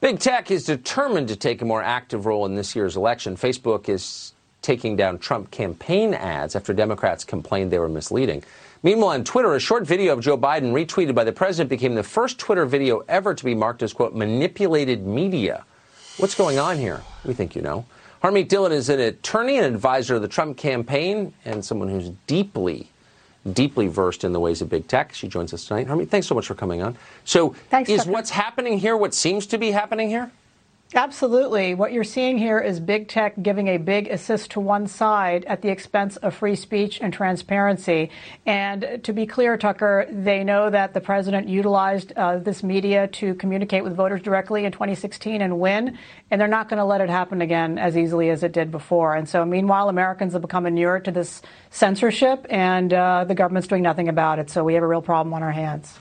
Big tech is determined to take a more active role in this year's election. Facebook is taking down Trump campaign ads after Democrats complained they were misleading. Meanwhile, on Twitter, a short video of Joe Biden retweeted by the president became the first Twitter video ever to be marked as, quote, manipulated media. What's going on here? We think you know. Harmeet Dhillon is an attorney and advisor of the Trump campaign and someone who's deeply, deeply versed in the ways of big tech. She joins us tonight. Harmeet, thanks so much for coming on. So, thanks, is Tucker. what's happening here what seems to be happening here? Absolutely. What you're seeing here is big tech giving a big assist to one side at the expense of free speech and transparency. And to be clear, Tucker, they know that the president utilized uh, this media to communicate with voters directly in 2016 and win, and they're not going to let it happen again as easily as it did before. And so, meanwhile, Americans have become inured to this censorship, and uh, the government's doing nothing about it. So we have a real problem on our hands.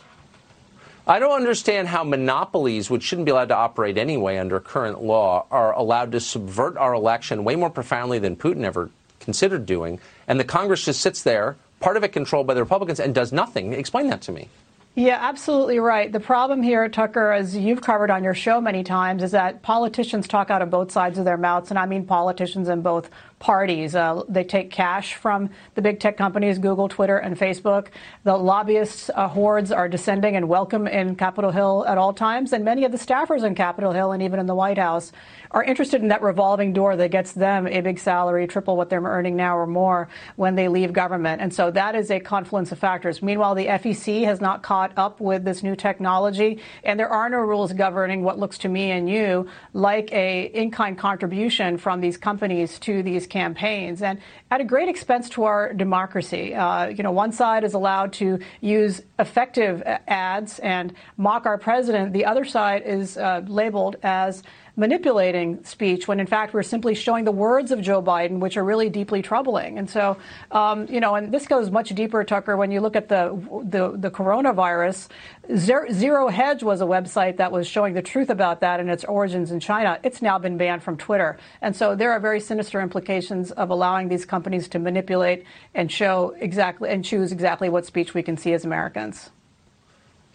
I don't understand how monopolies, which shouldn't be allowed to operate anyway under current law, are allowed to subvert our election way more profoundly than Putin ever considered doing. And the Congress just sits there, part of it controlled by the Republicans, and does nothing. Explain that to me. Yeah, absolutely right. The problem here, Tucker, as you've covered on your show many times, is that politicians talk out of both sides of their mouths, and I mean politicians in both parties. Uh, they take cash from the big tech companies, Google, Twitter, and Facebook. The lobbyists' uh, hordes are descending and welcome in Capitol Hill at all times, and many of the staffers in Capitol Hill and even in the White House are interested in that revolving door that gets them a big salary, triple what they're earning now or more when they leave government. And so that is a confluence of factors. Meanwhile, the FEC has not caught up with this new technology, and there are no rules governing what looks to me and you like a in-kind contribution from these companies to these campaigns, and at a great expense to our democracy. Uh, you know, one side is allowed to use effective ads and mock our president. The other side is uh, labeled as manipulating speech when in fact we're simply showing the words of Joe Biden, which are really deeply troubling. And so, um, you know, and this goes much deeper, Tucker, when you look at the the, the coronavirus. Zero, Zero Hedge was a website that was showing the truth about that and its origins in China. It's now been banned from Twitter. And so there are very sinister implications of allowing these companies to manipulate and show exactly and choose exactly what speech we can see as Americans.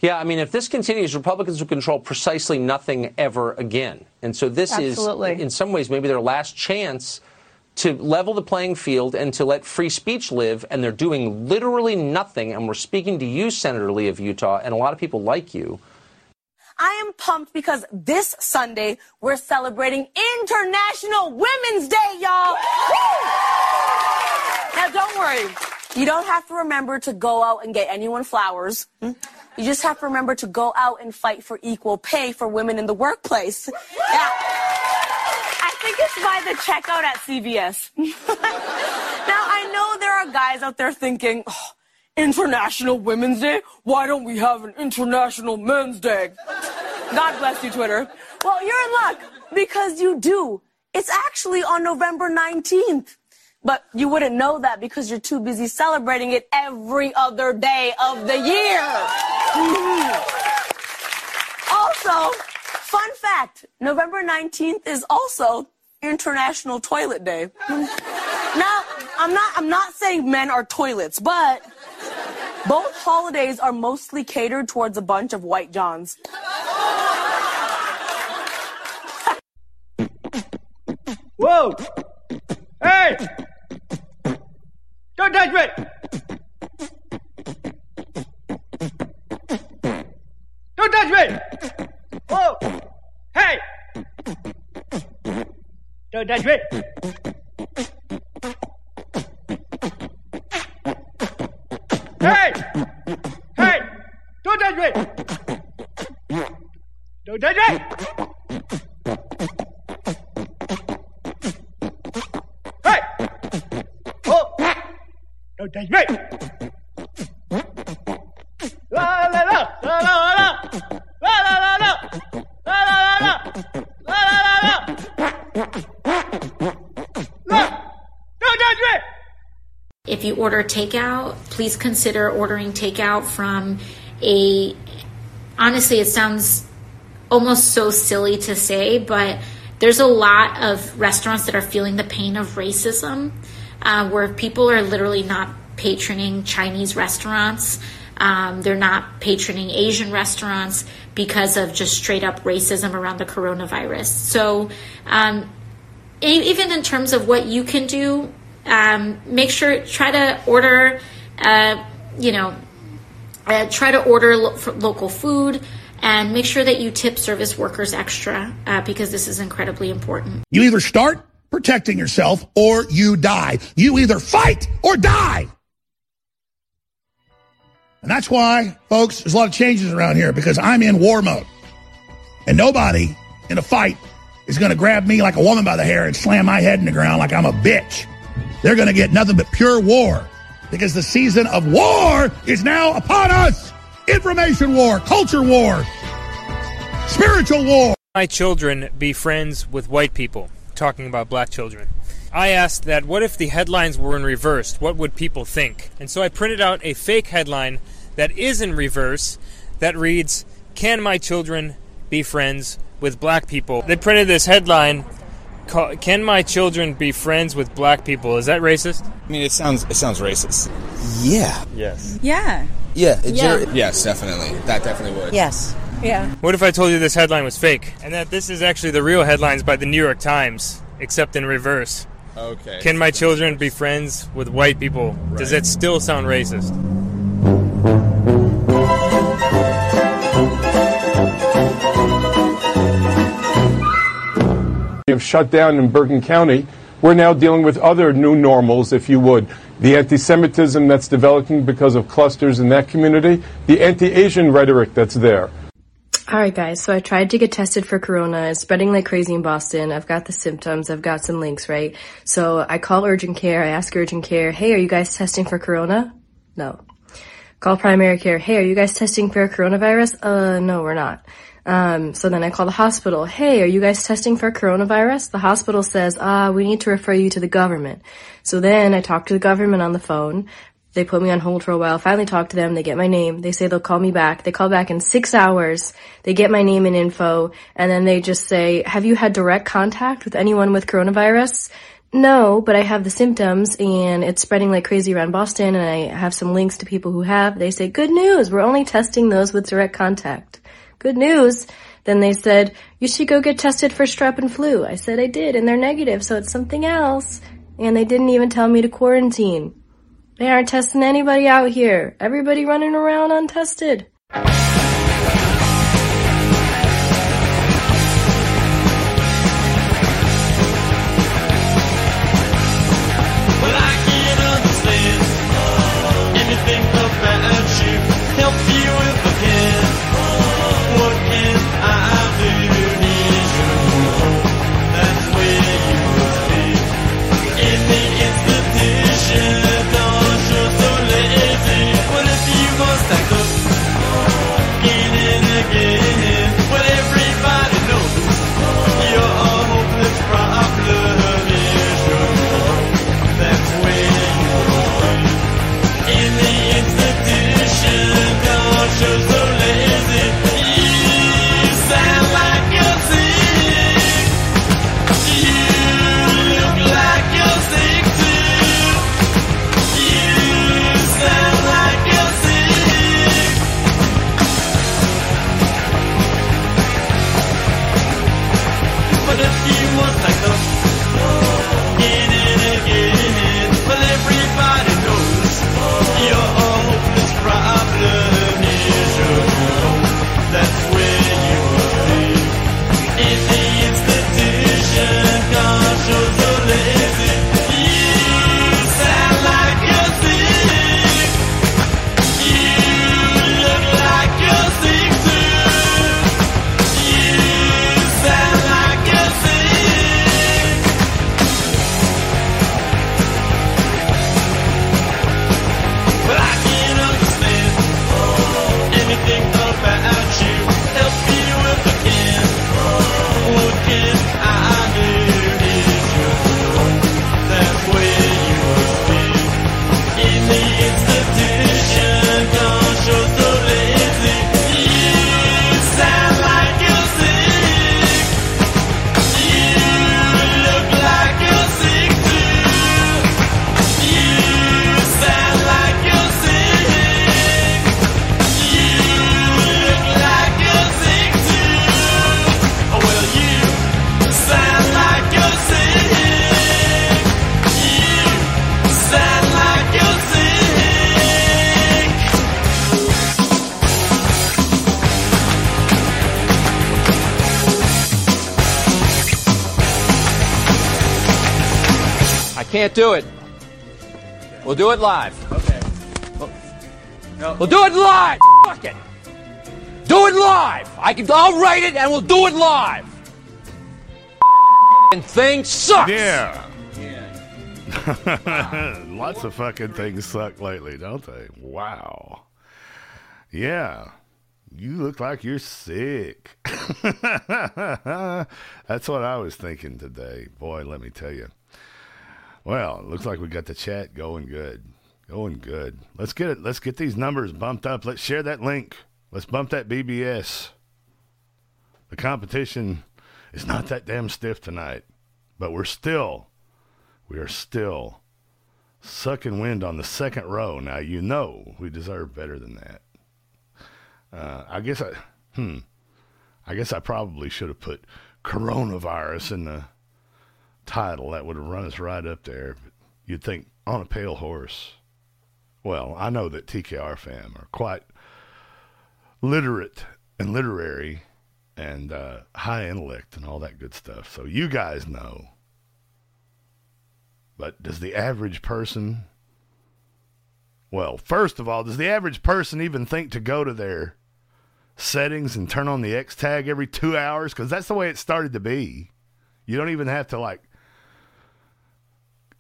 Yeah, I mean, if this continues, Republicans will control precisely nothing ever again. And so this Absolutely. is, in some ways, maybe their last chance to level the playing field and to let free speech live. And they're doing literally nothing. And we're speaking to you, Senator Lee of Utah, and a lot of people like you. I am pumped because this Sunday we're celebrating International Women's Day, y'all. Now, don't worry. You don't have to remember to go out and get anyone flowers. Hmm? You just have to remember to go out and fight for equal pay for women in the workplace. Yeah. I think it's by the checkout at CVS. now, I know there are guys out there thinking, oh, International Women's Day? Why don't we have an International Men's Day? God bless you, Twitter. Well, you're in luck because you do. It's actually on November 19th. But you wouldn't know that because you're too busy celebrating it every other day of the year. Also, fun fact, November 19th is also International Toilet Day. now, I'm not I'm not saying men are toilets, but both holidays are mostly catered towards a bunch of white johns. Whoa! Hey! Don't touch! Don't touch me! Whoa! Hey! Don't touch me! Hey! Hey! Don't touch me! Don't touch me! Hey! Oh! Don't touch me! If you order takeout, please consider ordering takeout from a. Honestly, it sounds almost so silly to say, but there's a lot of restaurants that are feeling the pain of racism, uh, where people are literally not patroning Chinese restaurants. Um, they're not patroning Asian restaurants because of just straight up racism around the coronavirus. So, um, even in terms of what you can do, um, make sure try to order, uh, you know, uh, try to order lo- local food and make sure that you tip service workers extra uh, because this is incredibly important. You either start protecting yourself or you die. You either fight or die. And that's why, folks, there's a lot of changes around here because I'm in war mode. And nobody in a fight is going to grab me like a woman by the hair and slam my head in the ground like I'm a bitch. They're going to get nothing but pure war because the season of war is now upon us. Information war, culture war, spiritual war. My children be friends with white people, talking about black children. I asked that what if the headlines were in reverse? What would people think? And so I printed out a fake headline that is in reverse that reads, Can my children be friends with black people? They printed this headline can my children be friends with black people? Is that racist? I mean, it sounds it sounds racist. Yeah. Yes. Yeah. Yeah. yeah. yes, definitely. That definitely would. Yes. Yeah. What if I told you this headline was fake and that this is actually the real headlines by the New York Times, except in reverse? Okay. Can my children be friends with white people? Right. Does that still sound racist? We have shut down in Bergen County, we're now dealing with other new normals, if you would. The anti Semitism that's developing because of clusters in that community, the anti Asian rhetoric that's there. All right, guys. So I tried to get tested for corona. It's spreading like crazy in Boston. I've got the symptoms. I've got some links, right? So I call urgent care. I ask urgent care, hey, are you guys testing for corona? No. Call primary care. Hey, are you guys testing for coronavirus? Uh, no, we're not. Um, so then I call the hospital. Hey, are you guys testing for coronavirus? The hospital says, ah, we need to refer you to the government. So then I talk to the government on the phone. They put me on hold for a while. Finally talk to them. They get my name. They say they'll call me back. They call back in six hours. They get my name and info. And then they just say, have you had direct contact with anyone with coronavirus? No, but I have the symptoms and it's spreading like crazy around Boston and I have some links to people who have. They say, good news. We're only testing those with direct contact. Good news. Then they said, you should go get tested for strep and flu. I said I did, and they're negative, so it's something else. And they didn't even tell me to quarantine. They aren't testing anybody out here. Everybody running around untested. Can't do it. We'll do it live. Okay. Oh. We'll do it live. Fuck it. Do it live. I can. I'll write it and we'll do it live. And thing sucks. Yeah. Lots of fucking things suck lately, don't they? Wow. Yeah. You look like you're sick. That's what I was thinking today. Boy, let me tell you. Well, looks like we got the chat going good. Going good. Let's get it. Let's get these numbers bumped up. Let's share that link. Let's bump that BBS. The competition is not that damn stiff tonight, but we're still, we are still sucking wind on the second row. Now you know we deserve better than that. Uh, I guess I, hmm, I guess I probably should have put coronavirus in the title. That would have run us right up there. You'd think on a pale horse. Well, I know that TKR fam are quite literate and literary and uh, high intellect and all that good stuff. So you guys know. But does the average person, well, first of all, does the average person even think to go to their settings and turn on the X tag every two hours? Because that's the way it started to be. You don't even have to like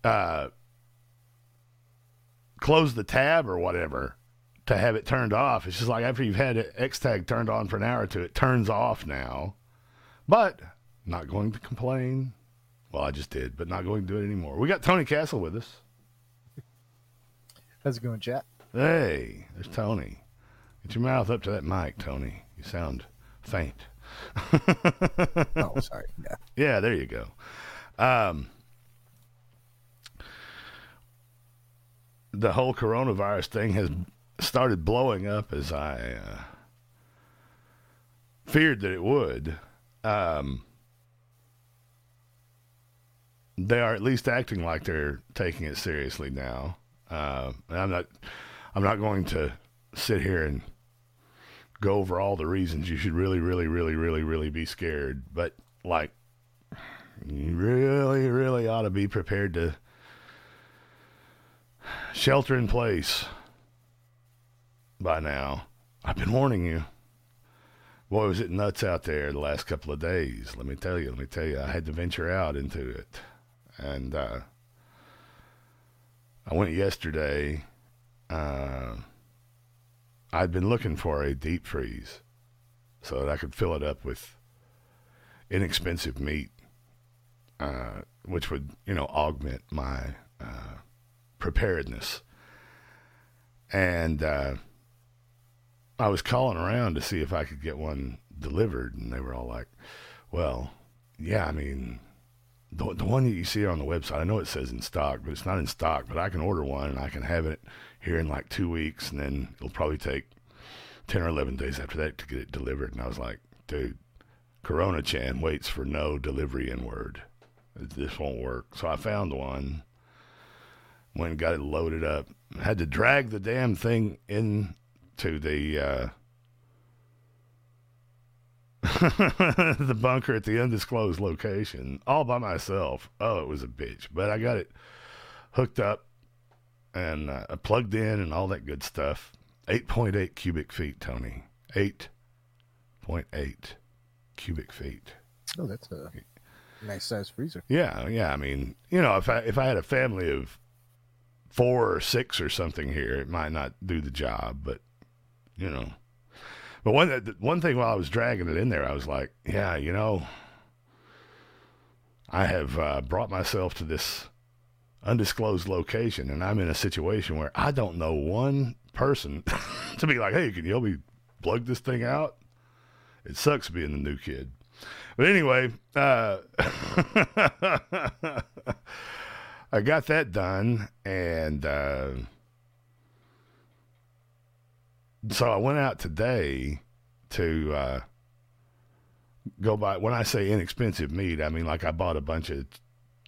uh, close the tab or whatever to have it turned off. It's just like after you've had X tag turned on for an hour or two, it turns off now. But not going to complain. Well, I just did, but not going to do it anymore. We got Tony Castle with us. How's it going, chat? Hey, there's Tony. Get your mouth up to that mic, Tony. You sound faint. oh, sorry. Yeah. Yeah, there you go. Um, the whole coronavirus thing has started blowing up as I uh, feared that it would. Um, they are at least acting like they're taking it seriously now. Uh, and I'm not. I'm not going to sit here and go over all the reasons you should really, really, really, really, really be scared. But like, you really, really ought to be prepared to shelter in place by now. I've been warning you. Boy, was it nuts out there the last couple of days. Let me tell you, let me tell you, I had to venture out into it. And uh, I went yesterday. Uh, I'd been looking for a deep freeze so that I could fill it up with inexpensive meat, uh, which would, you know, augment my uh, preparedness. And uh, I was calling around to see if I could get one delivered, and they were all like, "Well, yeah, I mean, the the one that you see on the website, I know it says in stock, but it's not in stock. But I can order one, and I can have it here in like two weeks, and then it'll probably take ten or eleven days after that to get it delivered." And I was like, "Dude, Corona Chan waits for no delivery in word. This won't work." So I found one. Went and got it loaded up. Had to drag the damn thing in to the uh, the bunker at the undisclosed location all by myself. Oh, it was a bitch, but I got it hooked up and uh, plugged in and all that good stuff. Eight point eight cubic feet, Tony. Eight point eight cubic feet. Oh, that's a nice size freezer. Yeah, yeah. I mean, you know, if I if I had a family of four or six or something here, it might not do the job, but you know. But one one thing while I was dragging it in there, I was like, yeah, you know, I have uh, brought myself to this undisclosed location, and I'm in a situation where I don't know one person to be like, hey, can you help me plug this thing out? It sucks being the new kid. But anyway, uh, I got that done, and uh, so I went out today to uh, go buy. When I say inexpensive meat, I mean like I bought a bunch of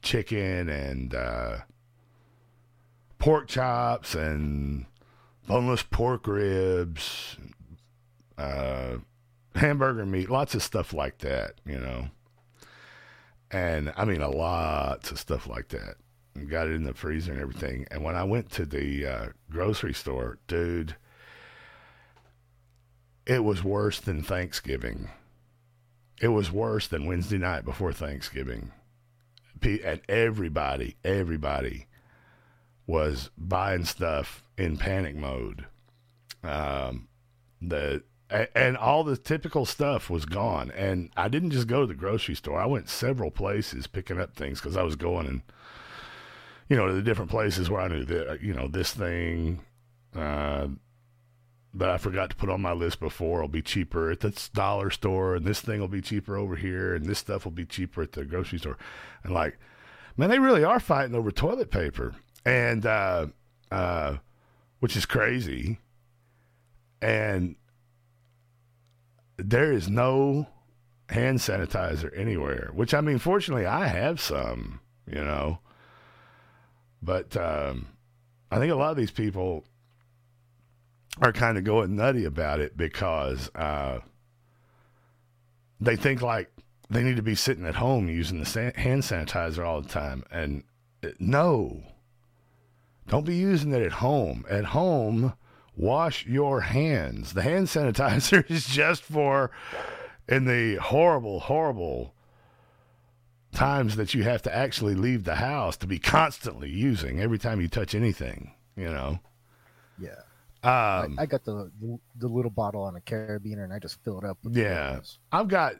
chicken and uh, pork chops and boneless pork ribs, uh, hamburger meat, lots of stuff like that, you know. And I mean, a lots of stuff like that. And got it in the freezer and everything. And when I went to the uh, grocery store, dude, it was worse than Thanksgiving. It was worse than Wednesday night before Thanksgiving. And everybody, everybody was buying stuff in panic mode. Um, the and all the typical stuff was gone. And I didn't just go to the grocery store. I went several places picking up things because I was going and you know to the different places where I knew that you know this thing uh, that I forgot to put on my list before will be cheaper at the dollar store, and this thing will be cheaper over here, and this stuff will be cheaper at the grocery store. And like, man, they really are fighting over toilet paper, and uh, uh, which is crazy. And there is no hand sanitizer anywhere. Which I mean, fortunately, I have some, you know. But um, I think a lot of these people are kind of going nutty about it because uh, they think like they need to be sitting at home using the san- hand sanitizer all the time. And uh, no, don't be using it at home. At home, wash your hands. The hand sanitizer is just for in the horrible, horrible times that you have to actually leave the house to be constantly using every time you touch anything, you know. Yeah. Um, I, I got the, the the little bottle on a carabiner and I just fill it up. With Yeah, I've got.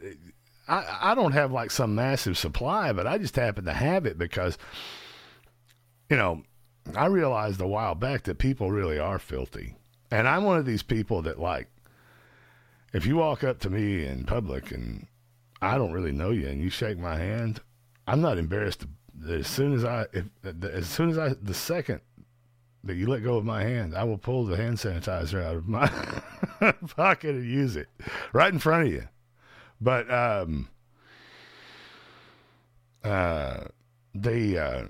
I I don't have like some massive supply, but I just happen to have it because, you know, I realized a while back that people really are filthy, and I'm one of these people that like, if you walk up to me in public and I don't really know you and you shake my hand, I'm not embarrassed. As soon as I, if, as soon as I, the second that you let go of my hand, I will pull the hand sanitizer out of my pocket and use it right in front of you. But um, uh, the uh,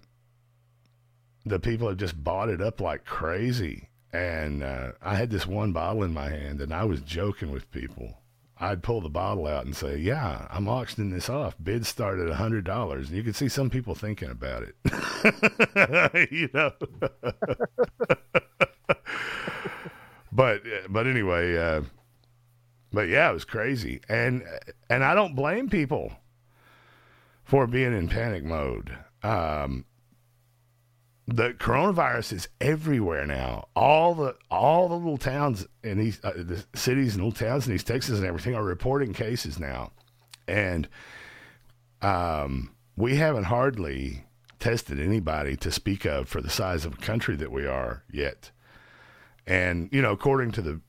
the people have just bought it up like crazy, and uh, I had this one bottle in my hand, and I was joking with people. I'd pull the bottle out and say, "Yeah, I'm auctioning this off. Bids start at hundred dollars." And you could see some people thinking about it, you know. but but anyway, uh, but yeah, it was crazy, and and I don't blame people for being in panic mode. Um, the coronavirus is everywhere now. All the all the little towns in these uh, the cities and little towns in East Texas and everything are reporting cases now, and um, we haven't hardly tested anybody to speak of for the size of a country that we are yet. And you know, according to the,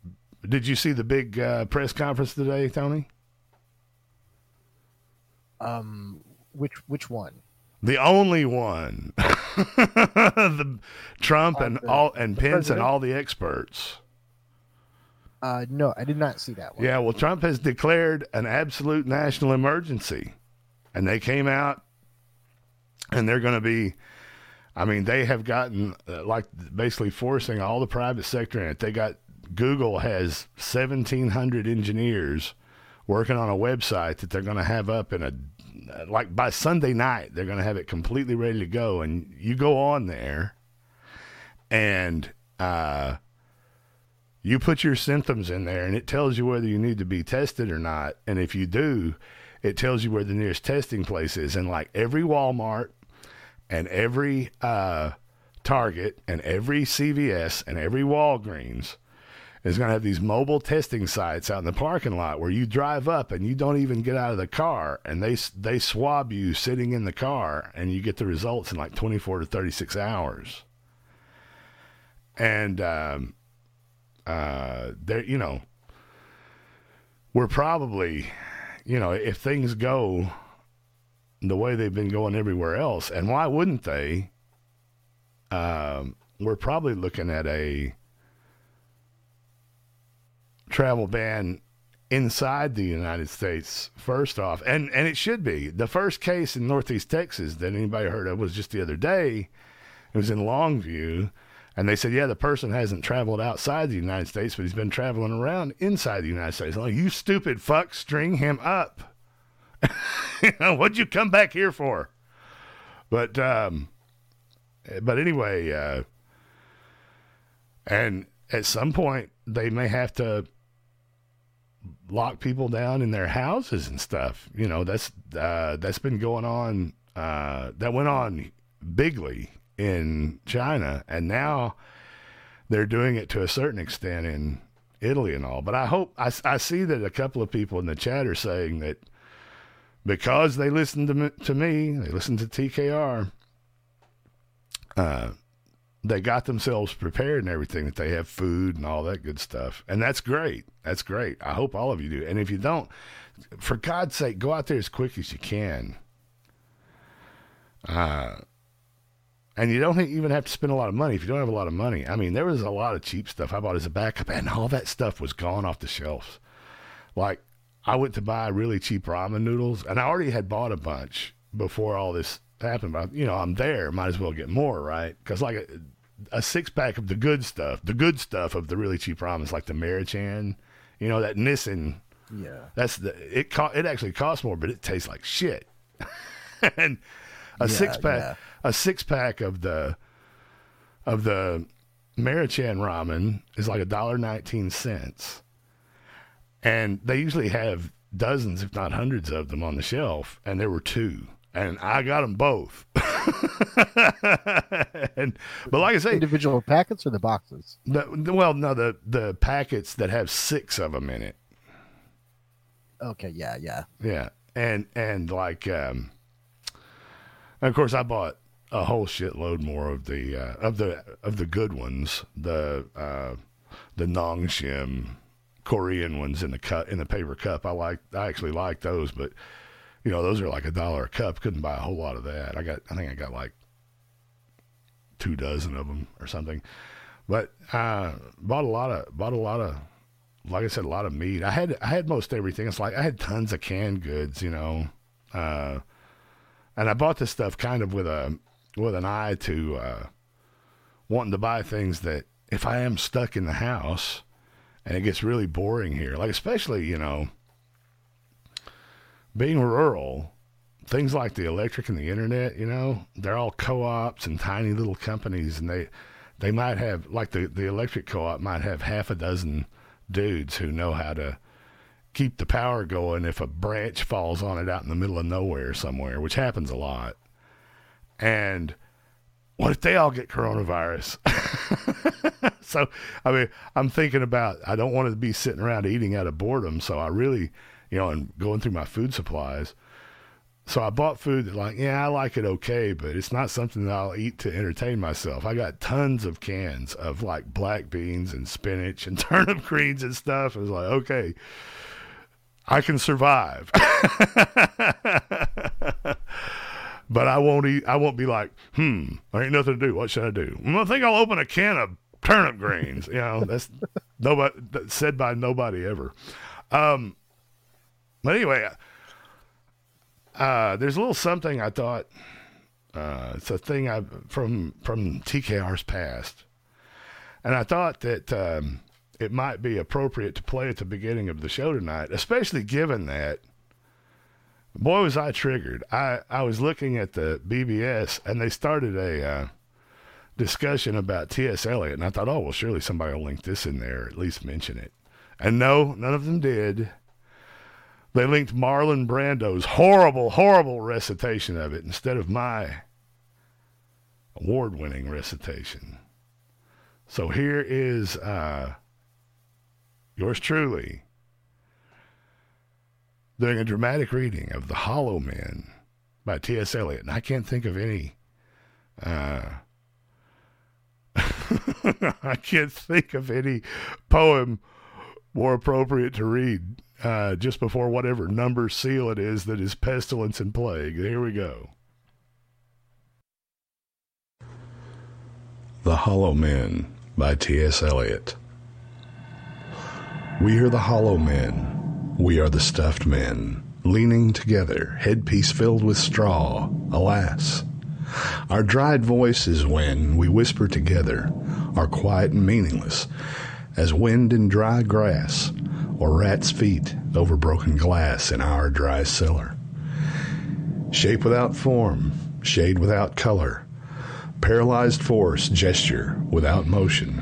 did you see the big uh, press conference today, Tony? Um, which which one? The only one, the Trump and the- all and Pence and all the experts. Uh, no, I did not see that one. Yeah, well, Trump has declared an absolute national emergency, and they came out, and they're going to be. I mean, they have gotten uh, like basically forcing all the private sector in it. They got Google has seventeen hundred engineers working on a website that they're going to have up in a like by Sunday night. They're going to have it completely ready to go, and you go on there, and uh, you put your symptoms in there and it tells you whether you need to be tested or not. And if you do, it tells you where the nearest testing place is. And like every Walmart and every uh, Target and every CVS and every Walgreens is going to have these mobile testing sites out in the parking lot where you drive up and you don't even get out of the car and they they swab you sitting in the car and you get the results in like 24 to 36 hours. And um, uh, there, you know, we're probably, you know, if things go the way they've been going everywhere else, and why wouldn't they? Um, we're probably looking at a travel ban inside the United States first off, and and it should be the first case in Northeast Texas that anybody heard of was just the other day. It was in Longview, and they said, yeah, the person hasn't traveled outside the United States, but he's been traveling around inside the United States. I'm like, you stupid fuck, string him up. What'd you come back here for? But um, but anyway, uh, and at some point they may have to lock people down in their houses and stuff. You know, that's uh, that's been going on. Uh, that went on bigly in China, and now they're doing it to a certain extent in Italy and all. But I hope I, I see that a couple of people in the chat are saying that because they listened to me, to me they listened to TKR. Uh, they got themselves prepared and everything that they have food and all that good stuff. And that's great. That's great. I hope all of you do. And if you don't for god's sake go out there as quick as you can. Uh, and you don't even have to spend a lot of money. If you don't have a lot of money i mean there was a lot of cheap stuff. I bought as a backup and all that stuff was gone off the shelves. Like i went to buy really cheap ramen noodles and i already had bought a bunch before all this happened but you know i'm there. Might as well get more right? Because like a, six pack of the good stuff, the good stuff of the really cheap ramen, like the Maruchan, you know, that Nissin. Yeah. That's the it. Co- it actually costs more, but it tastes like shit. and a Yeah, six pack, yeah. a six pack of the of the Maruchan ramen is like a dollar nineteen cents, and they usually have dozens, if not hundreds, of them on the shelf, and there were two. And I got them both. and, but like I say, individual packets or the boxes. the, well, no, the the packets that have six of them in it. Okay, yeah, yeah. Yeah, and and like, um, of course, I bought a whole shitload more of the uh, of the of the good ones, the uh, the Nongshim Korean ones in the cut in the paper cup. I like, I actually like those, but you know, those are like a dollar a cup. Couldn't buy a whole lot of that. I got, I think I got like two dozen of them or something. But uh, bought a lot of, bought a lot of, like I said, a lot of meat. I had, I had most everything. It's like I had tons of canned goods, you know, uh, and I bought this stuff kind of with a, with an eye to uh, wanting to buy things that if I am stuck in the house and it gets really boring here, like especially you know being rural, things like the electric and the internet, you know, they're all co-ops and tiny little companies, and they they might have like the the electric co-op might have half a dozen dudes who know how to keep the power going if a branch falls on it out in the middle of nowhere somewhere, which happens a lot. And what if they all get coronavirus? so, I mean, I'm thinking about I don't want to be sitting around eating out of boredom, so I really, you know, and going through my food supplies. So I bought food that like, yeah, I like it okay, but it's not something that I'll eat to entertain myself. I got tons of cans of like black beans and spinach and turnip greens and stuff. I was like, okay, I can survive. but I won't eat. I won't be like, hmm, there ain't nothing to do. What should I do? "Mm, I think I'll open a can of turnip greens. You know, that's nobody that's said by nobody ever. Um, but anyway, uh, there's a little something I thought. Uh, it's a thing I from from TKR's past, and I thought that um, it might be appropriate to play at the beginning of the show tonight, especially given that. Boy, was I triggered! I, I was looking at the BBS, and they started a uh, discussion about T.S. Eliot, and I thought, oh well, surely somebody will link this in there, at least mention it. And no, none of them did. They linked Marlon Brando's horrible, horrible recitation of it instead of my award winning recitation. So here is uh, yours truly doing a dramatic reading of The Hollow Men by T.S. Eliot. And I can't think of any. Uh, I can't think of any poem more appropriate to read uh, just before whatever number seal it is that is pestilence and plague. Here we go. The Hollow Men by T.S. Eliot. We are the hollow men. We are the stuffed men, leaning together, headpiece filled with straw. Alas, our dried voices when we whisper together are quiet and meaningless as wind in dry grass or rat's feet over broken glass in our dry cellar. Shape without form, shade without color, paralyzed force gesture without motion.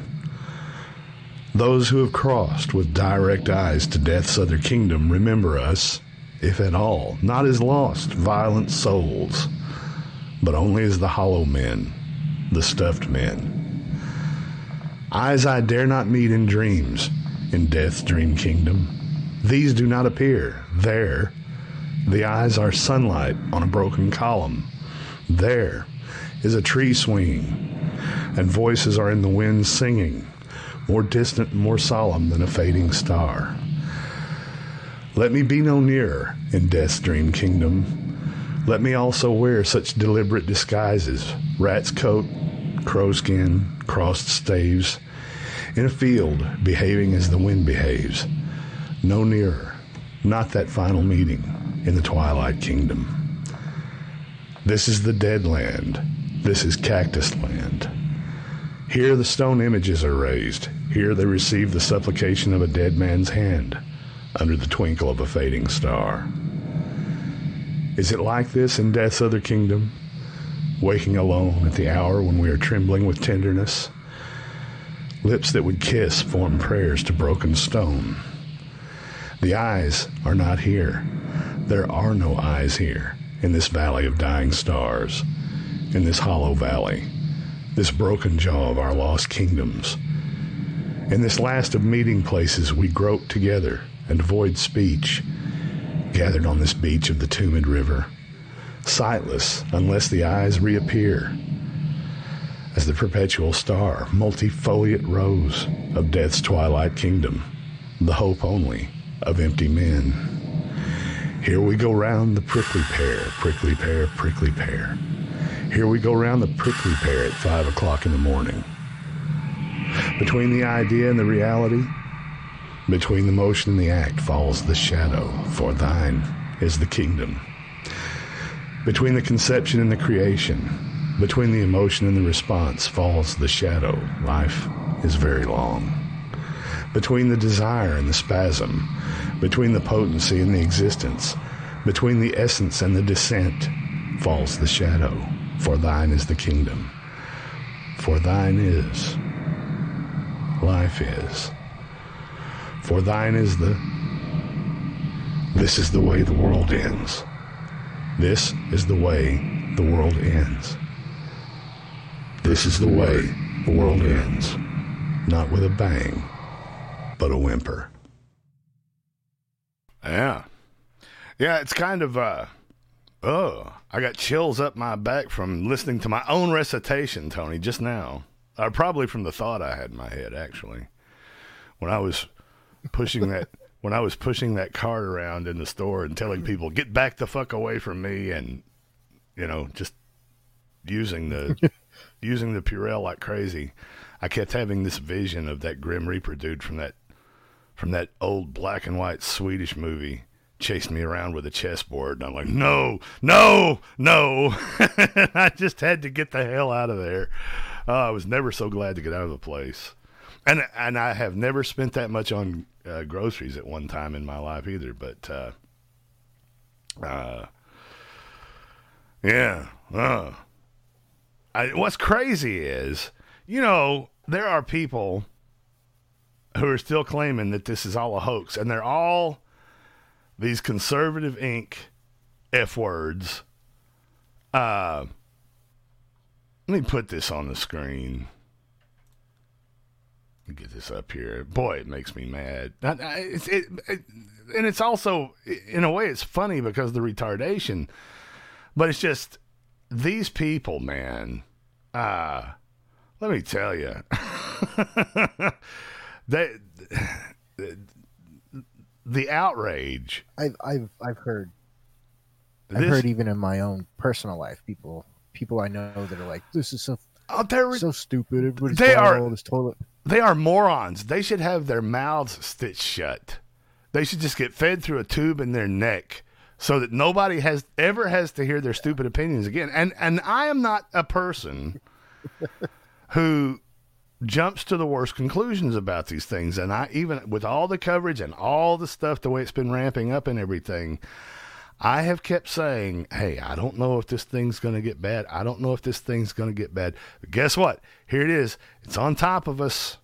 Those who have crossed with direct eyes to death's other kingdom remember us, if at all, not as lost, violent souls, but only as the hollow men, the stuffed men. Eyes I dare not meet in dreams, in death's dream kingdom. These do not appear. There, the eyes are sunlight on a broken column. There is a tree swinging, and voices are in the wind singing, more distant more solemn than a fading star. Let me be no nearer in death's dream kingdom. Let me also wear such deliberate disguises rat's coat, crow skin, crossed staves, in a field behaving as the wind behaves. No nearer, not that final meeting in the twilight kingdom. This is the dead land. This is cactus land. Here the stone images are raised. Here they receive the supplication of a dead man's hand under the twinkle of a fading star. Is it like this in death's other kingdom? Waking alone at the hour when we are trembling with tenderness? Lips that would kiss form prayers to broken stone. The eyes are not here. There are no eyes here in this valley of dying stars, in this hollow valley, this broken jaw of our lost kingdoms. In this last of meeting places, we grope together and avoid speech, gathered on this beach of the tumid river, sightless unless the eyes reappear. As the perpetual star, multifoliate rose of death's twilight kingdom, the hope only of empty men. Here we go round the prickly pear, prickly pear, prickly pear. Here we go round the prickly pear at five o'clock in the morning. Between the idea and the reality, between the motion and the act falls the shadow, for thine is the kingdom. Between the conception and the creation, between the emotion and the response falls the shadow. Life is very long. Between the desire and the spasm, between the potency and the existence, between the essence and the descent, falls the shadow. For thine is the kingdom. For thine is. Life is. For thine is the. This is the way the world ends. This is the way the world ends. This is the way the world ends. Not with a bang, but a whimper. Yeah. Yeah, it's kind of uh oh, I got chills up my back from listening to my own recitation, Tony, just now. Uh, probably from the thought I had in my head actually. When I was pushing that when I was pushing that cart around in the store and telling people, "Get back the fuck away from me," and you know, just using the using the Purell like crazy, I kept having this vision of that Grim Reaper dude from that from that old black and white Swedish movie chased me around with a chessboard, and I'm like, "No, no, no!" I just had to get the hell out of there. Uh, I was never so glad to get out of the place, and and I have never spent that much on uh, groceries at one time in my life either. But uh, uh, yeah, uh, I, what's crazy is, you know, there are people who are still claiming that this is all a hoax, and they're all these conservative ink f words. Uh, let me put this on the screen. Get this up here. Boy, it makes me mad. I- I- It's, it, it, and it's also, in a way, it's funny because the retardation. But it's just these people, man. Uh, let me tell you, they, the outrage. I've I've I've heard. I've This- heard even in my own personal life, people people I know that are like, "This is so oh, they're so stupid." Everybody's they are- all this toilet. They are morons. They should have their mouths stitched shut. They should just get fed through a tube in their neck so that nobody has ever has to hear their stupid opinions again. And and I am not a person who jumps to the worst conclusions about these things. And I even with all the coverage and all the stuff, the way it's been ramping up and everything, I have kept saying, hey, I don't know if this thing's going to get bad. I don't know if this thing's going to get bad. But guess what? Here it is. It's on top of us.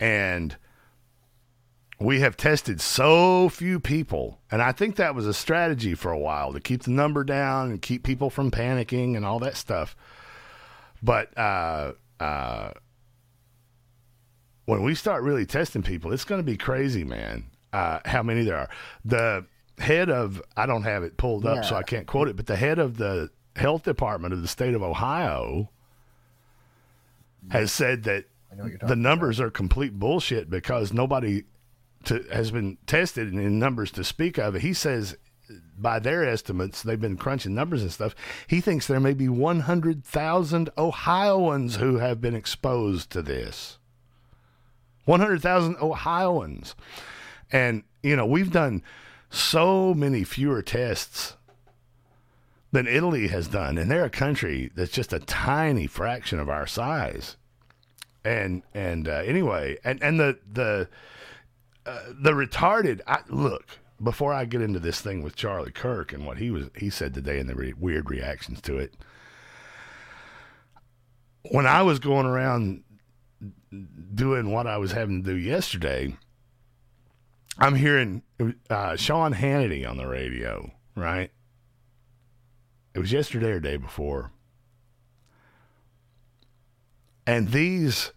And we have tested so few people. And I think that was a strategy for a while to keep the number down and keep people from panicking and all that stuff. But uh, uh, when we start really testing people, it's going to be crazy, man. Uh, how many there are. The head of, I don't have it pulled up, so I can't quote it, but the head of the health department of the state of Ohio has said that the numbers are complete bullshit because nobody to, has been tested in numbers to speak of. He says, by their estimates, they've been crunching numbers and stuff. He thinks there may be 100,000 Ohioans who have been exposed to this. 100,000 Ohioans. And, you know, we've done so many fewer tests than Italy has done. And they're a country that's just a tiny fraction of our size. And, and, uh, anyway, and, and the, the, uh, the retarded, I, look, before I get into this thing with Charlie Kirk and what he was, he said today and the re- weird reactions to it. When I was going around doing what I was having to do yesterday, I'm hearing uh, Sean Hannity on the radio, right? It was yesterday or day before. And these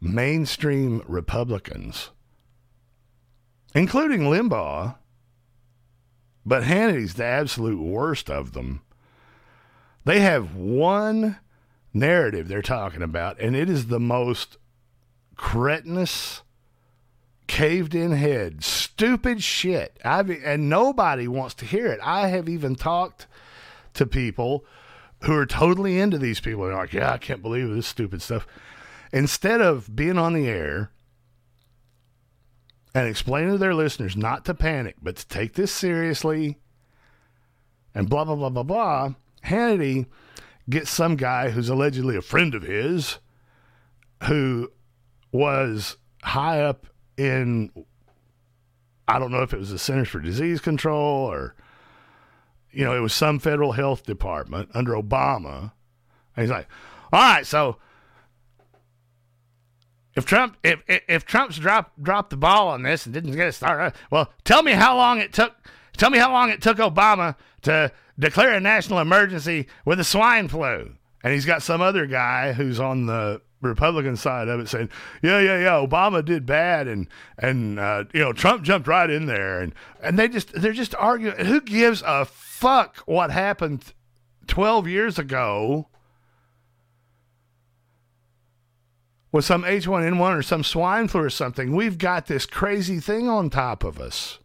mainstream Republicans, including Limbaugh, but Hannity's the absolute worst of them, they have one narrative they're talking about, and it is the most cretinous, caved in head, stupid shit. I've, and nobody wants to hear it. I have even talked to people who are totally into these people. They're like, yeah, I can't believe this stupid stuff. Instead of being on the air and explaining to their listeners not to panic, but to take this seriously and blah, blah, blah, blah, blah, Hannity gets some guy who's allegedly a friend of his who was high up in, I don't know if it was the Centers for Disease Control or, you know, it was some federal health department under Obama. And he's like, all right, so if Trump if if, Trump's dropped dropped the ball on this and didn't get it started, well, tell me how long it took. Tell me how long it took Obama to declare a national emergency with the swine flu. And he's got some other guy who's on the Republican side of it saying, "Yeah, yeah, yeah, Obama did bad, and and uh, you know Trump jumped right in there, and and they just they're just arguing. Who gives a fuck what happened twelve years ago?" With some H1N1 or some swine flu or something. We've got this crazy thing on top of us.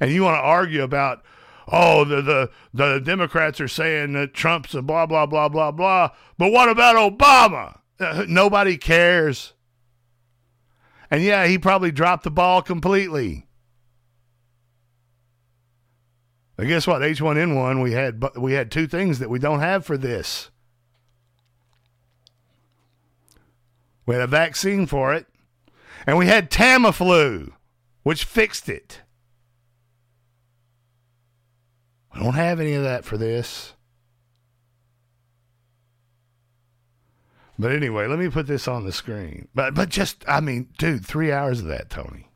And you want to argue about, oh, the, the, the Democrats are saying that Trump's a blah, blah, blah, blah, blah. But what about Obama? Uh, nobody cares. And yeah, he probably dropped the ball completely. But guess what? H1N1, we had we had two things that we don't have for this. We had a vaccine for it, and we had Tamiflu, which fixed it. We don't have any of that for this. But anyway, let me put this on the screen. But but just I mean, dude, three hours of that, Tony.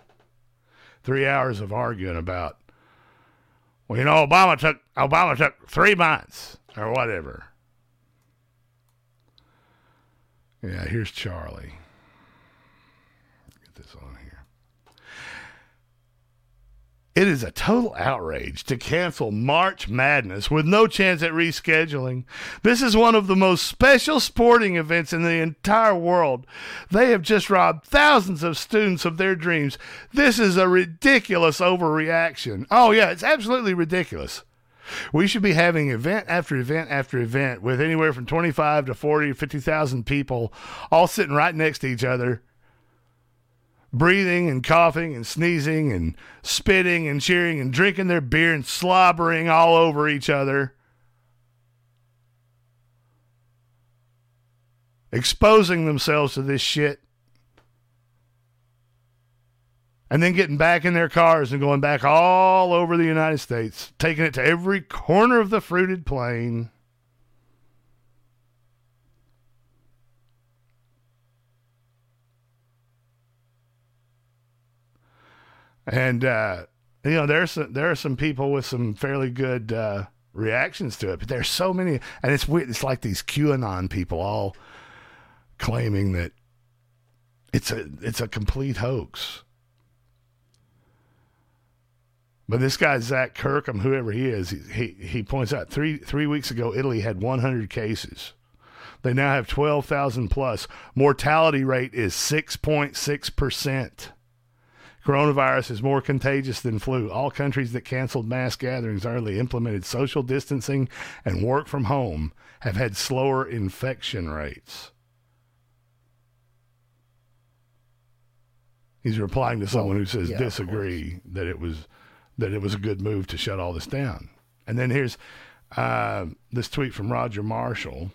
Three hours of arguing about well, you know, Obama took Obama took three months or whatever. Yeah, here's Charlie. Get this on here. It is a total outrage to cancel March Madness with no chance at rescheduling. This is one of the most special sporting events in the entire world. They have just robbed thousands of students of their dreams. This is a ridiculous overreaction. Oh, yeah, it's absolutely ridiculous. We should be having event after event after event with anywhere from 25 to 40 or 50,000 people all sitting right next to each other, breathing and coughing and sneezing and spitting and cheering and drinking their beer and slobbering all over each other. Exposing themselves to this shit. And then getting back in their cars and going back all over the United States, taking it to every corner of the fruited plain. And uh, you know, there's some, there are some people with some fairly good uh, reactions to it, but there's so many, and it's weird. It's like these QAnon people all claiming that it's a it's a complete hoax. But this guy Zach Kirkham, whoever he is, he, he he points out three three weeks ago Italy had 100 cases. They now have 12,000 plus. Mortality rate is 6.6 percent. Coronavirus is more contagious than flu. All countries that canceled mass gatherings early, implemented social distancing, and work from home have had slower infection rates. He's replying to someone who says yeah, disagree that it was that it was a good move to shut all this down. And then here's uh, this tweet from Roger Marshall,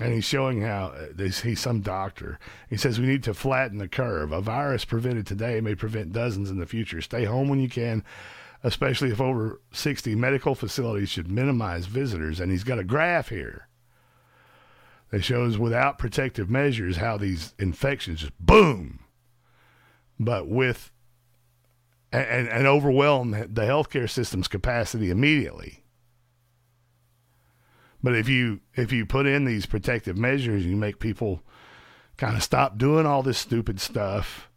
and he's showing how uh, this, he's some doctor. He says we need to flatten the curve. A virus prevented today may prevent dozens in the future. Stay home when you can, especially if over 60. Medical facilities should minimize visitors. And he's got a graph here that shows without protective measures how these infections just boom. But with and, and overwhelm the healthcare system's capacity immediately. But if you if you put in these protective measures, you make people kind of stop doing all this stupid stuff.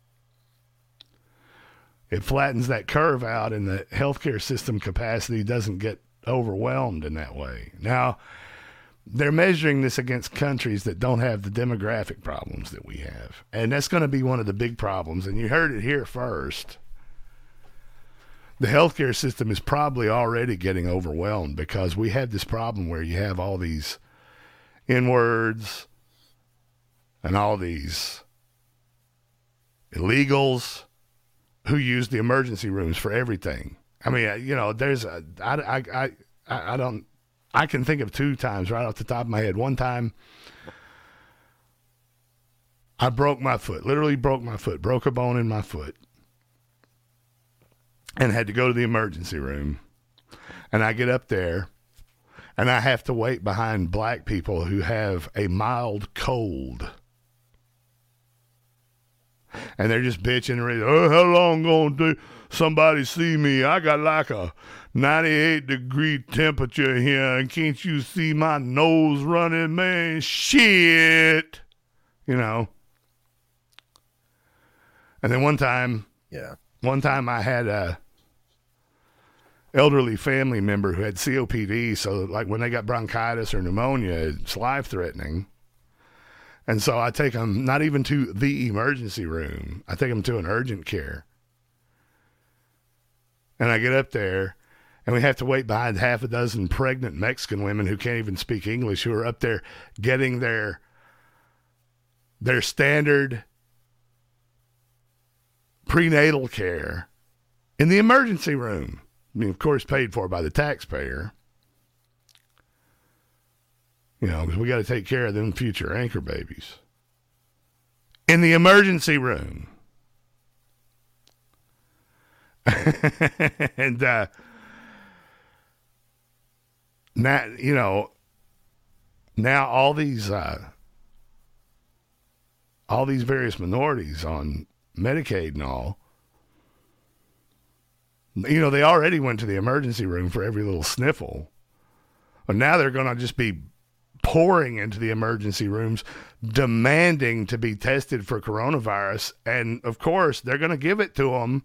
It flattens that curve out, and the healthcare system capacity doesn't get overwhelmed in that way. Now, they're measuring this against countries that don't have the demographic problems that we have, and that's going to be one of the big problems. And you heard it here first the healthcare system is probably already getting overwhelmed because we have this problem where you have all these inwards and all these illegals who use the emergency rooms for everything. I mean, you know, there's a, I, I, I, I don't, I can think of two times right off the top of my head. One time, I broke my foot, literally broke my foot, broke a bone in my foot and had to go to the emergency room. And I get up there and I have to wait behind black people who have a mild cold. And they're just bitching and ready. Oh, how long gonna do somebody see me? I got like a 98 degree temperature here, and can't you see my nose running, man? Shit, you know. And then one time, yeah, one time I had a elderly family member who had COPD. So, like when they got bronchitis or pneumonia, it's life threatening. And so I take them not even to the emergency room, I take them to an urgent care. And I get up there, and we have to wait behind half a dozen pregnant Mexican women who can't even speak English, who are up there getting their their standard prenatal care in the emergency room. I mean, of course, paid for by the taxpayer. You know, because we got to take care of them future anchor babies. In the emergency room. and uh, now, you know, now all these uh, all these various minorities on Medicaid and all you know, they already went to the emergency room for every little sniffle. But now they're going to just be pouring into the emergency rooms demanding to be tested for coronavirus. And of course, they're going to give it to them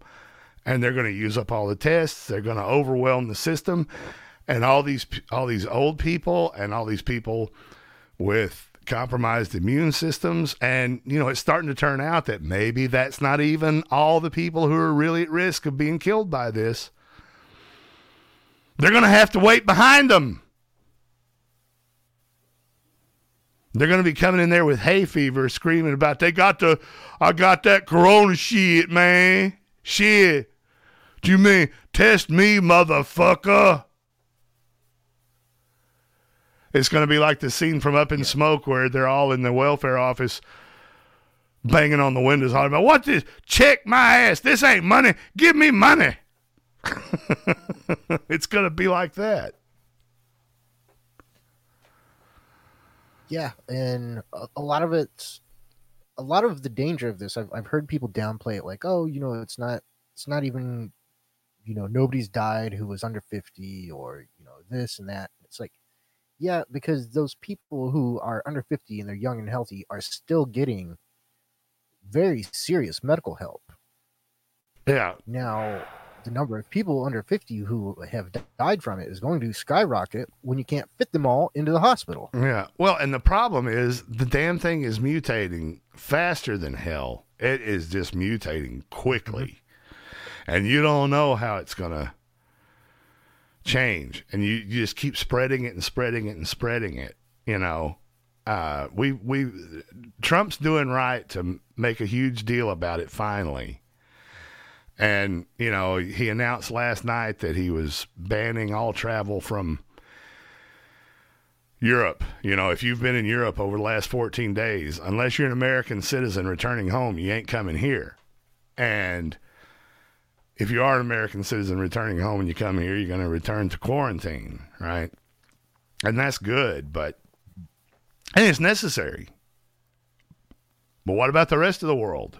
and they're going to use up all the tests. They're going to overwhelm the system. And all these all these old people and all these people with compromised immune systems. And, you know, it's starting to turn out that maybe that's not even all the people who are really at risk of being killed by this. They're going to have to wait behind them. They're going to be coming in there with hay fever, screaming about they got the, I got that corona shit, man. Shit. Do you mean test me, motherfucker? It's going to be like the scene from Up in Smoke where they're all in the welfare office banging on the windows, hollering about what this? Check my ass. This ain't money. Give me money. it's gonna be like that. Yeah, and a, a lot of it's a lot of the danger of this. I've I've heard people downplay it, like, oh, you know, it's not it's not even, you know, nobody's died who was under fifty or you know this and that. Yeah, because those people who are under fifty and they're young and healthy are still getting very serious medical help. Yeah. Now, the number of people under 50 who have died from it is going to skyrocket when you can't fit them all into the hospital. Yeah. Well, and the problem is the damn thing is mutating faster than hell. It is just mutating quickly. Mm-hmm. And you don't know how it's going to change. And you, you just keep spreading it and spreading it and spreading it, you know. Uh, we we Trump's doing right to make a huge deal about it finally. And, you know, he announced last night that he was banning all travel from Europe. You know, if you've been in Europe over the last 14 days, unless you're an American citizen returning home, you ain't coming here. And if you are an American citizen returning home and you come here, you're going to return to quarantine, right? And that's good, but and it's necessary. But what about the rest of the world?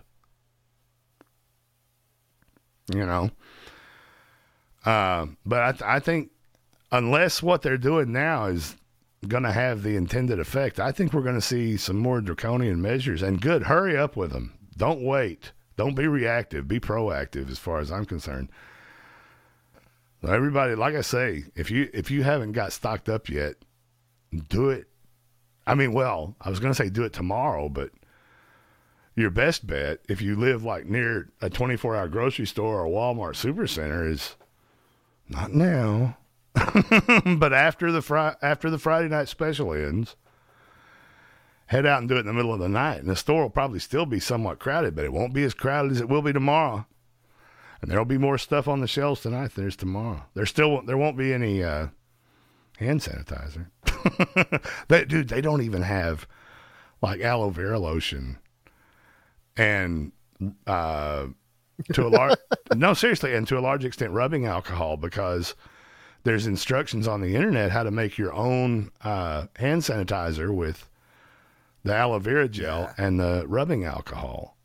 You know, uh, but I, th- I think unless what they're doing now is going to have the intended effect, I think we're going to see some more draconian measures. And good, hurry up with them. Don't wait. Don't be reactive. Be proactive, as far as I'm concerned. Everybody, like I say, if you if you haven't got stocked up yet, do it. I mean, well, I was going to say do it tomorrow, but your best bet if you live like near a 24 hour grocery store or Walmart supercenter is not now, but after the fri- after the Friday night special ends, head out and do it in the middle of the night. And the store will probably still be somewhat crowded, but it won't be as crowded as it will be tomorrow. And there'll be more stuff on the shelves tonight than there's tomorrow. There still there won't be any uh, hand sanitizer. they, dude, they don't even have like aloe vera lotion and uh, to a large no seriously and to a large extent rubbing alcohol because there's instructions on the internet how to make your own uh, hand sanitizer with the aloe vera gel and the rubbing alcohol.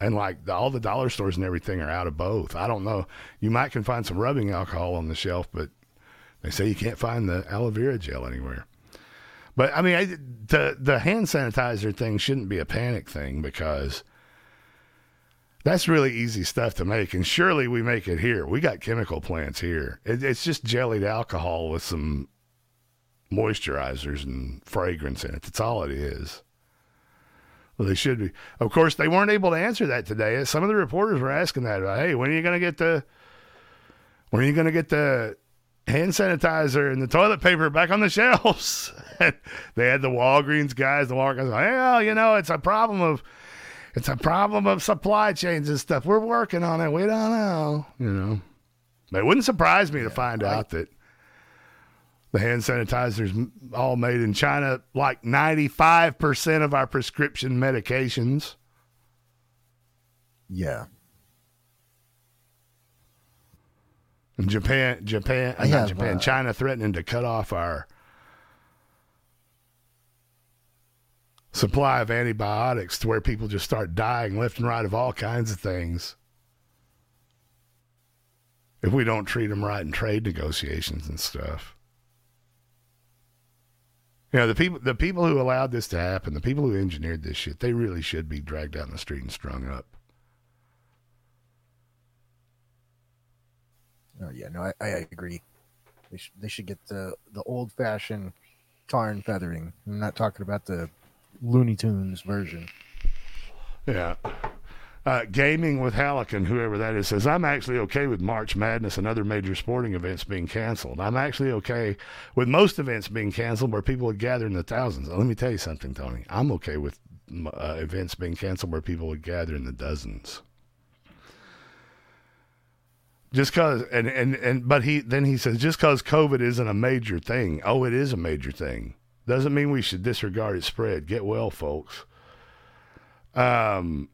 And like the, all the dollar stores and everything are out of both. I don't know. You might can find some rubbing alcohol on the shelf but they say you can't find the aloe vera gel anywhere. But I mean, I, the the hand sanitizer thing shouldn't be a panic thing because that's really easy stuff to make, and surely we make it here. We got chemical plants here. It, it's just jellied alcohol with some moisturizers and fragrance in it. That's all it is. Well, they should be. Of course, they weren't able to answer that today. Some of the reporters were asking that about, hey, when are you going to get the when are you going to get the hand sanitizer and the toilet paper back on the shelves? they had the Walgreens guys, the Walgreens, well, you know, it's a problem of it's a problem of supply chains and stuff. We're working on it. We don't know, you know. But it wouldn't surprise me to find out that the hand sanitizers all made in China, like 95% of our prescription medications. Yeah. And Japan, Japan, I not have, Japan, uh, China threatening to cut off our supply of antibiotics to where people just start dying left and right of all kinds of things if we don't treat them right in trade negotiations and stuff. You know, the people the people who allowed this to happen, the people who engineered this shit, they really should be dragged out in the street and strung up. Oh yeah, no, I, I agree. They should they should get the the old fashioned tar and feathering. I'm not talking about the Looney Tunes version. Yeah. Uh, gaming with Hallican, whoever that is, says, I'm actually okay with March Madness and other major sporting events being canceled. I'm actually okay with most events being canceled where people would gather in the thousands. Let me tell you something, Tony. I'm okay with uh, events being canceled where people would gather in the dozens. Just cause, and, and, and, but he, then he says, just cause COVID isn't a major thing. Oh, it is a major thing. Doesn't mean we should disregard its spread. Get well, folks. Um,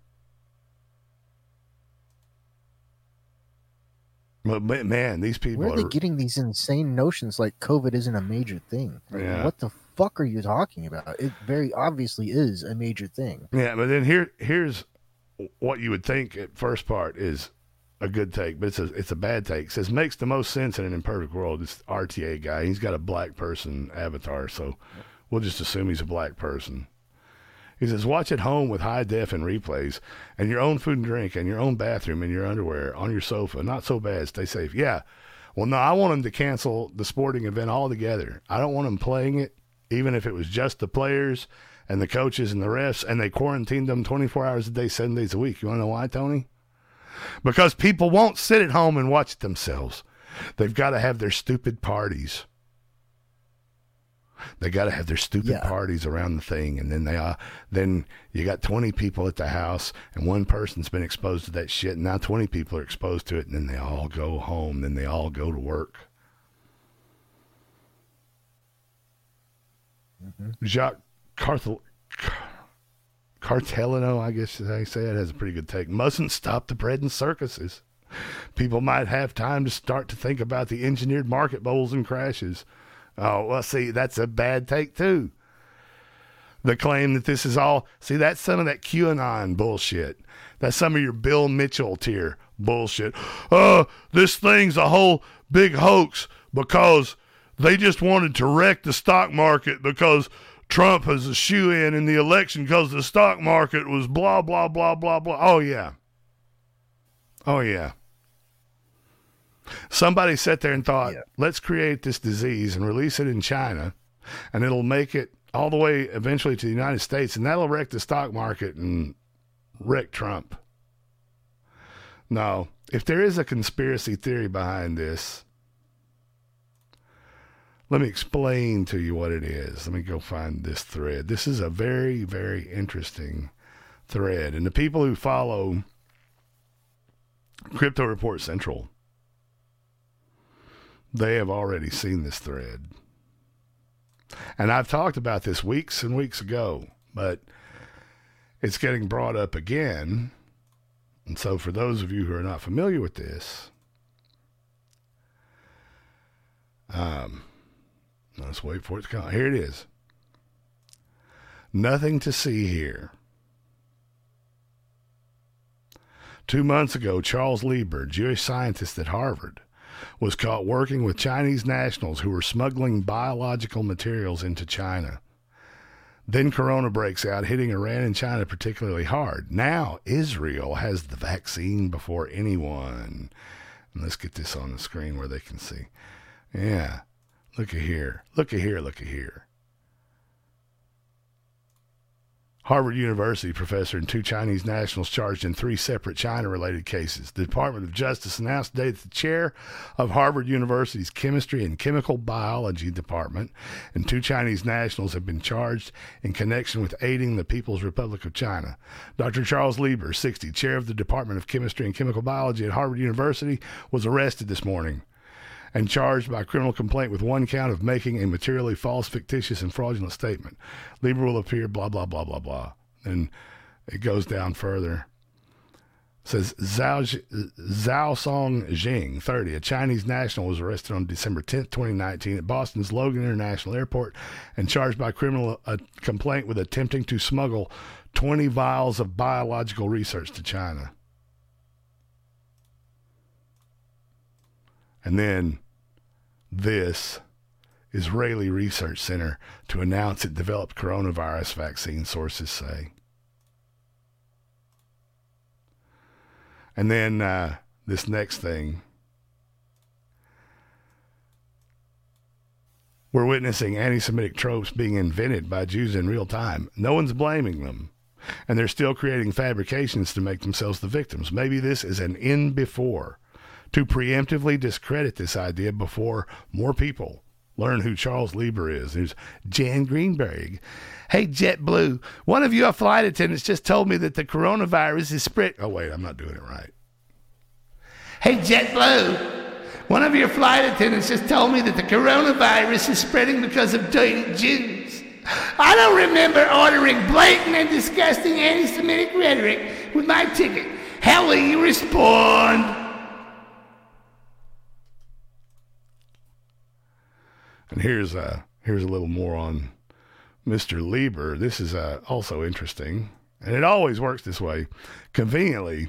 but ma- man, these people Where are they are. getting these insane notions like COVID isn't a major thing? Like, Yeah. What the fuck are you talking about? It very obviously is a major thing. Yeah, but then here here's what you would think at first part is a good take, but it's a it's a bad take. It says makes the most sense in an imperfect world. It's the RTA guy. He's got a black person avatar, so we'll just assume he's a black person. He says, watch at home with high def and replays, and your own food and drink, and your own bathroom, and your underwear on your sofa. Not so bad. Stay safe. Yeah. Well, no, I want them to cancel the sporting event altogether. I don't want them playing it, even if it was just the players and the coaches and the refs, and they quarantined them 24 hours a day, seven days a week. You want to know why, Tony? Because people won't sit at home and watch it themselves. They've got to have their stupid parties. They got to have their stupid Yeah. parties around the thing, and then they uh, then you got twenty people at the house, and one person's been exposed to that shit, and now twenty people are exposed to it, and then they all go home, then they all go to work. Jacques Carthel. Cartellino, I guess you say it, has a pretty good take. Mustn't stop the bread and circuses. People might have time to start to think about the engineered market bowls and crashes. Oh, well, see, that's a bad take, too. The claim that this is all, see, that's some of that QAnon bullshit. That's some of your Bill Mitchell tier bullshit. Uh, this thing's a whole big hoax because they just wanted to wreck the stock market because Trump has a shoe in in the election because the stock market was blah, blah, blah, blah, blah. Oh, yeah. Oh, yeah. Somebody sat there and thought, let's create this disease and release it in China, and it'll make it all the way eventually to the United States, and that'll wreck the stock market and wreck Trump. No, if there is a conspiracy theory behind this, let me explain to you what it is. Let me go find this thread. This is a very, very interesting thread. And the people who follow Krypto Report Central, they have already seen this thread. And I've talked about this weeks and weeks ago, but it's getting brought up again. And so, for those of you who are not familiar with this, um, let's wait for it to come. Here it is. Nothing to see here. Two months ago, Charles Lieber, Jewish scientist at Harvard, was caught working with Chinese nationals who were smuggling biological materials into China. Then Corona breaks out, hitting Iran and China particularly hard. Now Israel has the vaccine before anyone. And let's get this on the screen where they can see. Yeah. Look at here. Look at here. Look at here. Harvard University professor and two Chinese nationals charged in three separate China related cases. The Department of Justice announced today that the chair of Harvard University's Chemistry and Chemical Biology Department and two Chinese nationals have been charged in connection with aiding the People's Republic of China. Dr. Charles Lieber, 60, chair of the Department of Chemistry and Chemical Biology at Harvard University, was arrested this morning and charged by criminal complaint with one count of making a materially false, fictitious, and fraudulent statement. Lieber will appear, blah, blah, blah, blah, blah. And it goes down further. It says Zhao, Zhao Song Jing, 30, a Chinese national, was arrested on December 10th, 2019, at Boston's Logan International Airport and charged by criminal uh, complaint with attempting to smuggle 20 vials of biological research to China. And then this Israeli Research Center to announce it developed coronavirus vaccine, sources say. And then uh, this next thing. We're witnessing anti Semitic tropes being invented by Jews in real time. No one's blaming them. And they're still creating fabrications to make themselves the victims. Maybe this is an in before to preemptively discredit this idea before more people learn who Charles Lieber is. There's Jan Greenberg. Hey, JetBlue, one of your flight attendants just told me that the coronavirus is spread. Oh, wait, I'm not doing it right. Hey, JetBlue, one of your flight attendants just told me that the coronavirus is spreading because of dirty Jews. I don't remember ordering blatant and disgusting anti Semitic rhetoric with my ticket. How will you respond? And here's a here's a little more on Mr. Lieber. This is uh, also interesting, and it always works this way. Conveniently,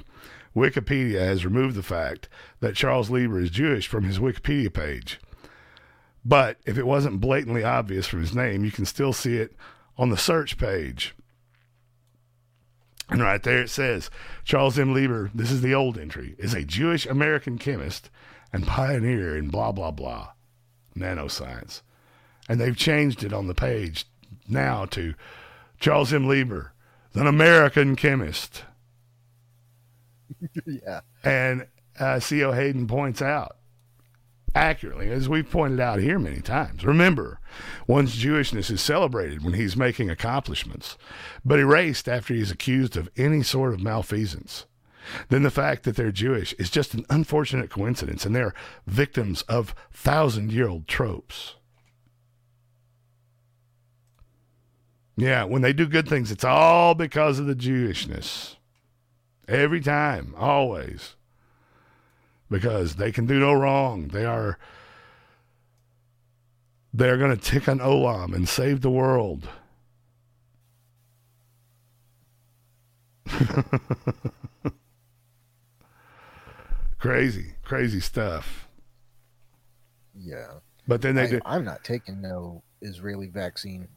Wikipedia has removed the fact that Charles Lieber is Jewish from his Wikipedia page. But if it wasn't blatantly obvious from his name, you can still see it on the search page. And right there it says Charles M. Lieber, this is the old entry, is a Jewish American chemist and pioneer in blah, blah, blah, nanoscience. And they've changed it on the page now to Charles M. Lieber, an American chemist. yeah. And uh, C.O. Hayden points out accurately, as we've pointed out here many times. Remember, one's Jewishness is celebrated when he's making accomplishments, but erased after he's accused of any sort of malfeasance. Then the fact that they're Jewish is just an unfortunate coincidence, and they're victims of thousand year old tropes. Yeah, when they do good things, it's all because of the Jewishness. Every time, always. Because they can do no wrong. They are they're going to tikkun olam and save the world. crazy, crazy stuff. Yeah. But then they I, do. I'm not taking no Israeli vaccine.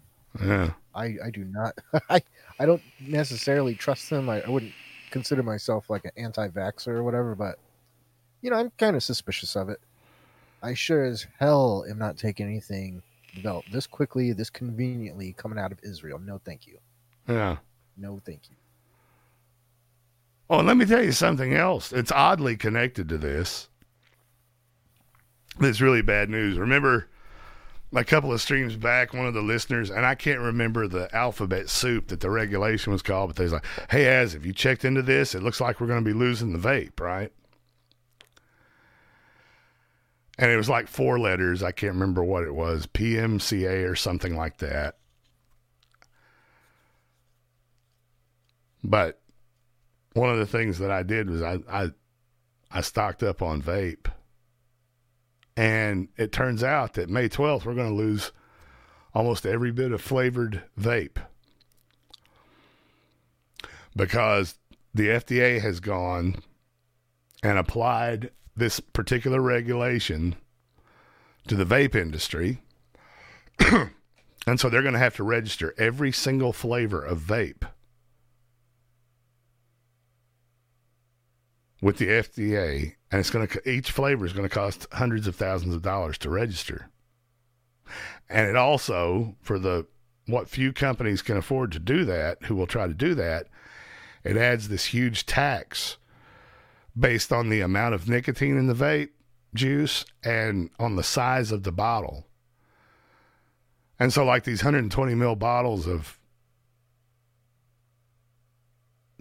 Yeah. I, I do not. I, I don't necessarily trust them. I, I wouldn't consider myself like an anti vaxxer or whatever, but, you know, I'm kind of suspicious of it. I sure as hell am not taking anything developed this quickly, this conveniently coming out of Israel. No, thank you. Yeah. No, thank you. Oh, and let me tell you something else. It's oddly connected to this. It's really bad news. Remember a couple of streams back, one of the listeners, and I can't remember the alphabet soup that the regulation was called, but they was like, hey, as if you checked into this, it looks like we're going to be losing the vape, right? And it was like four letters. I can't remember what it was PMCA or something like that. But one of the things that I did was I, I, I stocked up on vape. And it turns out that May 12th, we're going to lose almost every bit of flavored vape because the FDA has gone and applied this particular regulation to the vape industry. and so they're going to have to register every single flavor of vape with the FDA, and it's going to each flavor is going to cost hundreds of thousands of dollars to register. And it also for the what few companies can afford to do that, who will try to do that, it adds this huge tax based on the amount of nicotine in the vape juice and on the size of the bottle. And so, like these 120 mil bottles of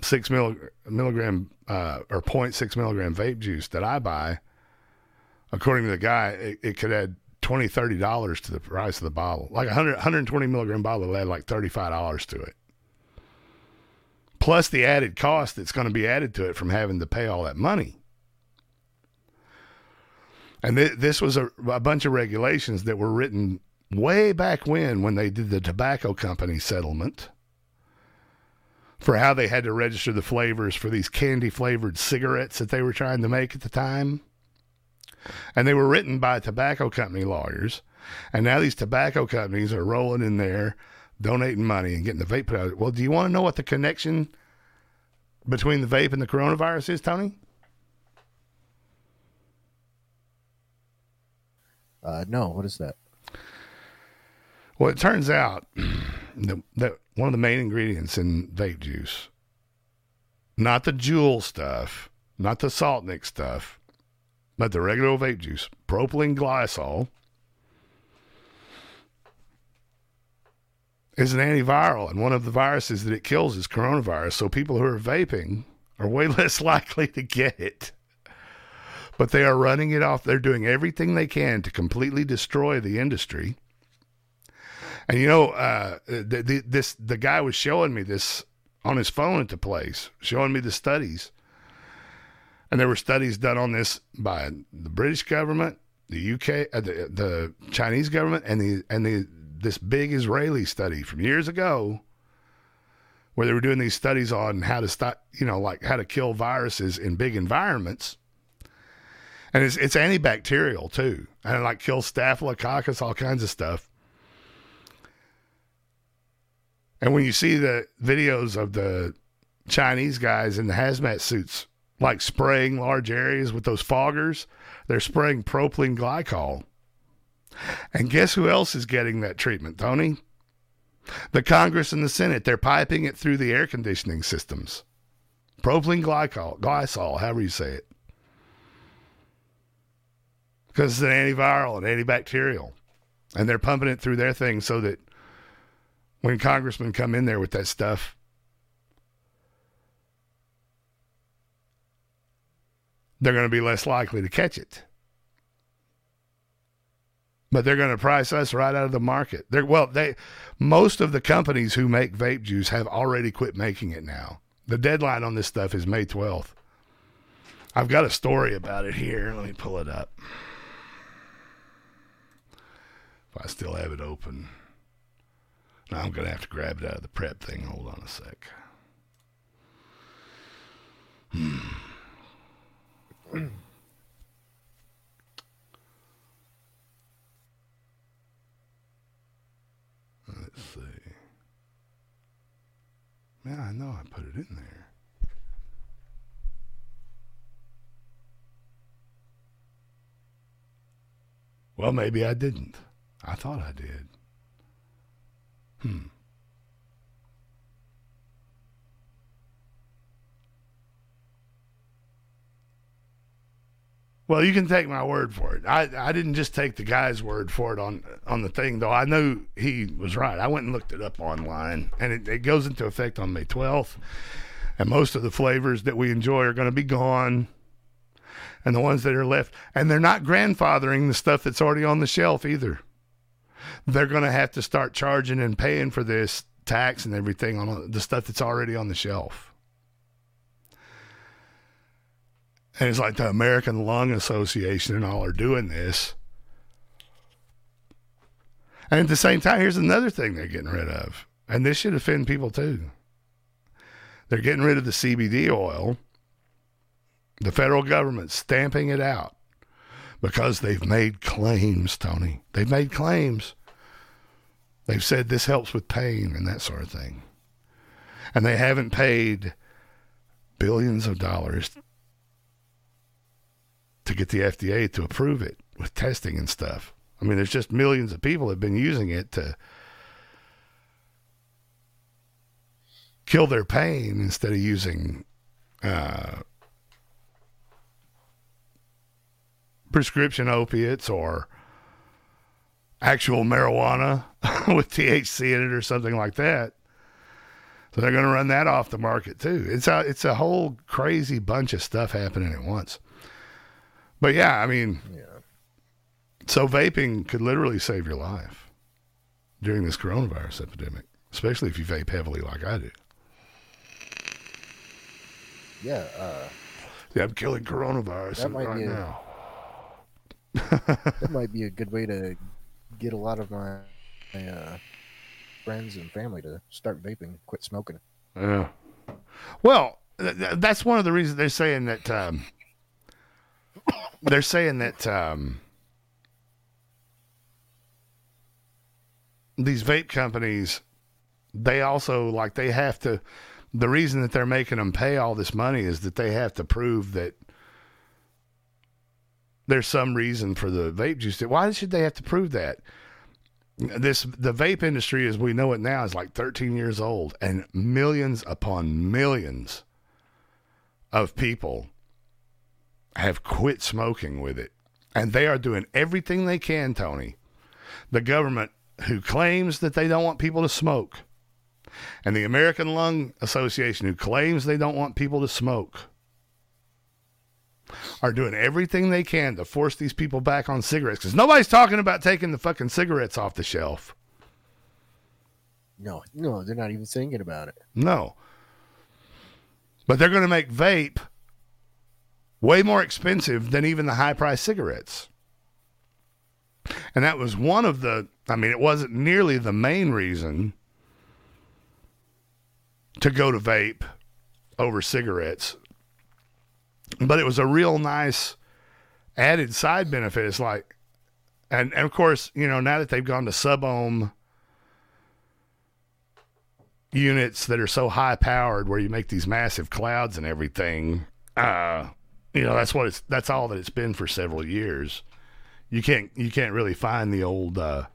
six mil, milligram uh, or 0.6 milligram vape juice that I buy, according to the guy, it, it could add 20 30 dollars to the price of the bottle. Like a 100 120 milligram bottle will add like 35 dollars to it. Plus the added cost that's going to be added to it from having to pay all that money. And th- this was a, a bunch of regulations that were written way back when, when they did the tobacco company settlement for how they had to register the flavors for these candy flavored cigarettes that they were trying to make at the time. And they were written by tobacco company lawyers. And now these tobacco companies are rolling in there, donating money and getting the vape put out. Well, do you want to know what the connection between the vape and the coronavirus is, Tony? Uh, no, what is that? Well, it turns out that, that one of the main ingredients in vape juice, not the Juul stuff, not the Salt Nic stuff, but the regular vape juice, propylene glycol, is an antiviral, and one of the viruses that it kills is coronavirus. So people who are vaping are way less likely to get it. But they are running it off. They're doing everything they can to completely destroy the industry. And you know, uh, the, the, this the guy was showing me this on his phone at the place, showing me the studies. And there were studies done on this by the British government, the UK, uh, the, the Chinese government, and the and the this big Israeli study from years ago, where they were doing these studies on how to stop, you know, like how to kill viruses in big environments. And it's it's antibacterial too, and it like kills staphylococcus, all kinds of stuff. And when you see the videos of the Chinese guys in the hazmat suits, like spraying large areas with those foggers, they're spraying propylene glycol. And guess who else is getting that treatment, Tony? The Congress and the Senate. They're piping it through the air conditioning systems. Propylene glycol, glycol, however you say it. Because it's an antiviral and antibacterial. And they're pumping it through their thing so that when congressmen come in there with that stuff, they're going to be less likely to catch it. But they're going to price us right out of the market. They're, well, they most of the companies who make vape juice have already quit making it now. The deadline on this stuff is May 12th. I've got a story about it here. Let me pull it up. If I still have it open. I'm going to have to grab it out of the prep thing. Hold on a sec. Hmm. Let's see. Man, I know I put it in there. Well, maybe I didn't. I thought I did. Hmm. Well, you can take my word for it. I, I didn't just take the guy's word for it on on the thing, though. I knew he was right. I went and looked it up online, and it, it goes into effect on May 12th. And most of the flavors that we enjoy are going to be gone, and the ones that are left, and they're not grandfathering the stuff that's already on the shelf either. They're going to have to start charging and paying for this tax and everything on the stuff that's already on the shelf. And it's like the American Lung Association and all are doing this. And at the same time, here's another thing they're getting rid of. And this should offend people too. They're getting rid of the CBD oil. The federal government stamping it out because they've made claims, Tony. They've made claims. They've said this helps with pain and that sort of thing. And they haven't paid billions of dollars to get the FDA to approve it with testing and stuff. I mean, there's just millions of people have been using it to kill their pain instead of using uh, prescription opiates or actual marijuana with THC in it or something like that. So they're going to run that off the market too. It's a it's a whole crazy bunch of stuff happening at once. But yeah, I mean, yeah. So vaping could literally save your life during this coronavirus epidemic, especially if you vape heavily like I do. Yeah. Uh, yeah, I'm killing coronavirus right now. That might be a good way to get a lot of my, my uh, friends and family to start vaping, quit smoking. Yeah. Well, th- that's one of the reasons they're saying that. Um, they're saying that um, these vape companies, they also like they have to. The reason that they're making them pay all this money is that they have to prove that there's some reason for the vape juice. Why should they have to prove that? This the vape industry as we know it now is like 13 years old, and millions upon millions of people have quit smoking with it. And they are doing everything they can, Tony. The government who claims that they don't want people to smoke, and the American Lung Association who claims they don't want people to smoke, are doing everything they can to force these people back on cigarettes because nobody's talking about taking the fucking cigarettes off the shelf. No, no, they're not even thinking about it. No. But they're going to make vape way more expensive than even the high price cigarettes. And that was one of the, I mean, it wasn't nearly the main reason to go to vape over cigarettes, but it was a real nice added side benefit. It's like, and, and of course, you know, now that they've gone to sub ohm units that are so high powered where you make these massive clouds and everything, uh, you know, that's what it's, that's all that it's been for several years. You can't, you can't really find the old, uh,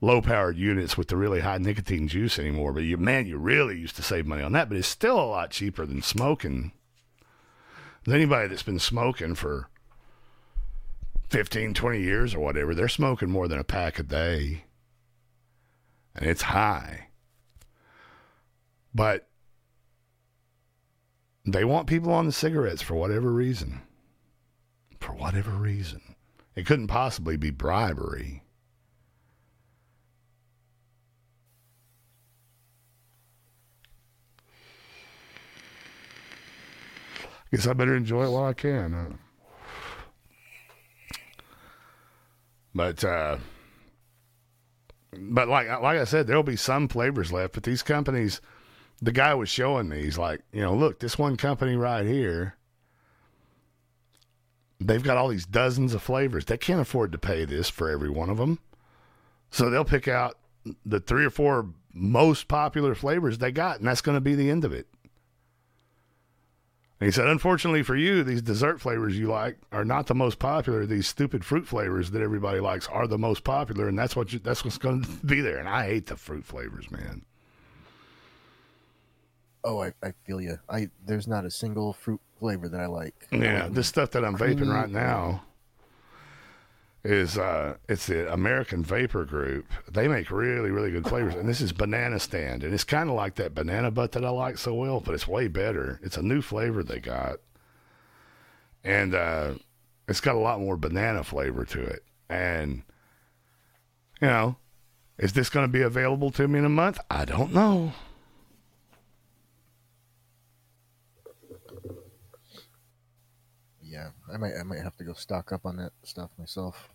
low powered units with the really high nicotine juice anymore. But you, man, you really used to save money on that. But it's still a lot cheaper than smoking. Anybody that's been smoking for 15, 20 years or whatever, they're smoking more than a pack a day. And it's high. But they want people on the cigarettes for whatever reason. For whatever reason. It couldn't possibly be bribery. Guess I better enjoy it while I can. But uh, but like like I said, there'll be some flavors left. But these companies, the guy was showing me, he's like, you know, look, this one company right here, they've got all these dozens of flavors. They can't afford to pay this for every one of them, so they'll pick out the three or four most popular flavors they got, and that's going to be the end of it. And he said, unfortunately for you, these dessert flavors you like are not the most popular. These stupid fruit flavors that everybody likes are the most popular, and that's what you, that's what's going to be there. And I hate the fruit flavors, man. Oh, I, I feel you. I there's not a single fruit flavor that I like. Yeah, Um, this stuff that I'm vaping creamy- right now is uh it's the American Vapor Group. They make really really good flavors, and this is banana stand, and it's kind of like that banana butt that I like so well, but it's way better. It's a new flavor they got, and uh it's got a lot more banana flavor to it. And you know, is this going to be available to me in a month? I don't know. Yeah, I might I might have to go stock up on that stuff myself.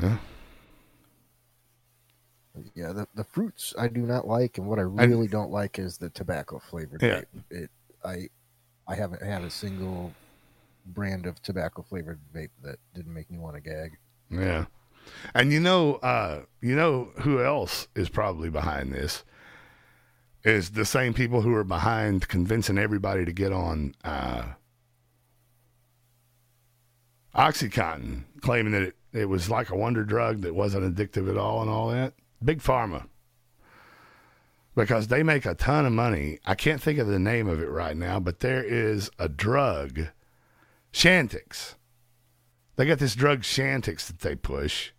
Yeah. Yeah, the, the fruits I do not like, and what I really don't like is the tobacco flavored Yeah. vape. It I I haven't had a single brand of tobacco flavored vape that didn't make me want to gag. Yeah. And you know, uh, you know who else is probably behind this? Is the same people who are behind convincing everybody to get on uh, OxyContin, claiming that it, it was like a wonder drug that wasn't addictive at all and all that. Big Pharma. Because they make a ton of money. I can't think of the name of it right now, but there is a drug, Chantix. They got this drug Chantix that they push.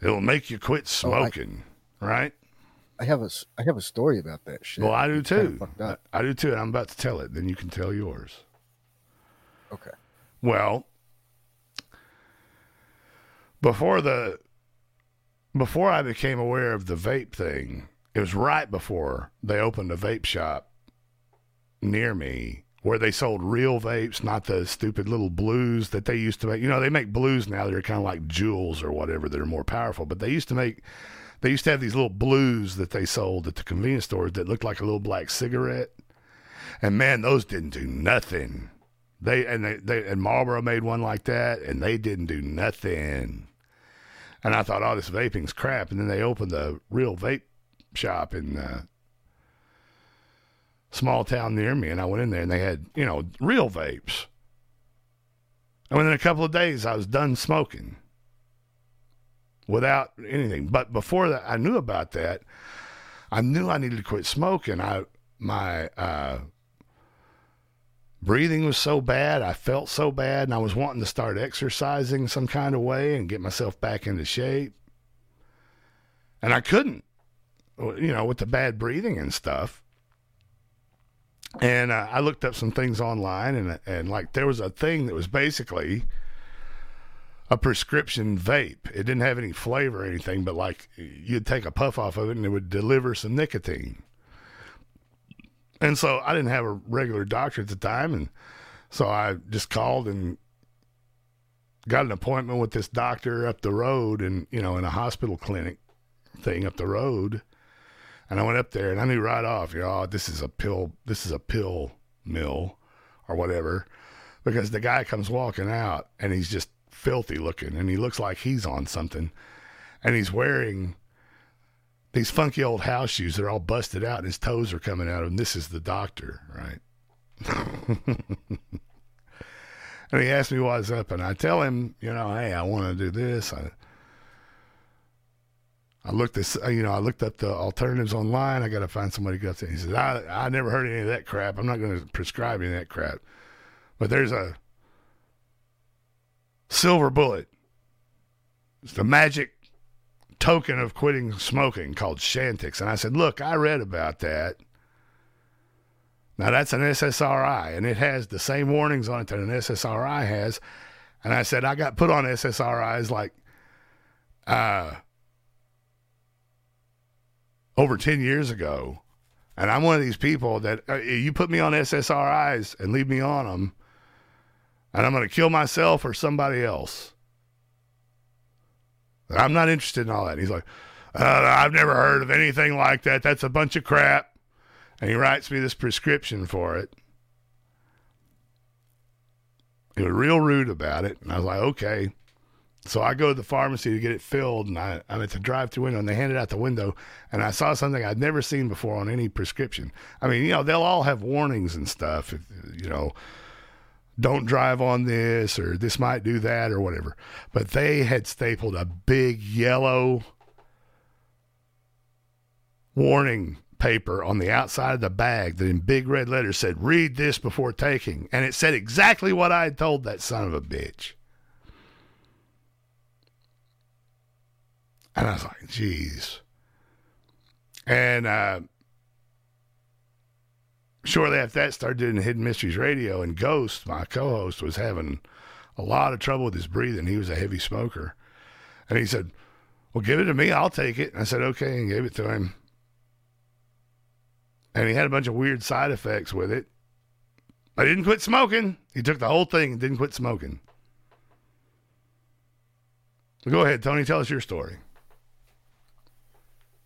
It'll make you quit Oh, I- smoking, right? I have a I have a story about that shit. Well, I do It's too. up. I, I do too, and I'm about to tell it. Then you can tell yours. Okay. Well, before the before I became aware of the vape thing, it was right before they opened a vape shop near me where they sold real vapes, not the stupid little blues that they used to make. You know, they make blues now that are kind of like Juuls or whatever that are more powerful, but they used to make they used to have these little blues that they sold at the convenience stores that looked like a little black cigarette. And man, those didn't do nothing. They and they, they and Marlboro made one like that, and they didn't do nothing. And I thought, oh, this vaping's crap. And then they opened a real vape shop in uh, small town near me, and I went in there, and they had you know real vapes. And within a couple of days, I was done smoking without anything. But before that, I knew about that. I knew I needed to quit smoking. I my uh, breathing was so bad. I felt so bad, and I was wanting to start exercising some kind of way and get myself back into shape. And I couldn't, you know, with the bad breathing and stuff. And uh, I looked up some things online, and and like there was a thing that was basically a prescription vape. It didn't have any flavor or anything, but like you'd take a puff off of it and it would deliver some nicotine. And so I didn't have a regular doctor at the time, and so I just called and got an appointment with this doctor up the road, and you know, in a hospital clinic thing up the road. And I went up there, and I knew right off, you know, oh, this is a pill, this is a pill mill, or whatever, because the guy comes walking out, and he's just filthy looking, and he looks like he's on something, and he's wearing these funky old house shoes that are all busted out and his toes are coming out and this is the doctor right and he asked me what's up and i tell him you know hey i want to do this i I looked this, uh, you know, I looked up the alternatives online. I got to find somebody who got that. He says, I, I never heard any of that crap. I'm not going to prescribe any of that crap. But there's a silver bullet. It's the magic token of quitting smoking called Chantix. And I said, Look, I read about that. Now that's an SSRI, and it has the same warnings on it that an SSRI has. And I said, I got put on SSRIs like uh, over 10 years ago. And I'm one of these people that uh, you put me on SSRIs and leave me on them, and I'm going to kill myself or somebody else. I'm not interested in all that. He's like, uh, I've never heard of anything like that. That's a bunch of crap. And he writes me this prescription for it. He was real rude about it. And I was like, okay. So I go to the pharmacy to get it filled, and I, I'm at the drive-through window, and they hand it out the window, and I saw something I'd never seen before on any prescription. I mean, you know, they'll all have warnings and stuff, you know, don't drive on this or this might do that or whatever. But they had stapled a big yellow warning paper on the outside of the bag that in big red letters said, read this before taking. And it said exactly what I had told that son of a bitch. And I was like, geez. And uh, shortly after that, started doing Hidden Mysteries Radio, and Ghost, my co-host, was having a lot of trouble with his breathing. He was a heavy smoker, and he said, "Well, give it to me. I'll take it." And I said, "Okay," and gave it to him. And he had a bunch of weird side effects with it. I didn't quit smoking. He took the whole thing and didn't quit smoking. Go ahead, Tony. Tell us your story.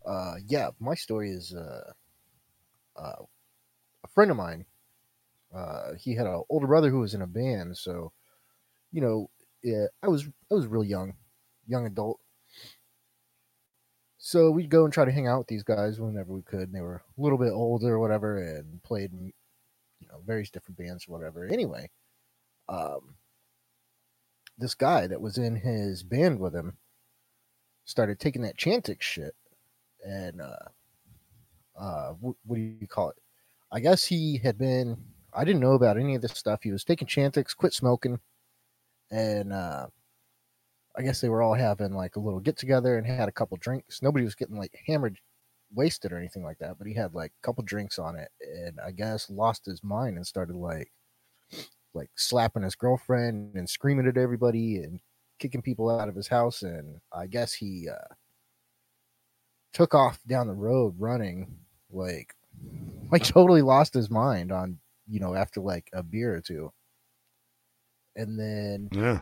Uh, yeah, my story is uh, uh, a friend of mine. Uh, he had an older brother who was in a band, so you know, yeah, I was I was real young, young adult. So we'd go and try to hang out with these guys whenever we could. And they were a little bit older or whatever, and played, you know, various different bands or whatever. Anyway, um, this guy that was in his band with him started taking that Chantix shit, and uh, uh, what, what do you call it? I guess he had been. I didn't know about any of this stuff. He was taking Chantix, quit smoking, and uh, I guess they were all having like a little get together and had a couple drinks. Nobody was getting like hammered, wasted or anything like that, but he had like a couple drinks on it, and I guess lost his mind and started like, like slapping his girlfriend and screaming at everybody and kicking people out of his house. And I guess he uh, took off down the road running, like, like totally lost his mind on you know after like a beer or two. And then yeah.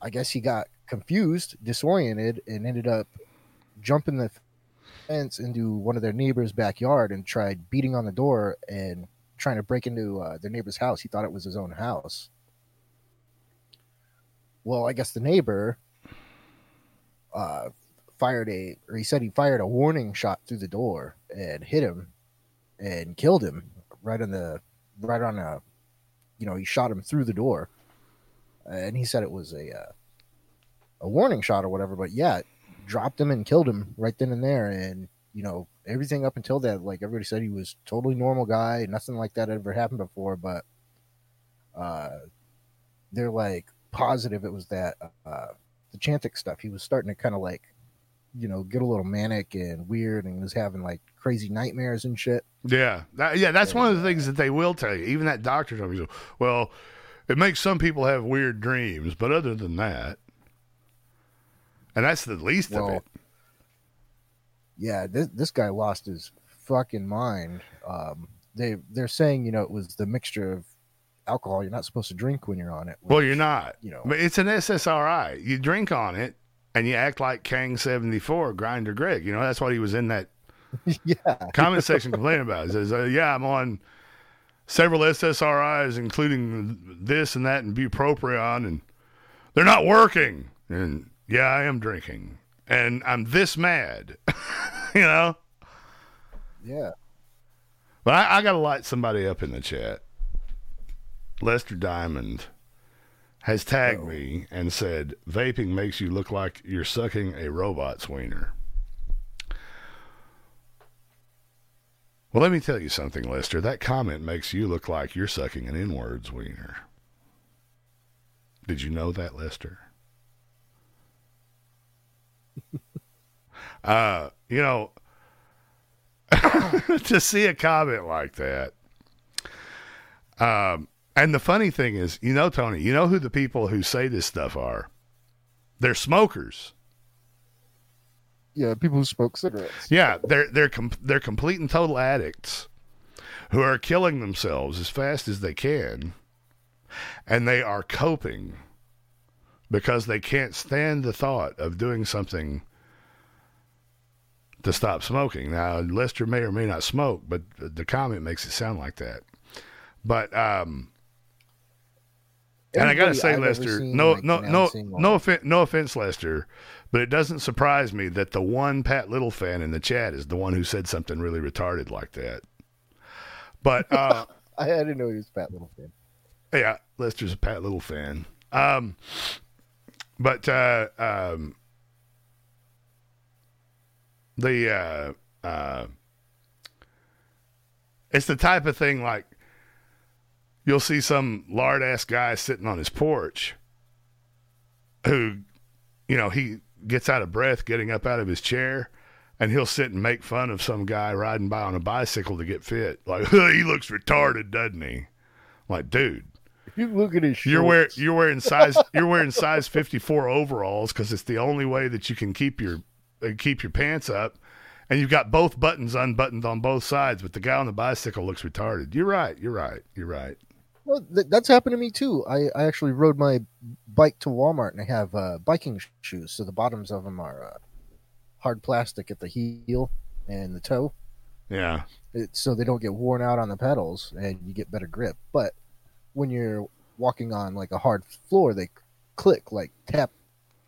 I guess he got confused disoriented and ended up jumping the fence into one of their neighbors backyard and tried beating on the door and trying to break into uh, their neighbor's house. He thought it was his own house. Well i guess the neighbor uh, fired a or he said he fired a warning shot through the door and hit him and killed him right on the right on a you know he shot him through the door. And he said it was a uh, a warning shot or whatever but yeah dropped him and killed him right then and there. And you know everything up until that like everybody said he was totally normal guy. Nothing like that ever happened before but uh they're like positive it was that uh the Chantix stuff. He was starting to kind of like you know get a little manic and weird and was having like crazy nightmares and shit Yeah, that, yeah, that's one of the things that they will tell you. Even that doctor told me, well, it makes some people have weird dreams, but other than that, and that's the least of it. Yeah, this this guy lost his fucking mind. Um, they they're saying you know it was the mixture of alcohol you're not supposed to drink when you're on it. Well, you're not. you know. but it's an SSRI. You drink on it, and you act like Kang seventy four, Grinder Greg. You know that's what he was in that yeah. comment section complaining about. He says, uh, "Yeah, I'm on several SSRIs, including this and that, and bupropion, and they're not working. And yeah, I am drinking, and I'm this mad. you know." Yeah. But I, I got to light somebody up in the chat. Lester Diamond has tagged me and said, vaping makes you look like you're sucking a robot's wiener. Well, let me tell you something, Lester. That comment makes you look like you're sucking an N-word's wiener. Did you know that, Lester? uh, you know, to see a comment like that. Um, and the funny thing is, you know, Tony, you know who the people who say this stuff are? They're smokers. Yeah, people who smoke cigarettes. Yeah, they're they're com- they're complete and total addicts who are killing themselves as fast as they can, and they are coping because they can't stand the thought of doing something to stop smoking. Now, Lester may or may not smoke, but the comment makes it sound like that. But um, and I gotta say, I've Lester, seen, no, like, no, no, no offense, no offense, Lester, but it doesn't surprise me that the one Pat Little fan in the chat is the one who said something really retarded like that. But uh, I, didn't know he was a fat little fan. yeah, Lester's a Pat Little fan. Um, but uh, um, the uh, uh, it's the type of thing like you'll see some lard ass guy sitting on his porch who, you know, he gets out of breath getting up out of his chair. And he'll sit and make fun of some guy riding by on a bicycle to get fit. Like, he looks retarded, doesn't he? Like, dude, You look at his you're wearing shorts. you're wearing size you're wearing size 54 overalls because it's the only way that you can keep your uh, keep your pants up, and you've got both buttons unbuttoned on both sides. But the guy on the bicycle looks retarded. You're right. You're right. You're right. Well, th- that's happened to me too. I, I actually rode my bike to Walmart and I have uh, biking shoes. So the bottoms of them are uh, hard plastic at the heel and the toe, Yeah. it, so they don't get worn out on the pedals and you get better grip. But when you're walking on like a hard floor, they click like tap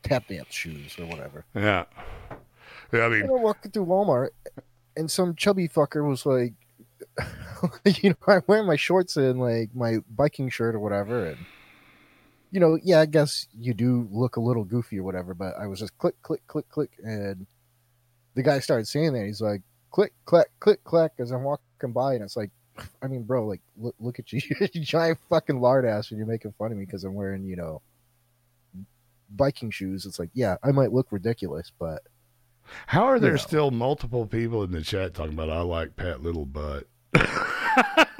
tap dance shoes or whatever. Yeah. Yeah. I mean, I'm walking through Walmart, and some chubby fucker was like, you know, I'm wearing my shorts and like my biking shirt or whatever, and you know, yeah, I guess you do look a little goofy or whatever, but I was just click, click, click, click, and the guy started saying that he's like, click, click, click, click, as I'm walking by, and it's like, I mean, bro, like, look, look at you, you giant fucking lard ass, and you're making fun of me because I'm wearing, you know, biking shoes. It's like, yeah, I might look ridiculous, but how are there know. still multiple people in the chat talking about I like Pat Little butt? I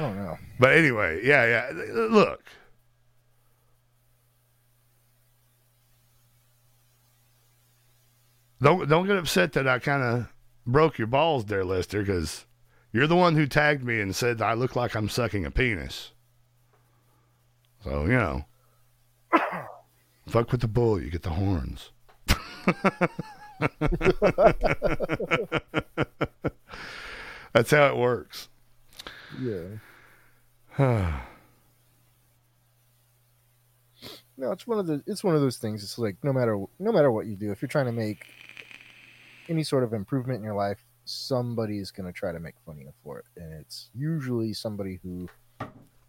don't know. But anyway, yeah, yeah. Look. Don't don't get upset that I kind of broke your balls there, Lester, because you're the one who tagged me and said I look like I'm sucking a penis. So you know, fuck with the bull, you get the horns. That's how it works. Yeah. no, it's one of the it's one of those things. It's like no matter no matter what you do, if you're trying to make any sort of improvement in your life, somebody's gonna try to make fun of you for it, and it's usually somebody who,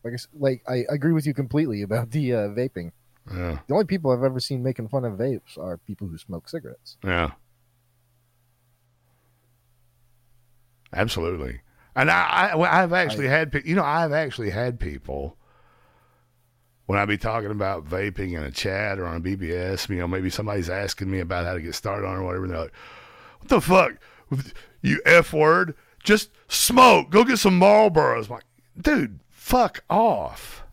like, I like I, I agree with you completely about the uh, vaping. Yeah. The only people I've ever seen making fun of vapes are people who smoke cigarettes. Yeah. Absolutely. And I, I I've actually had pe- you know I've actually had people when I be talking about vaping in a chat or on a BBS, you know, maybe somebody's asking me about how to get started on or whatever. And they're like, "What the fuck, you f word? Just smoke. Go get some Marlboros." I'm like, dude, fuck off.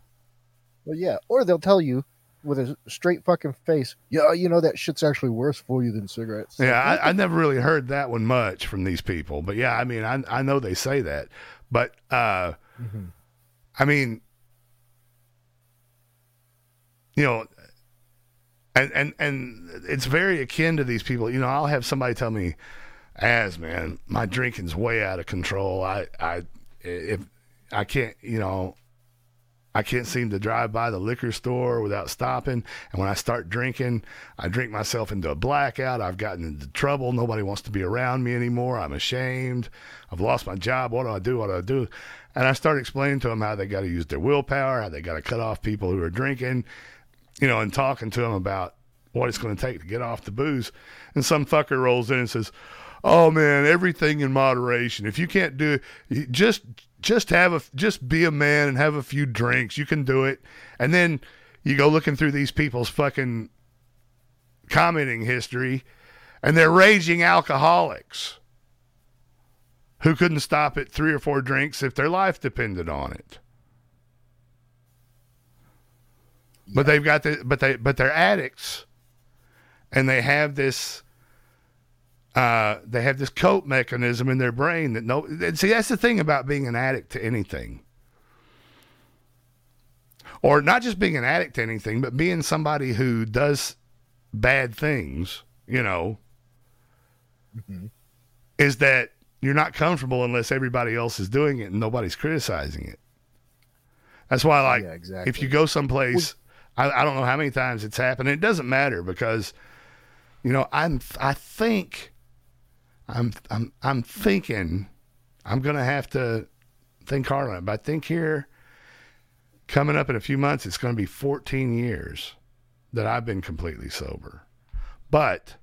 Well, yeah, or they'll tell you with a straight fucking face, yeah, you know that shit's actually worse for you than cigarettes. Yeah, I, I never really heard that one much from these people, but yeah, I mean, I I know they say that, but uh, Mhm. I mean, you know, and and and it's very akin to these people. You know, I'll have somebody tell me, "As man, my drinking's way out of control. I I if I can't, you know." I can't seem to drive by the liquor store without stopping. And when I start drinking, I drink myself into a blackout. I've gotten into trouble. Nobody wants to be around me anymore. I'm ashamed. I've lost my job. What do I do? What do I do? And I start explaining to them how they got to use their willpower, how they got to cut off people who are drinking, you know, and talking to them about what it's going to take to get off the booze. And some fucker rolls in and says, "Oh man, everything in moderation. If you can't do it, just just have a just be a man and have a few drinks. You can do it." And then you go looking through these people's fucking commenting history, and they're raging alcoholics who couldn't stop at three or four drinks if their life depended on it. But they've got the but they but they're addicts, and they have this. Uh, they have this cope mechanism in their brain that no. and See, that's the thing about being an addict to anything, or not just being an addict to anything, but being somebody who does bad things. You know, is that you're not comfortable unless everybody else is doing it and nobody's criticizing it. That's why, like, Yeah, exactly. if you go someplace, I, I don't know how many times it's happened. It doesn't matter because, you know, I'm I think, I'm I'm I'm thinking, I'm gonna have to think hard on it. But I think here, coming up in a few months, it's going to be 14 years that I've been completely sober. But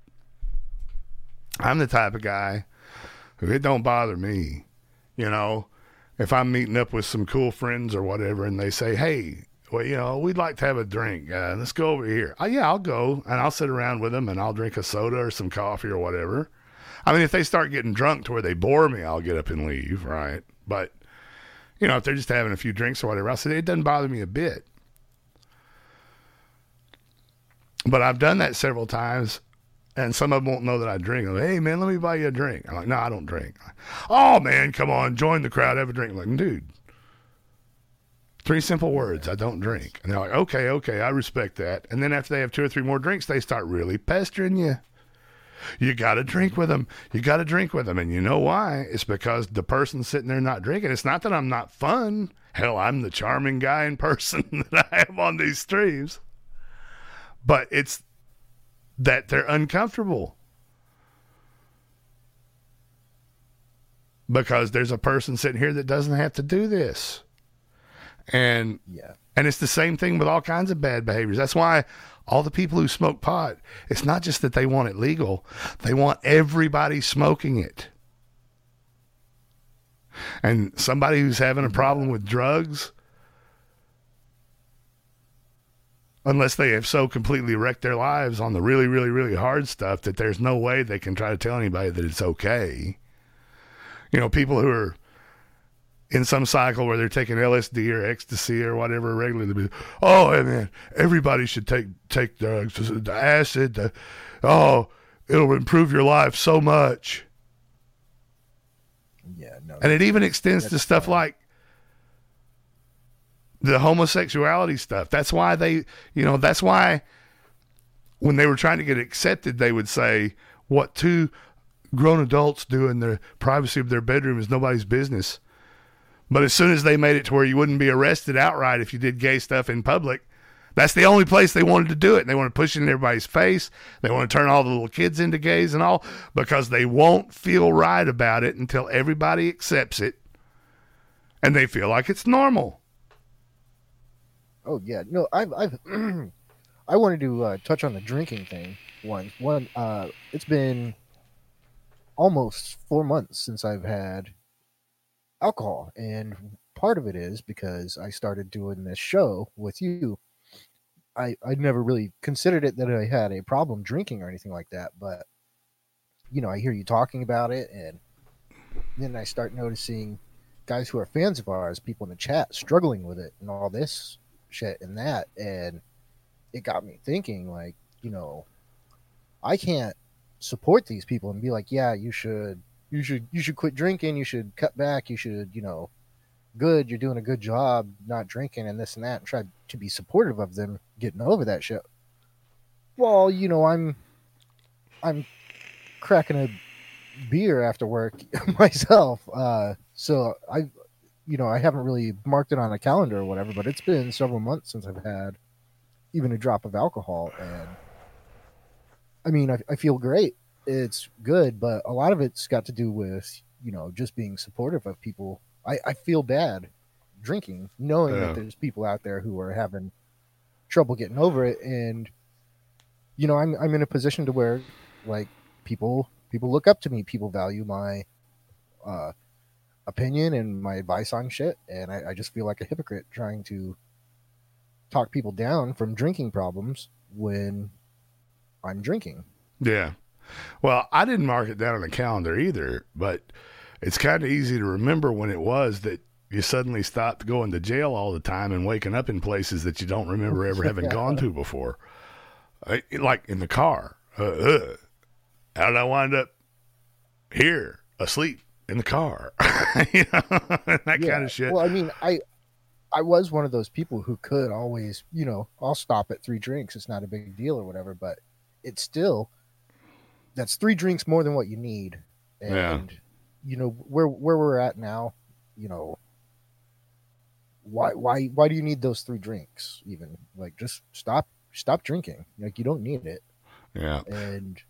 I'm the type of guy who it don't bother me, you know, if I'm meeting up with some cool friends or whatever, and they say, "Hey, well, you know, we'd like to have a drink. Uh, let's go over here." Oh, yeah, I'll go and I'll sit around with them and I'll drink a soda or some coffee or whatever. I mean, if they start getting drunk to where they bore me, I'll get up and leave, right? But you know, if they're just having a few drinks or whatever, I said it doesn't bother me a bit. But I've done that several times, and some of them won't know that I drink. I'm like, hey man, let me buy you a drink. I'm like, no, I don't drink. Oh man, come on, join the crowd, have a drink. I'm like, dude, three simple words: I don't drink. And they're like, okay, okay, I respect that. And then after they have two or three more drinks, they start really pestering you. You got to drink with them. You got to drink with them. And you know why? It's because the person sitting there not drinking. It's not that I'm not fun. Hell, I'm the charming guy in person that I have on these streams. But it's that they're uncomfortable. Because there's a person sitting here that doesn't have to do this. And Yeah. and it's the same thing with all kinds of bad behaviors. That's why all the people who smoke pot, it's not just that they want it legal, they want everybody smoking it. And somebody who's having a problem with drugs, unless they have so completely wrecked their lives on the really, really, really hard stuff that there's no way they can try to tell anybody that it's okay. You know, people who are in some cycle where they're taking LSD or ecstasy or whatever regularly. Be, oh, man, everybody should take take drugs. The acid, the, oh, it'll improve your life so much. Yeah, no. And it even extends to stuff like the homosexuality stuff. That's why they, you know, that's why when they were trying to get accepted, they would say what two grown adults do in the privacy of their bedroom is nobody's business. But as soon as they made it to where you wouldn't be arrested outright if you did gay stuff in public, that's the only place they wanted to do it. And They want to push it in everybody's face. They want to turn all the little kids into gays and all because they won't feel right about it until everybody accepts it and they feel like it's normal. Oh yeah, no, I've I've I wanted to uh, touch on the drinking thing once. One, uh, it's been almost four months since I've had alcohol, and part of it is because I started doing this show with you. I I never really considered it that I had a problem drinking or anything like that, but you know, I hear you talking about it, and then I start noticing guys who are fans of ours, people in the chat, struggling with it and all this shit and that, and it got me thinking, like, you know, I can't support these people and be like, yeah, you should, you should, you should quit drinking, you should cut back, you should, you know, good, you're doing a good job not drinking and this and that, and try to be supportive of them getting over that shit. Well, you know, I'm, I'm cracking a beer after work myself, uh, so I, you know, I haven't really marked it on a calendar or whatever, but it's been several months since I've had even a drop of alcohol, and I mean, I, I feel great. It's good, but a lot of it's got to do with you know just being supportive of people. I, I feel bad drinking, knowing Yeah. that there's people out there who are having trouble getting over it, and you know, I'm I'm in a position to where like people people look up to me, people value my uh, opinion and my advice on shit, and I, I just feel like a hypocrite trying to talk people down from drinking problems when I'm drinking. Yeah. Well, I didn't mark it down on the calendar either, but it's kind of easy to remember when it was that you suddenly stopped going to jail all the time and waking up in places that you don't remember ever having Yeah. gone to before. Like in the car. Uh, uh, how did I wind up here asleep in the car? you know, that kind of shit. Well, I mean, I I was one of those people who could always, you know, I'll stop at three drinks. It's not a big deal or whatever, but it's still that's three drinks more than what you need. And Yeah. you know, where where we're at now, you know, why why why do you need those three drinks even? Like just stop stop drinking. Like you don't need it. yeah. And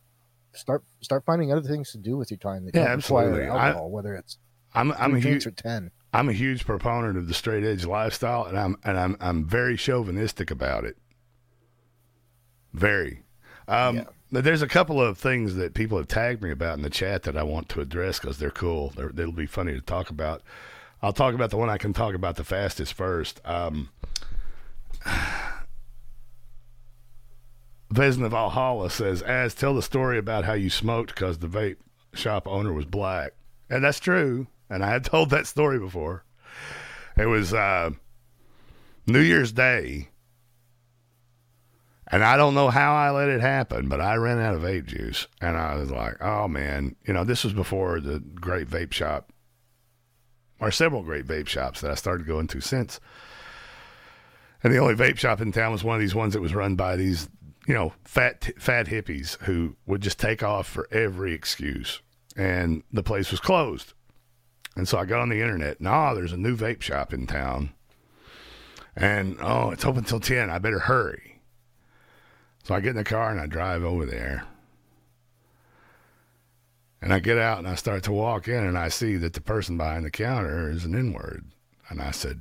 start start finding other things to do with your time that Yeah, absolutely. I, whether it's I'm I'm a huge or ten. I'm a huge proponent of the straight edge lifestyle, and I'm and I'm I'm very chauvinistic about it. Very. Um, but There's a couple of things that people have tagged me about in the chat that I want to address because they're cool. They're, they'll be funny to talk about. I'll talk about the one I can talk about the fastest first. Um, Vesna Valhalla says, "As tell the story about how you smoked because the vape shop owner was black." And that's true. And I had told that story before. It was uh, New Year's Day. And I don't know how I let it happen, but I ran out of vape juice. And I was like, oh man, you know, this was before the great vape shop, or several great vape shops that I started going to since. And the only vape shop in town was one of these ones that was run by these, you know, fat fat hippies who would just take off for every excuse. And the place was closed. And so I got on the internet. Nah, there's a new vape shop in town. And oh, it's open till 10. I better hurry. So I get in the car and I drive over there. And I get out and I start to walk in and I see that the person behind the counter is an N word. And I said,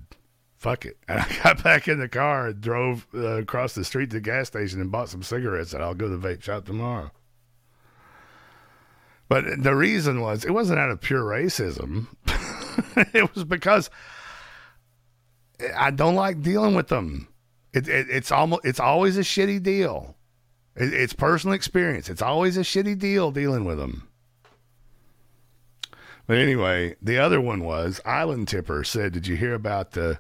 fuck it. And I got back in the car and drove uh, across the street to the gas station and bought some cigarettes and I'll go to the vape shop tomorrow. But the reason was it wasn't out of pure racism. it was because I don't like dealing with them. It, it, it's almost it's always a shitty deal. It, it's personal experience. It's always a shitty deal dealing with them. But anyway, the other one was Island Tipper said, "Did you hear about the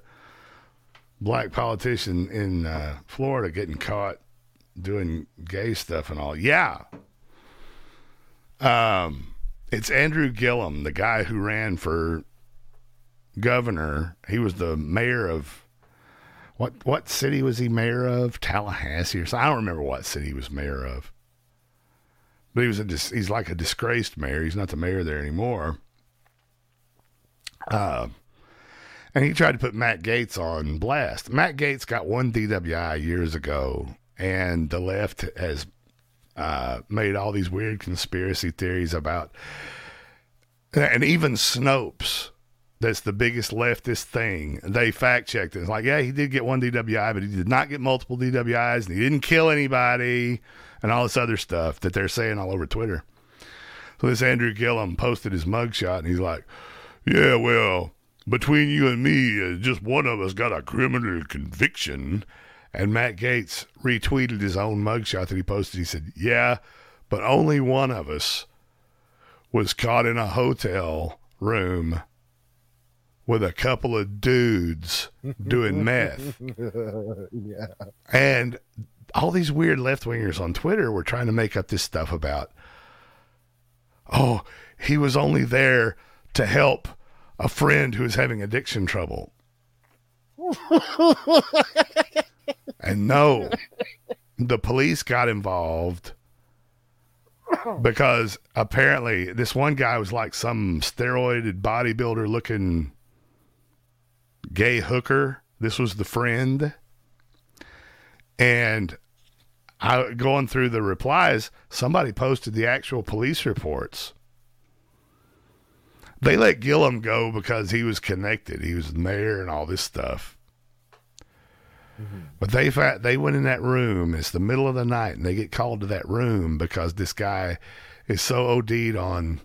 black politician in uh, Florida getting caught doing gay stuff and all?" Yeah. Um, it's Andrew Gillum, the guy who ran for governor. He was the mayor of what what city was he mayor of? Tallahassee or something. I don't remember what city he was mayor of. But he was a dis- he's like a disgraced mayor. He's not the mayor there anymore. Uh, and he tried to put Matt Gaetz on blast. Matt Gaetz got one DWI years ago, and the left has uh, made all these weird conspiracy theories about, and even Snopes, that's the biggest leftist thing. They fact checked it. It's like, yeah, he did get one DWI, but he did not get multiple DWIs, and he didn't kill anybody, and all this other stuff that they're saying all over Twitter. So this Andrew Gillum posted his mugshot, and he's like, yeah, well, between you and me, uh, just one of us got a criminal conviction. And Matt Gaetz retweeted his own mugshot that he posted. He said, Yeah, but only one of us was caught in a hotel room with a couple of dudes doing meth. yeah. And all these weird left wingers on Twitter were trying to make up this stuff about, oh, he was only there to help a friend who was having addiction trouble. And no, the police got involved because apparently this one guy was like some steroided bodybuilder looking gay hooker. This was the friend. And I going through the replies, somebody posted the actual police reports. They let Gillum go because he was connected. He was mayor and all this stuff. Mm-hmm. But they they went in that room. It's the middle of the night, and they get called to that room because this guy is so OD'd on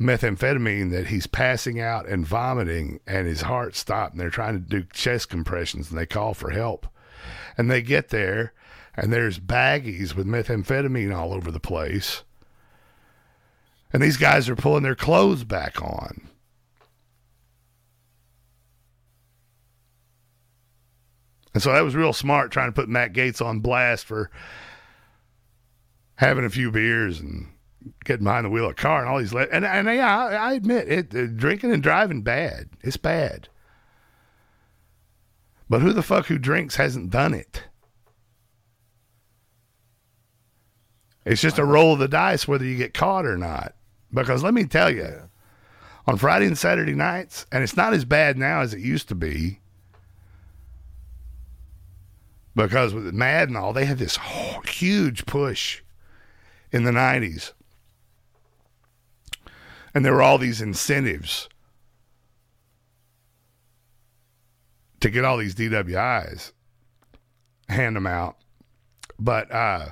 methamphetamine that he's passing out and vomiting, and his heart stopped. And they're trying to do chest compressions, and they call for help. And they get there, and there's baggies with methamphetamine all over the place. And these guys are pulling their clothes back on. And so that was real smart trying to put Matt Gaetz on blast for having a few beers and getting behind the wheel of a car and all these. Le- and and yeah, I, I admit it. uh, Drinking and driving bad. It's bad. But who the fuck who drinks hasn't done it? It's just a roll of the dice whether you get caught or not. Because let me tell you, on Friday and Saturday nights, and it's not as bad now as it used to be. Because with MADD and all, they had this huge push in the 90s. And there were all these incentives to get all these DWIs, hand them out. But uh,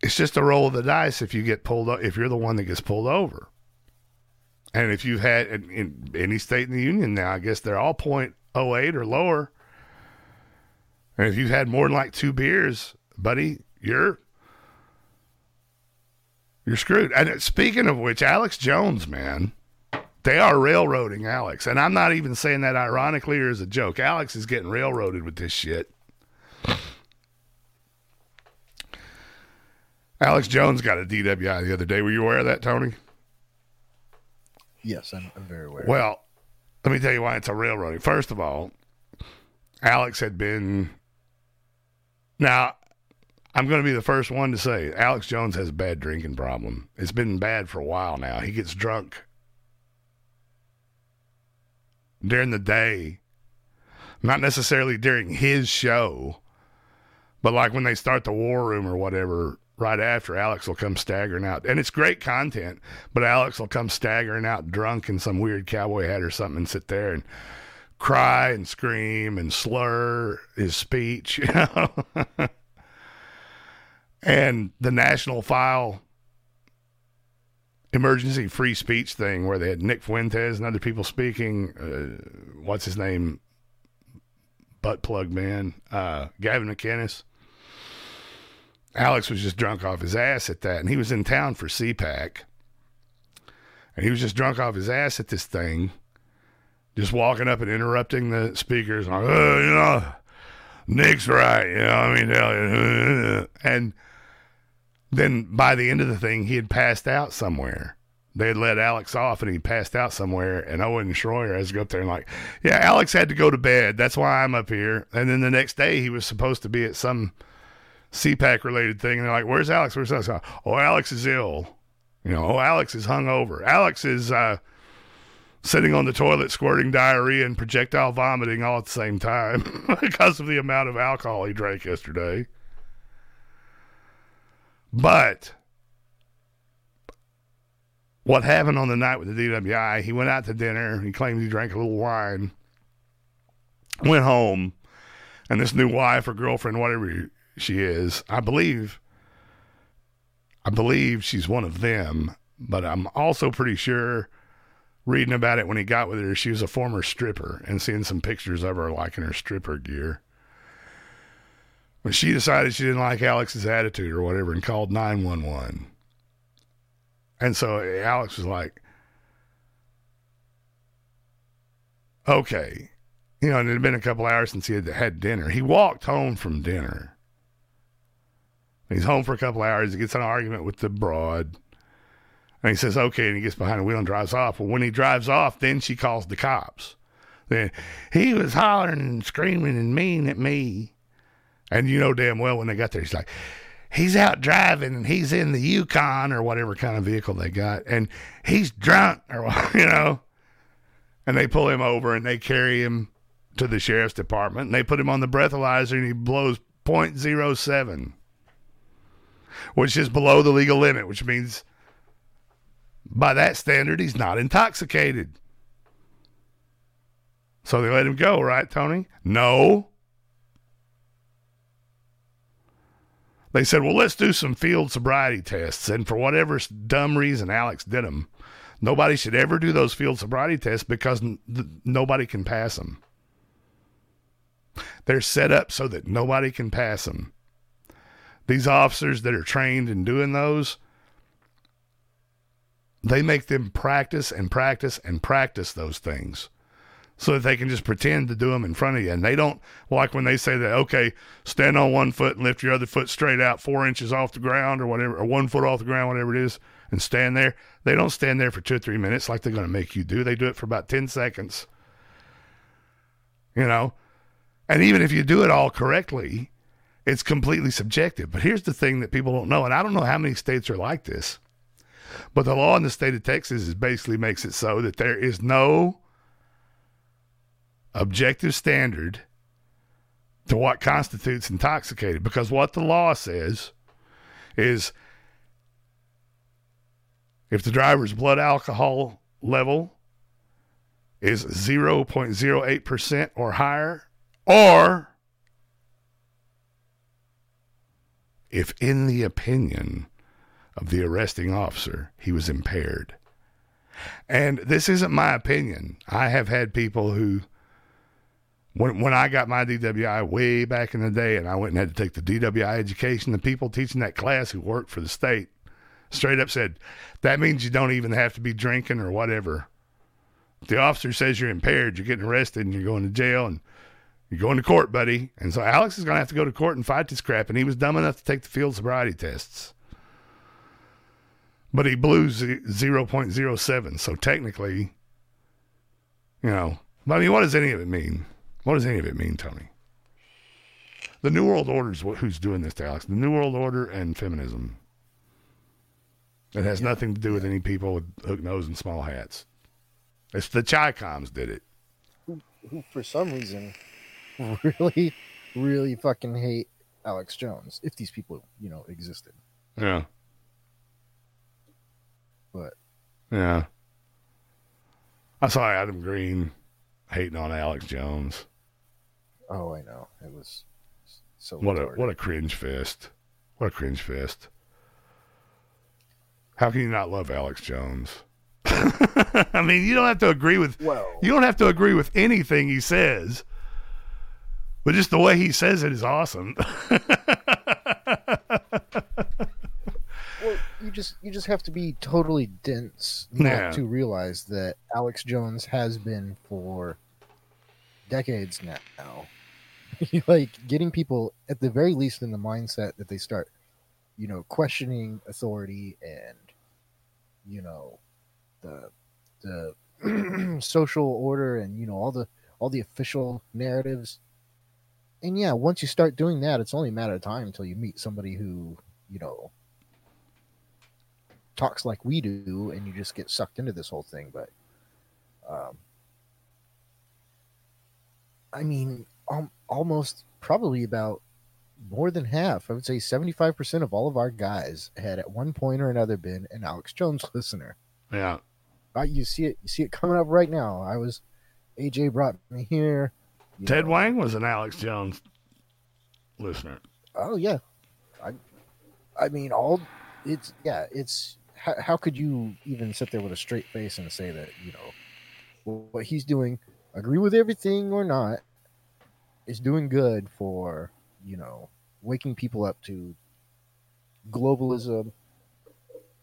it's just a roll of the dice if you get pulled up, if you're the one that gets pulled over. And if you've had in, in any state in the union now, I guess they're all .08 or lower. And if you've had more than like two beers, buddy, you're you're screwed. And speaking of which, Alex Jones, man, they are railroading Alex. And I'm not even saying that ironically or as a joke. Alex is getting railroaded with this shit. Alex Jones got a DWI the other day. Were you aware of that, Tony? Yes, I'm, I'm very aware. Well, let me tell you why it's a railroading. First of all, Alex had been. Now, I'm going to be the first one to say Alex Jones has a bad drinking problem. It's been bad for a while now. He gets drunk during the day, not necessarily during his show, but like when they start the war room or whatever. Right after, Alex will come staggering out. And it's great content, but Alex will come staggering out drunk in some weird cowboy hat or something and sit there and cry and scream and slur his speech, you know. And the National File emergency free speech thing where they had Nick Fuentes and other people speaking. Uh, what's his name? Butt plug man, uh, Gavin McInnes. Alex was just drunk off his ass at that, and he was in town for CPAC, and he was just drunk off his ass at this thing, just walking up and interrupting the speakers, like, oh, you know, Nick's right, you know, I mean, and then by the end of the thing, he had passed out somewhere. They had let Alex off, and he passed out somewhere. And Owen Schroyer has to go up there and like, yeah, Alex had to go to bed. That's why I'm up here. And then the next day, he was supposed to be at some CPAC related thing, and they're like, "Where's Alex? Where's Alex?" Oh, Alex is ill. You know, oh, Alex is hungover. Alex is uh, sitting on the toilet, squirting diarrhea and projectile vomiting all at the same time because of the amount of alcohol he drank yesterday. But what happened on the night with the DWI? He went out to dinner. He claimed he drank a little wine. Went home, and this new wife or girlfriend, whatever she is, I believe. I believe she's one of them, but I'm also pretty sure reading about it when he got with her, she was a former stripper and seeing some pictures of her like in her stripper gear when she decided she didn't like Alex's attitude or whatever and called 911. And so Alex was like, okay. You know, and it had been a couple hours since he had had dinner. He walked home from dinner. He's home for a couple hours. He gets in an argument with the broad. And he says, okay. And he gets behind the wheel and drives off. Well, when he drives off, then she calls the cops. Then he was hollering and screaming and mean at me. And you know damn well when they got there, he's like, he's out driving and he's in the Yukon or whatever kind of vehicle they got. And he's drunk or, you know. And they pull him over and they carry him to the sheriff's department and they put him on the breathalyzer and he blows 0.07 which is below the legal limit, which means by that standard, he's not intoxicated. So they let him go, right, Tony? No. They said, well, let's do some field sobriety tests. And for whatever dumb reason, Alex did them. Nobody should ever do those field sobriety tests because n- nobody can pass them. They're set up so that nobody can pass them. These officers that are trained in doing those, they make them practice and practice and practice those things so that they can just pretend to do them in front of you. And they don't like when they say that, okay, stand on one foot and lift your other foot straight out four inches off the ground or whatever, or one foot off the ground, whatever it is, and stand there. They don't stand there for two or three minutes like they're going to make you do. They do it for about 10 seconds. You know? And even if you do it all correctly, it's completely subjective. But here's the thing that people don't know, and I don't know how many states are like this, but the law in the state of Texas is basically makes it so that there is no objective standard to what constitutes intoxicated because what the law says is if the driver's blood alcohol level is 0.08% or higher or if, in the opinion of the arresting officer, he was impaired. And this isn't my opinion. I have had people who, when, when I got my DWI way back in the day and I went and had to take the DWI education, the people teaching that class who worked for the state straight up said, that means you don't even have to be drinking or whatever. The officer says you're impaired, you're getting arrested and you're going to jail and you're going to court, buddy. And so Alex is going to have to go to court and fight this crap. And he was dumb enough to take the field sobriety tests. But he blew 0.07. So technically, you know, But I mean, what does any of it mean? What does any of it mean, Tony? The New World Order is who's doing this to Alex. The New World Order and feminism. It has nothing to do with any people with hook nose and small hats. It's the Chi-Coms did it. Who, who for some reason really, really fucking hate Alex Jones if these people, you know, existed. Yeah. But Yeah. I saw Adam Green hating on Alex Jones. Oh, I know it was so. What a what a cringe fest. What a cringe fest. How can you not love Alex Jones? I mean, you don't have to agree with Well- you don't have to agree with anything he says. But just the way he says it is awesome. Well, you just you just have to be totally dense not Yeah. to realize that Alex Jones has been for decades now. like getting people at the very least in the mindset that they start, you know, questioning authority and you know the the social order and you know all the all the official narratives. And yeah, once you start doing that, it's only a matter of time until you meet somebody who, you know, talks like we do and you just get sucked into this whole thing but um i mean um, almost probably about more than half i would say 75% of all of our guys had at one point or another been an alex jones listener yeah. uh, you see it you see it coming up right now i was aj brought me here Ted know. Wang was an Alex Jones listener. Oh yeah, I, I mean, all it's yeah, it's how, how could you even sit there with a straight face and say that you know what he's doing, agree with everything or not, is doing good for you know waking people up to globalism,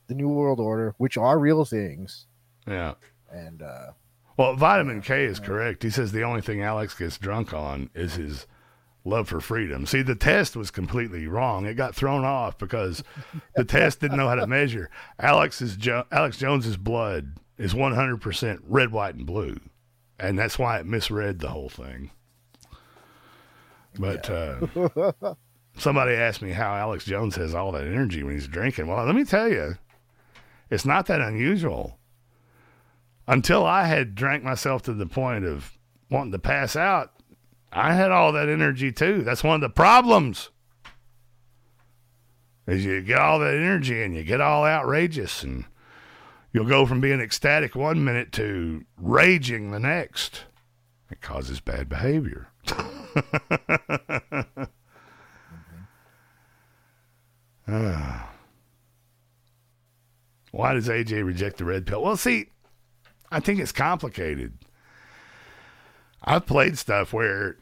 the new world order, which are real things, Yeah. and uh, Well, vitamin K is correct. He says the only thing Alex gets drunk on is his love for freedom. See, the test was completely wrong. It got thrown off because the test didn't know how to measure. Alex's jo- Alex Jones's blood is 100% red, white, and blue, and that's why it misread the whole thing. But uh, somebody asked me how Alex Jones has all that energy when he's drinking. Well, let me tell you, it's not that unusual. Until I had drank myself to the point of wanting to pass out, I had all that energy too. That's one of the problems. Is you get all that energy and you get all outrageous and you'll go from being ecstatic one minute to raging the next. It causes bad behavior. Why does AJ reject the red pill? Well, see, I think it's complicated. I've played stuff where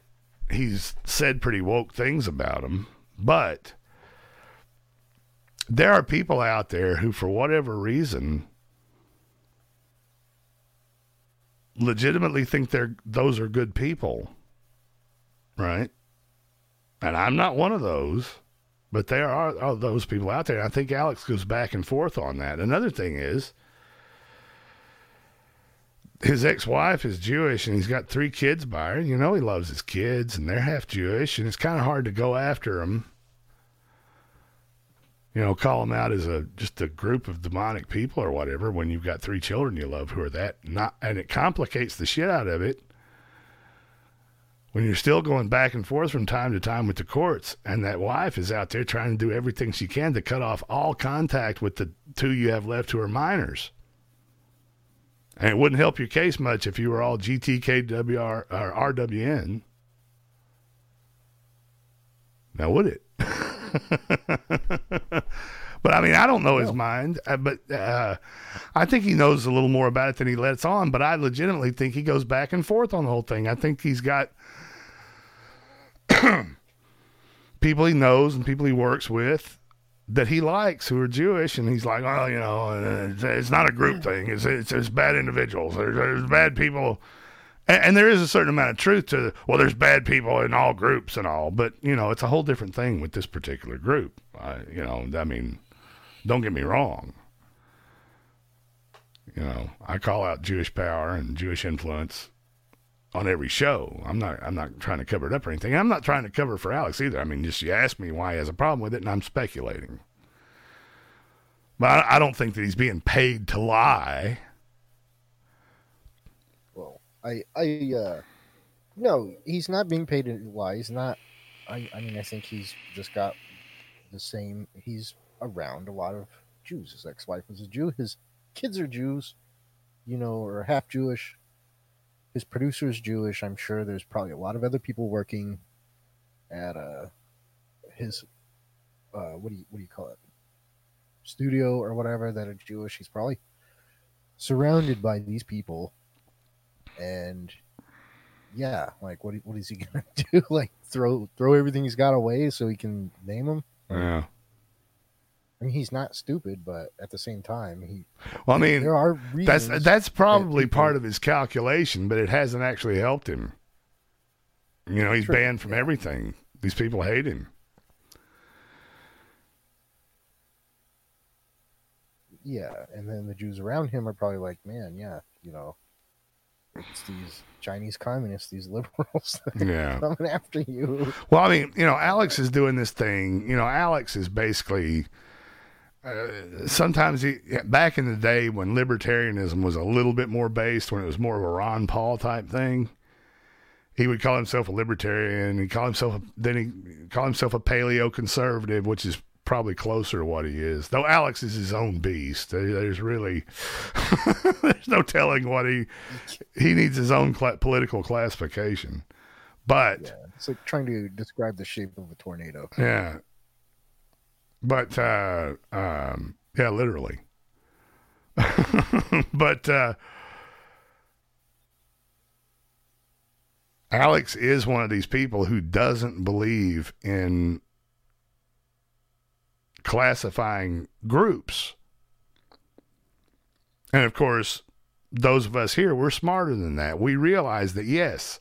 he's said pretty woke things about him, but there are people out there who, for whatever reason, legitimately think they're those are good people, right? And I'm not one of those, but there are, are those people out there. I think Alex goes back and forth on that. Another thing is his ex-wife is Jewish and he's got three kids by her. You know he loves his kids and they're half Jewish and it's kind of hard to go after them. You know, call them out as a just a group of demonic people or whatever when you've got three children you love who are that not and it complicates the shit out of it when you're still going back and forth from time to time with the courts and that wife is out there trying to do everything she can to cut off all contact with the two you have left who are minors. And it wouldn't help your case much if you were all GTKWR or RWN. Now, would it? but I mean, I don't know his mind, uh, but uh, I think he knows a little more about it than he lets on. But I legitimately think he goes back and forth on the whole thing. I think he's got people he knows and people he works with that he likes who are Jewish, and he's like, oh, you know, it's, it's not a group thing. It's it's, it's bad individuals. There's, there's bad people, and, and there is a certain amount of truth to. Well, there's bad people in all groups and all, but you know, it's a whole different thing with this particular group. I, you know, I mean, don't get me wrong. You know, I call out Jewish power and Jewish influence on every show. I'm not I'm not trying to cover it up or anything. I'm not trying to cover for Alex either. I mean, just you ask me why he has a problem with it, and I'm speculating. But I, I don't think that he's being paid to lie. Well, I I uh no, he's not being paid to lie. He's not. I I mean, I think he's just got the same. He's around a lot of Jews. His ex-wife was a Jew. His kids are Jews, you know, or half Jewish his producer is Jewish. I'm sure there's probably a lot of other people working at uh his uh what do you what do you call it studio or whatever that are Jewish. He's probably surrounded by these people, and yeah, like what what is he gonna do? Like throw throw everything he's got away so he can name them? Yeah. I mean, he's not stupid, but at the same time, he. Well, I mean, there are that's reasons that's that probably people- part of his calculation, but it hasn't actually helped him. You know, he's True, banned from everything. These people hate him. Yeah, and then the Jews around him are probably like, man, yeah, you know, it's these Chinese communists, these liberals Yeah. coming after you. Well, I mean, you know, Alex is doing this thing. You know, Alex is basically. Uh, sometimes he back in the day when libertarianism was a little bit more based, when it was more of a Ron Paul type thing, he would call himself a libertarian. He call himself then he call himself a paleo conservative, which is probably closer to what he is. Though Alex is his own beast. There's really there's no telling what he he needs his own cla political classification. But It's like trying to describe the shape of a tornado. yeah. But uh um yeah, literally. but uh Alex is one of these people who doesn't believe in classifying groups. And of course, those of us here, we're smarter than that. We realize that yes,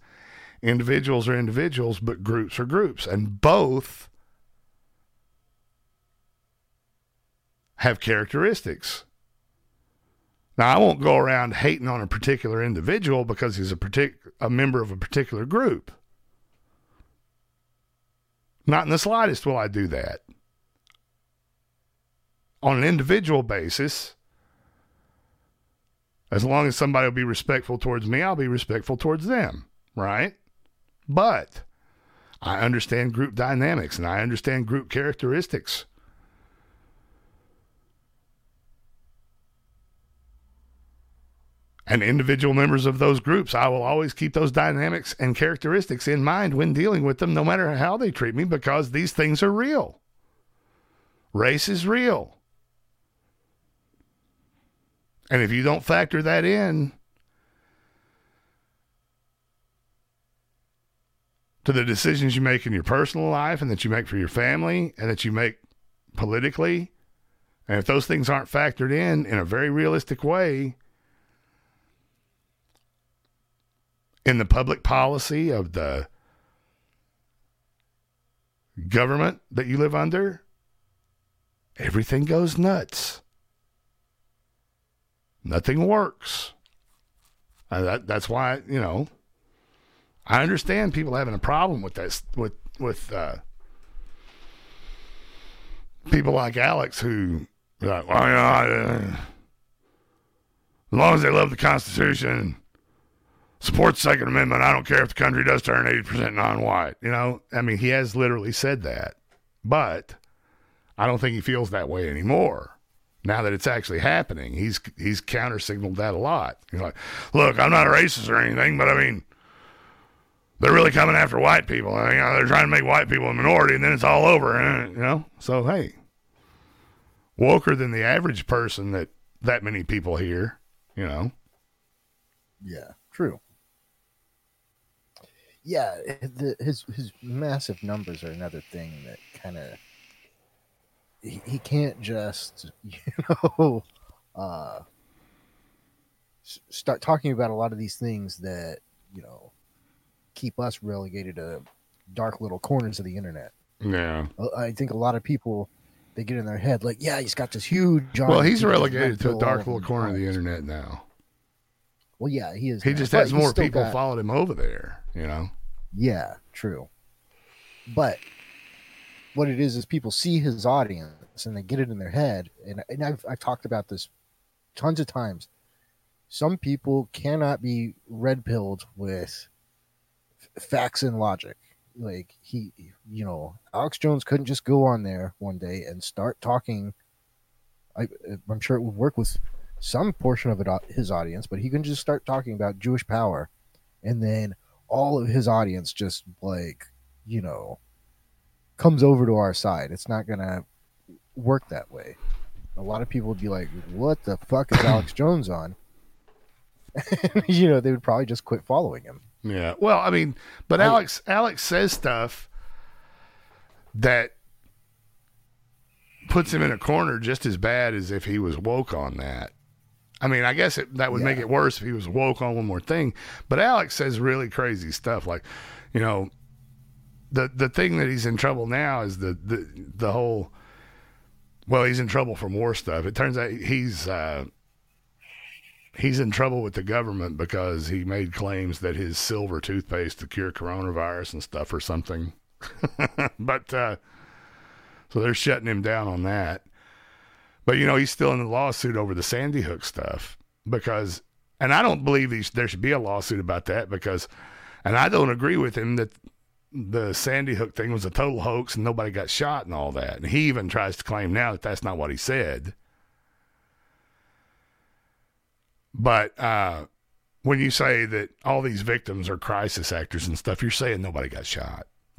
individuals are individuals, but groups are groups, and both have characteristics. Now, I won't go around hating on a particular individual because he's a partic- a member of a particular group. Not in the slightest will I do that. On an individual basis, as long as somebody will be respectful towards me, I'll be respectful towards them, right? But I understand group dynamics and I understand group characteristics. And individual members of those groups, I will always keep those dynamics and characteristics in mind when dealing with them, no matter how they treat me, because these things are real. Race is real. And if you don't factor that in to the decisions you make in your personal life and that you make for your family and that you make politically, and if those things aren't factored in in a very realistic way in the public policy of the government that you live under, everything goes nuts. Nothing works. Uh, that, that's why, you know, I understand people having a problem with that, with, with, uh, people like Alex who, like, well, you know, I, uh, as long as they love the Constitution, support Second Amendment, I don't care if the country does turn 80% non white. You know, I mean, he has literally said that, but I don't think he feels that way anymore now that it's actually happening. He's he's counter signaled that a lot. He's like, look, I'm not a racist or anything, but I mean, they're really coming after white people. You know, they're trying to make white people a minority, and then it's all over. eh, You know, so hey, woker than the average person that that many people hear. You know, Yeah, true. Yeah, the, his his massive numbers are another thing that kind of he, he can't just you know uh start talking about a lot of these things that you know keep us relegated to dark little corners of the internet. yeah. Uh, I think a lot of people they get in their head like, yeah, he's got this huge. Well, he's relegated to a dark little corner of the internet now. Well, yeah, he is. He now, just has more people got- following him over there. You know. Yeah, true. But what it is is people see his audience and they get it in their head, and and I've I've talked about this tons of times. Some people cannot be red pilled with f- facts and logic. Like he, you know, Alex Jones couldn't just go on there one day and start talking. I, I'm sure it would work with some portion of it, uh, his audience, but he can just start talking about Jewish power, and then all of his audience just like you know comes over to our side. It's not gonna work that way. A lot of people would be like what the fuck is alex jones on? You know they would probably just quit following him. Yeah. Well, I mean, but Alex Alex says stuff that puts him in a corner just as bad as if he was woke on that. I mean, I guess it, that would make it worse if he was woke on one more thing. But Alex says really crazy stuff, like, you know, the the thing that he's in trouble now is the the the whole. Well, he's in trouble for more stuff. It turns out he's uh, he's in trouble with the government because he made claims that his silver toothpaste to cure coronavirus and stuff or something. but uh, so they're shutting him down on that. But you know, he's still in the lawsuit over the Sandy Hook stuff because, and I don't believe these, there should be a lawsuit about that because, and I don't agree with him that the Sandy Hook thing was a total hoax and nobody got shot and all that. And he even tries to claim now that that's not what he said. But uh, when you say that all these victims are crisis actors and stuff, you're saying nobody got shot.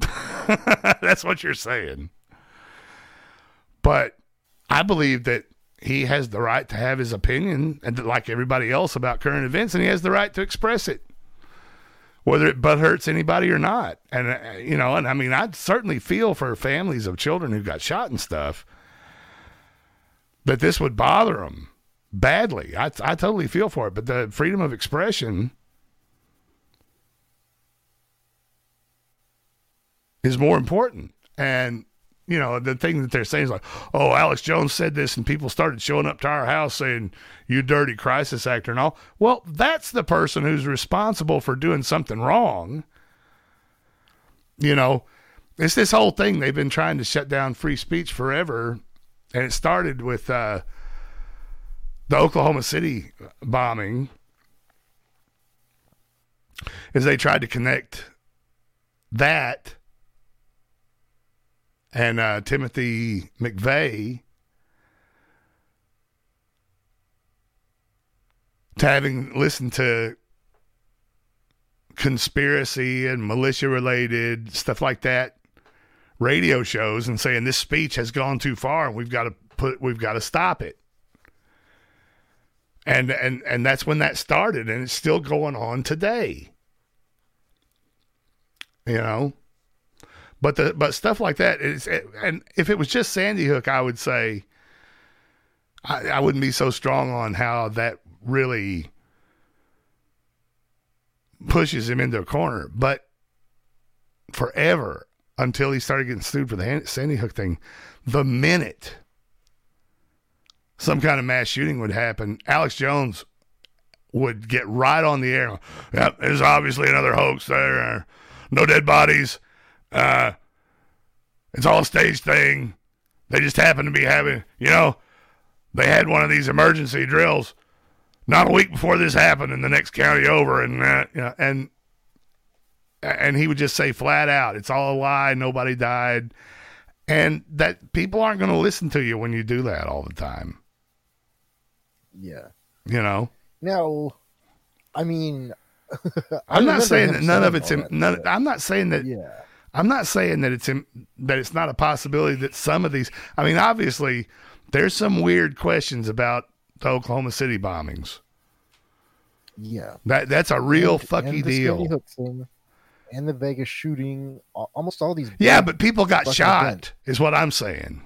That's what you're saying. But I believe that he has the right to have his opinion, and like everybody else about current events, and he has the right to express it, whether it butt hurts anybody or not. And uh, you know, and I mean, I certainly feel for families of children who got shot and stuff that this would bother them badly. I I totally feel for it, but the freedom of expression is more important. And you know, the thing that they're saying is like, "Oh, Alex Jones said this," and people started showing up to our house saying, "You dirty crisis actor," and all. Well, that's the person who's responsible for doing something wrong. You know, it's this whole thing. They've been trying to shut down free speech forever, and it started with uh, the Oklahoma City bombing, as they tried to connect that and uh, Timothy McVeigh to having listened to conspiracy and militia related stuff like that radio shows and saying this speech has gone too far and we've got to put we've got to stop it. And and and that's when that started and it's still going on today. You know but the but stuff like that is eh, and if it was just sandy hook i would say i, I wouldn't be so strong on how that really pushes him into a corner. But forever until he started getting sued for the sandy hook thing the minute some kind of mass shooting would happen alex jones would get right on the air. Yep there's obviously another hoax there. No dead bodies uh, it's all a stage thing. They just happen to be having, you know, they had one of these emergency drills not a week before this happened in the next county over, and uh, you know, and and he would just say flat out, "It's all a lie. Nobody died," and that people aren't going to listen to you when you do that all the time. Yeah. You know. Now, I mean, I I'm not saying that none of it's in, none. I'm not saying that. Yeah. I'm not saying that it's in, that it's not a possibility that some of these. I mean, obviously, there's some weird questions about the Oklahoma City bombings. Yeah. That that's a real And- fucky and deal. Thing, and the Vegas shooting, almost all these. Yeah, but people got shot. events. Is what I'm saying.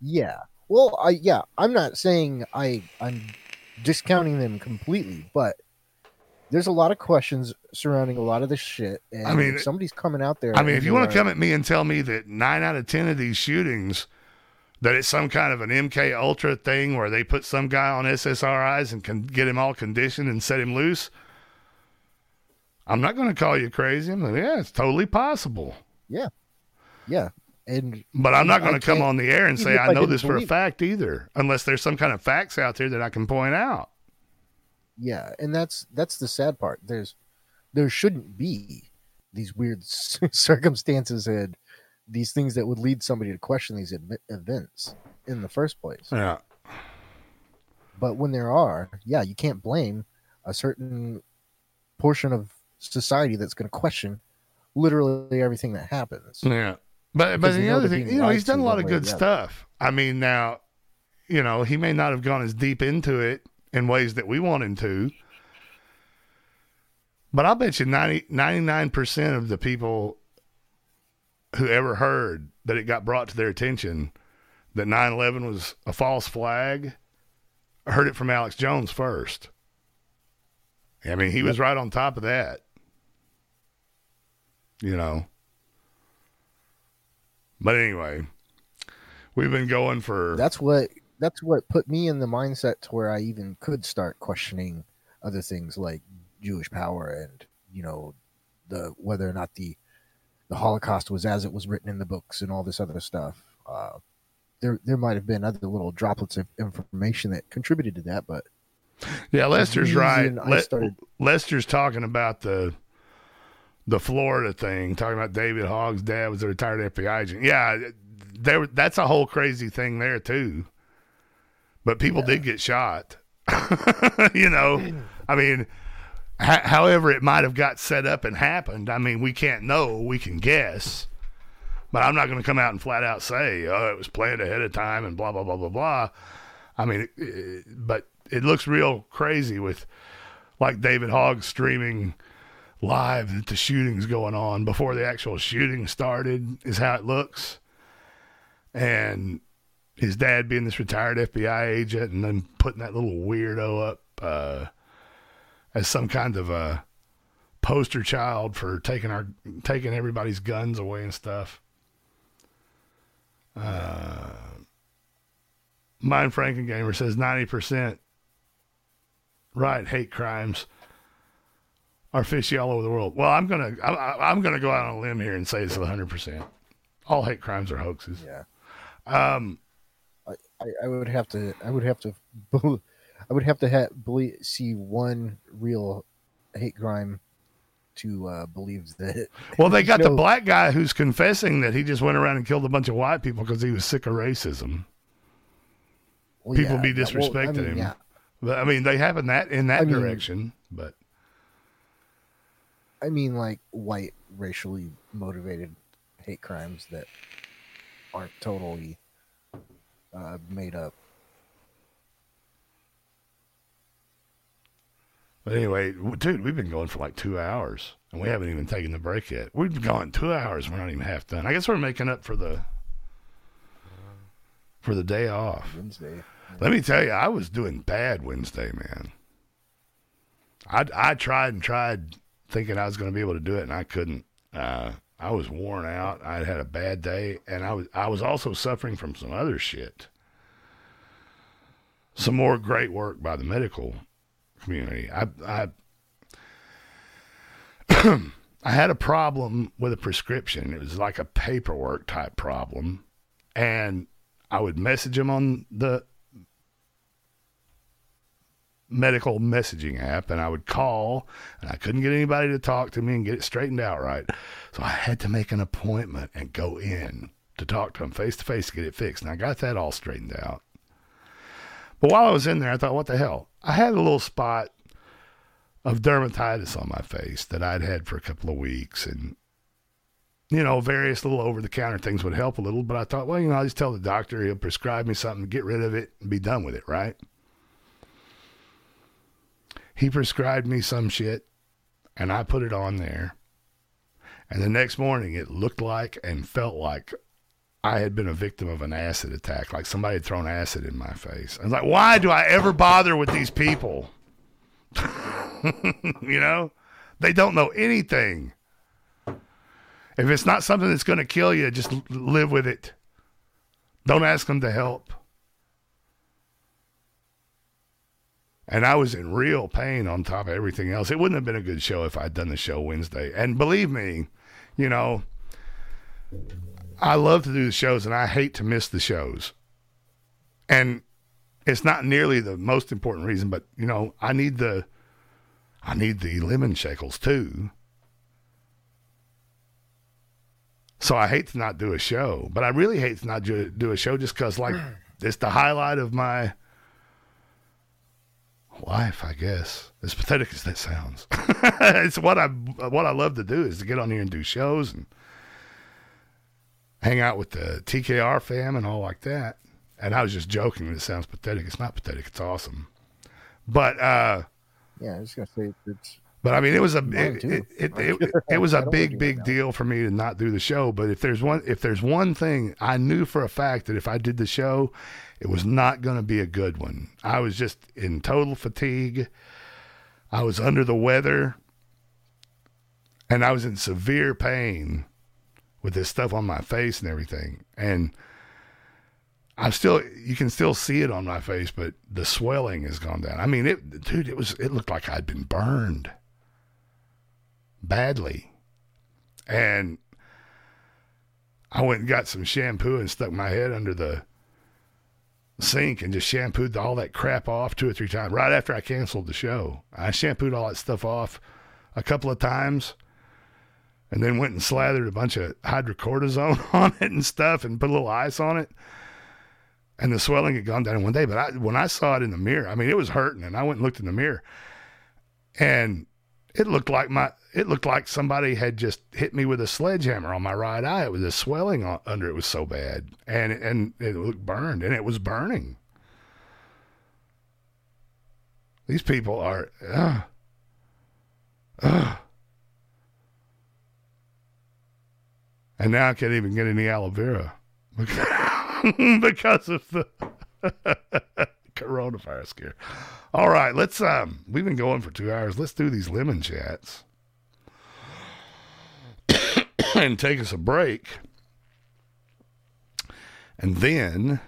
Yeah. Well, I yeah, I'm not saying I I'm discounting them completely, but there's a lot of questions surrounding a lot of this shit. And I mean, if somebody's coming out there. I mean, if you want to come at me and tell me that nine out of ten of these shootings, that it's some kind of an MK Ultra thing where they put some guy on SSRIs and can get him all conditioned and set him loose, I'm not going to call you crazy. I'm like, yeah, it's totally possible. Yeah. Yeah. And But I'm not going to come on the air and say I I know this for a fact either, unless there's some kind of facts out there that I can point out. yeah, and that's that's the sad part. There's there shouldn't be these weird circumstances and these things that would lead somebody to question these ev- events in the first place. Yeah. But when there are, yeah, you can't blame a certain portion of society that's going to question literally everything that happens. Yeah. But but the other thing, you know, he's done a lot of good stuff. I mean, now, you know, he may not have gone as deep into it in ways that we want him to. But I'll bet you 90, 99% of the people who ever heard that it got brought to their attention that 9 11 was a false flag heard it from Alex Jones first. I mean, he was right on top of that. You know. But anyway, we've been going for That's what that's what put me in the mindset to where I even could start questioning other things like Jewish power and you know the whether or not the the Holocaust was as it was written in the books and all this other stuff. Uh, there there might have been other little droplets of information that contributed to that, but Yeah, Lester's right. Le- started- Lester's talking about the the Florida thing, talking about David Hogg's dad was a retired FBI agent. Yeah, there that's a whole crazy thing there too. But people did get shot. you know, I mean, h- however it might have got set up and happened. I mean, we can't know. We can guess. But I'm not going to come out and flat out say, "Oh, it was planned ahead of time," and blah blah blah blah blah. I mean, it, it- but it looks real crazy with like David Hogg streaming live that the shooting's going on before the actual shooting started is how it looks. And his dad being this retired FBI agent, and then putting that little weirdo up uh, as some kind of a poster child for taking our taking everybody's guns away and stuff. Uh, Mind Frankengamer says ninety percent right hate crimes are fishy all over the world. Well, I'm gonna I, I- I'm gonna go out on a limb here and say it's hundred percent. All hate crimes are hoaxes. Yeah. Um, I, I, I would have to I would have to I would have to ha- believe, see one real hate crime to uh, believe that. Well, they got the black guy who's confessing that he just went around and killed a bunch of white people because he was sick of racism. Well, people yeah, be yeah, well, I disrespecting mean, him. yeah. But I mean, they have in that in that I mean- direction. But I mean, like white racially motivated hate crimes that aren't totally uh, made up. But anyway, dude, we've been going for like two hours and we haven't even taken the break yet. We've been going two hours. We're not even half done. I guess we're making up for the for the day off. Wednesday. Let me tell you, I was doing bad Wednesday, man. I I tried and tried thinking I was going to be able to do it, and I couldn't. Uh, I was worn out. I had had a bad day, and I was I was also suffering from some other shit. Some more great work by the medical community. I I I had a problem with a prescription. It was like a paperwork type problem, and I would message them on the medical messaging app and I would call and I couldn't get anybody to talk to me and get it straightened out right. So I had to make an appointment and go in to talk to them face to face to get it fixed. And I got that all straightened out. But while I was in there, I thought, what the hell? I had a little spot of dermatitis on my face that I'd had for a couple of weeks and you know, various little over the counter things would help a little, but I thought, well, you know, I'll just tell the doctor he'll prescribe me something, get rid of it, and be done with it, right? He prescribed me some shit, and I put it on there. And the next morning, it looked like and felt like I had been a victim of an acid attack, like somebody had thrown acid in my face. I was like, why do I ever bother with these people? you know, they don't know anything. If it's not something that's going to kill you, just live with it. Don't ask them to help. And I was in real pain on top of everything else. It wouldn't have been a good show if I'd done the show Wednesday. And believe me, you know, I love to do the shows and I hate to miss the shows. And it's not nearly the most important reason, but you know, I need the I need the lemon shekels too. So I hate to not do a show, but I really hate to not do, do a show just because, like, it's the highlight of my life, I guess. As pathetic as that sounds, it's what I what I love to do is to get on here and do shows and hang out with the TKR fam and all like that. And I was just joking. It sounds pathetic. It's not pathetic. It's awesome. But uh, Yeah, I was gonna say it's. but I mean, it was a it, it, it, it, it was a big big deal for me to not do the show. But if there's one if there's one thing I knew for a fact that if I did the show, it was not going to be a good one. I was just in total fatigue. I was under the weather, and I was in severe pain with this stuff on my face and everything. And I'm still you can still see it on my face, but the swelling has gone down. I mean, it dude, it was it looked like I'd been burned badly. And I went and got some shampoo and stuck my head under the sink and just shampooed all that crap off two or three times right after I canceled the show. I shampooed all that stuff off a couple of times and then went and slathered a bunch of hydrocortisone on it and stuff and put a little ice on it. And the swelling had gone down in one day. But I, when I saw it in the mirror, I mean, it was hurting. And I went and looked in the mirror and it looked like my, it looked like somebody had just hit me with a sledgehammer on my right eye. It was the swelling on, under it was so bad. And, and it looked burned and it was burning. These people are, uh, uh. And now I can't even get any aloe vera. because of the coronavirus scare. All right, let's um we've been going for 2 hours. Let's do these lemon chats. and take us a break. And then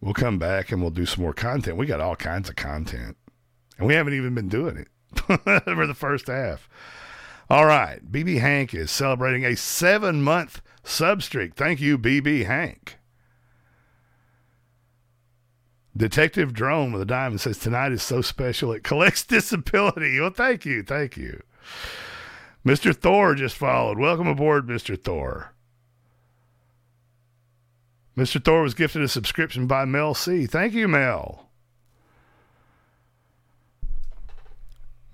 we'll come back and we'll do some more content. We got all kinds of content. And we haven't even been doing it for the first half. All right. BB Hank is celebrating a seven month sub streak. Thank you, BB Hank. Detective Drone with a diamond says tonight is so special it collects disability. Well, thank you, thank you. Mr. Thor just followed. Welcome aboard, Mr. Thor. Mr. Thor was gifted a subscription by Mel C. Thank you, Mel.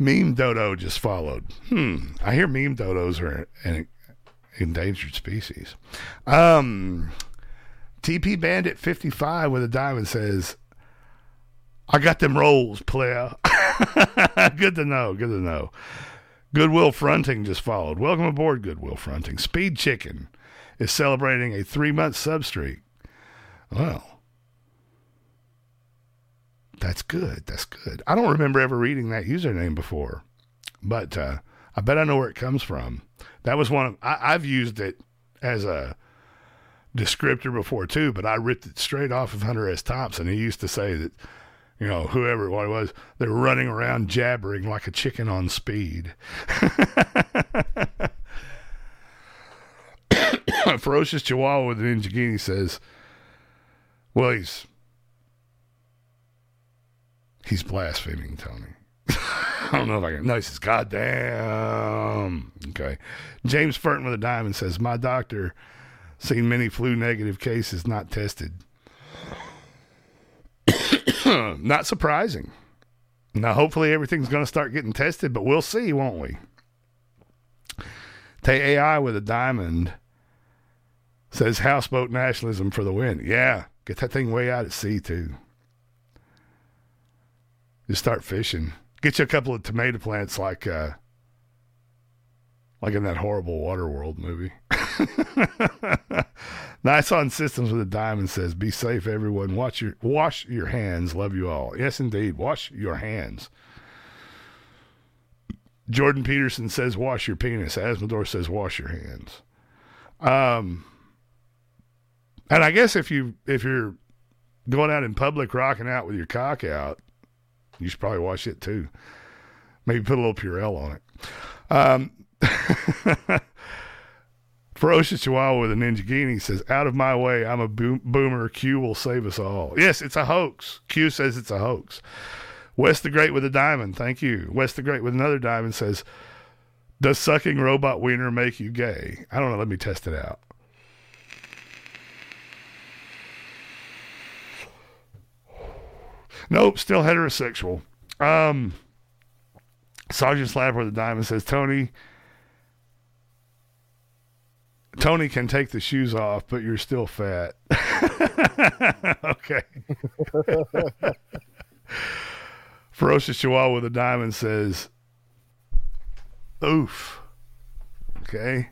Meme Dodo just followed. Hmm. I hear meme dodos are an endangered species. Um, TP Bandit 55 with a diamond says, I got them rolls, player. good to know. Good to know. Goodwill Fronting just followed. Welcome aboard, Goodwill Fronting. Speed Chicken is celebrating a three month sub streak. Well, that's good. That's good. I don't remember ever reading that username before, but uh, I bet I know where it comes from. That was one of I, I've used it as a descriptor before too, but I ripped it straight off of Hunter S. Thompson. He used to say that, you know, whoever it was, they were running around jabbering like a chicken on speed. Ferocious Chihuahua with an Injigini says, well, he's he's blaspheming, Tony. I don't know if I can. No, he says, God damn. Okay. James Furton with a diamond says, My doctor seen many flu negative cases not tested. not surprising. Now, hopefully, everything's going to start getting tested, but we'll see, won't we? Tay AI with a diamond says houseboat nationalism for the win. Yeah, get that thing way out at sea, too. Just start fishing. Get you a couple of tomato plants like uh like in that horrible Waterworld movie. nice on systems with a diamond says, "Be safe, everyone. Watch your wash your hands. Love you all." Yes, indeed. Wash your hands. Jordan Peterson says, "Wash your penis." Azzmador says, "Wash your hands." Um, and I guess if you if you're going out in public rocking out with your cock out, you should probably wash it too. Maybe put a little Purell on it. Um, Ferocious Chihuahua with a Ninja Guinea says, Out of my way, I'm a boom- boomer. Q will save us all. Yes, it's a hoax. Q says it's a hoax. West the Great with a diamond. Thank you. West the Great with another diamond says, Does sucking robot wiener make you gay? I don't know. Let me test it out. Nope, still heterosexual. Um, Sergeant Slap with a diamond says, Tony, Tony can take the shoes off, but you're still fat. okay. Ferocious Chihuahua with a diamond says, Oof. Okay.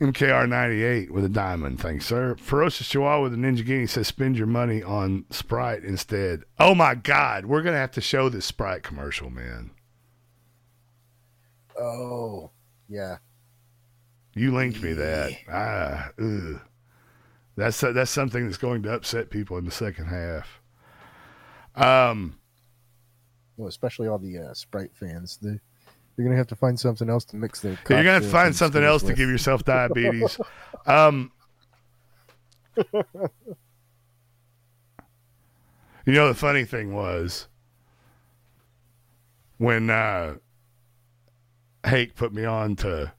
MKR98 with a diamond. Thanks, sir. Ferocious Chihuahua with a Ninja Guinea says, spend your money on Sprite instead. Oh, my God. We're going to have to show this Sprite commercial, man. Oh, yeah. You linked me that. Ah, ugh. That's that's something that's going to upset people in the second half. Um, well, especially all the uh, Sprite fans. They you're gonna have to find something else to mix their. You're gonna have to find something else to give yourself diabetes. um, you know, the funny thing was when uh, Hake put me on to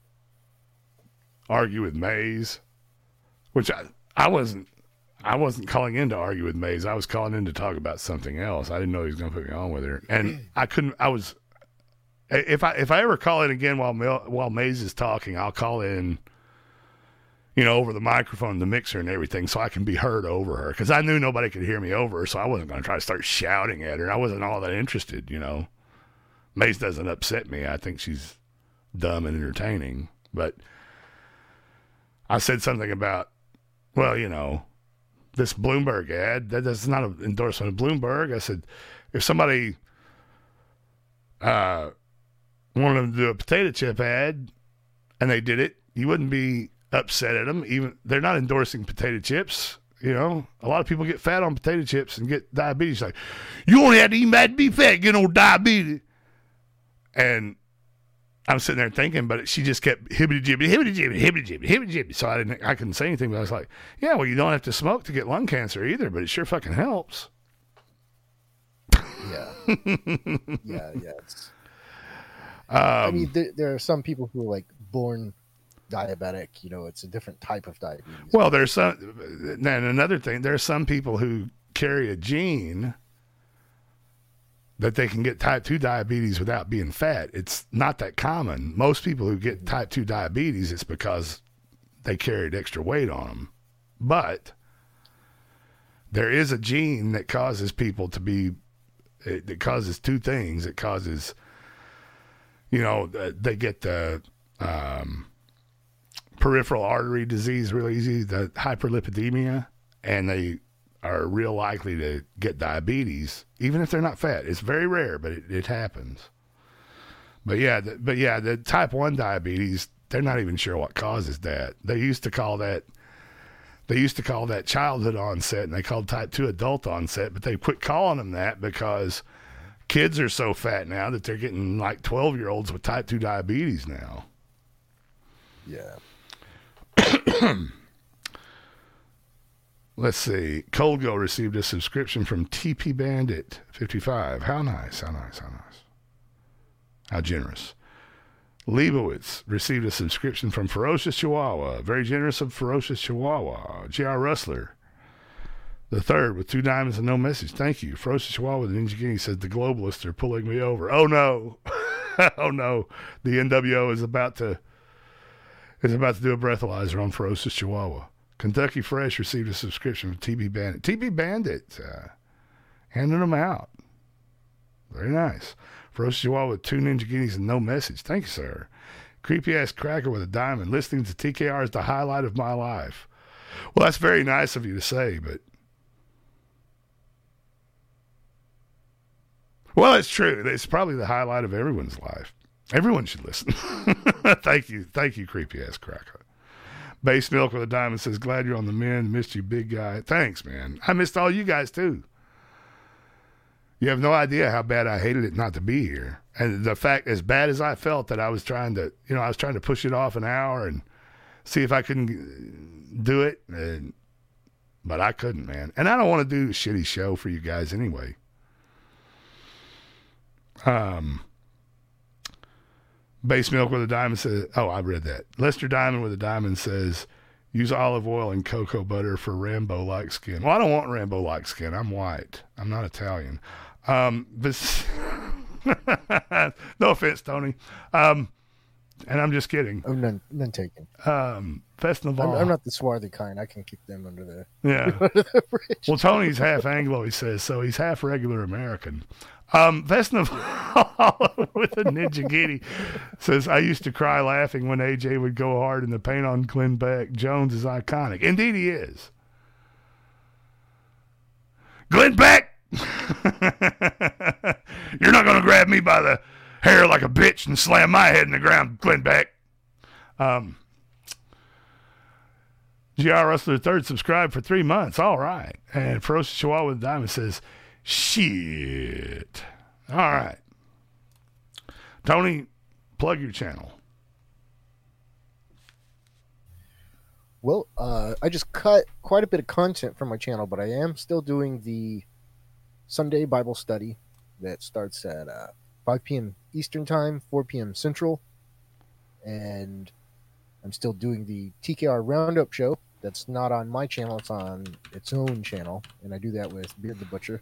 argue with Mays, which I I wasn't. I wasn't calling in to argue with Mays. I was calling in to talk about something else. I didn't know he was going to put me on with her, and I couldn't. I was if I if I ever call in again while Mel, while Mays is talking, I'll call in, you know, over the microphone, the mixer, and everything, so I can be heard over her. Because I knew nobody could hear me over her, so I wasn't going to try to start shouting at her. I wasn't all that interested, you know. Mays doesn't upset me. I think she's dumb and entertaining, but I said something about Well, you know, this Bloomberg ad, that, that's not an endorsement of Bloomberg. I said, if somebody uh, wanted them to do a potato chip ad and they did it, you wouldn't be upset at them. Even they're not endorsing potato chips. You know, a lot of people get fat on potato chips and get diabetes. Like, you only have to eat mad to be fat, get no diabetes. And I'm sitting there thinking, but she just kept hibbity jibbity, hibbity jibbity, hibbity jibbity, hibbity jibbity. So I didn't, I couldn't say anything. But I was like, yeah, well, you don't have to smoke to get lung cancer either, but it sure fucking helps. Yeah. yeah, yeah. It's, I Um, mean, there, there are some people who are like born diabetic. You know, it's a different type of diabetes. Well, there's some, and another thing, there are some people who carry a gene that they can get type 2 diabetes without being fat. It's not that common. Most people who get type 2 diabetes, it's because they carried extra weight on them. But there is a gene that causes people to be, it, that causes two things. It causes, you know, they get the, um, peripheral artery disease really easy, the hyperlipidemia, and they are real likely to get diabetes, even if they're not fat. It's very rare, but it, it happens. But yeah, the, but yeah, the type one diabetes, they're not even sure what causes that. They used to call that they used to call that childhood onset, and they called type two adult onset, but they quit calling them that because kids are so fat now that they're getting like twelve year olds with type two diabetes now. Yeah. Let's see. Cold Go received a subscription from TP Bandit 55. How nice, how nice, how nice. How generous. Leibowitz received a subscription from Ferocious Chihuahua. Very generous of Ferocious Chihuahua. J.R. Rustler. The third with two diamonds and no message. Thank you. Ferocious Chihuahua with Ninja Guinea says the globalists are pulling me over. Oh no. oh no. The NWO is about to is about to do a breathalyzer on Ferocious Chihuahua. Kentucky Fresh received a subscription from TB Bandit. TB Bandit, uh, handing them out. Very nice. Ferocious Chihuahua with two Ninja Guineas and no message. Thank you, sir. Creepy ass cracker with a diamond. Listening to TKR is the highlight of my life. Well, that's very nice of you to say, but. Well, it's true. It's probably the highlight of everyone's life. Everyone should listen. Thank you. Thank you, creepy ass cracker. Base Milk with a diamond says, Glad you're on the men. Missed you, big guy. Thanks, man. I missed all you guys, too. You have no idea how bad I hated it not to be here. And the fact, as bad as I felt that I was trying to, you know, I was trying to push it off an hour and see if I couldn't do it. And, but I couldn't, man. And I don't want to do a shitty show for you guys anyway. Um, Base Milk with a Diamond says, oh, I read that. Lester Diamond with a Diamond says, use olive oil and cocoa butter for Rambo like skin. Well, I don't want Rambo like skin. I'm white. I'm not Italian. Um, but no offense, Tony. Um, and I'm just kidding. Oh, none, none taken. Um, Festival. I'm, I'm not the swarthy kind. I can kick them under the Yeah. under the. Well, Tony's half Anglo, he says, so he's half regular American. Um, Vesna with a ninja giddy says, I used to cry laughing when AJ would go hard in the paint on Glenn Beck. Jones is iconic. Indeed, he is. Glenn Beck! You're not going to grab me by the hair like a bitch and slam my head in the ground, Glenn Beck. Um, GR Rustler third subscribed for three months. All right. And Ferocious Chihuahua with Diamond says, shit. All right. Tony, plug your channel. Well, uh, I just cut quite a bit of content from my channel, but I am still doing the Sunday Bible study that starts at uh, 5 p.m. Eastern Time, 4 p.m. Central. And I'm still doing the TKR Roundup show. That's not on my channel, it's on its own channel. And I do that with Beard the Butcher.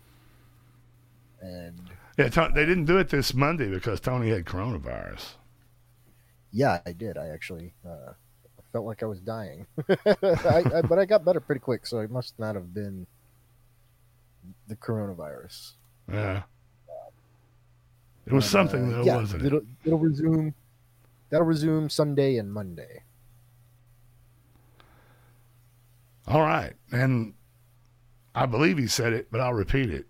And Yeah, they didn't do it this Monday because Tony had coronavirus. yeah, I did. I actually uh, felt like I was dying. I, I, but I got better pretty quick, so it must not have been the coronavirus. Yeah. It was something, uh, though, yeah, wasn't it? It'll, it'll resume. That'll resume Sunday and Monday. All right. And I believe he said it, but I'll repeat it.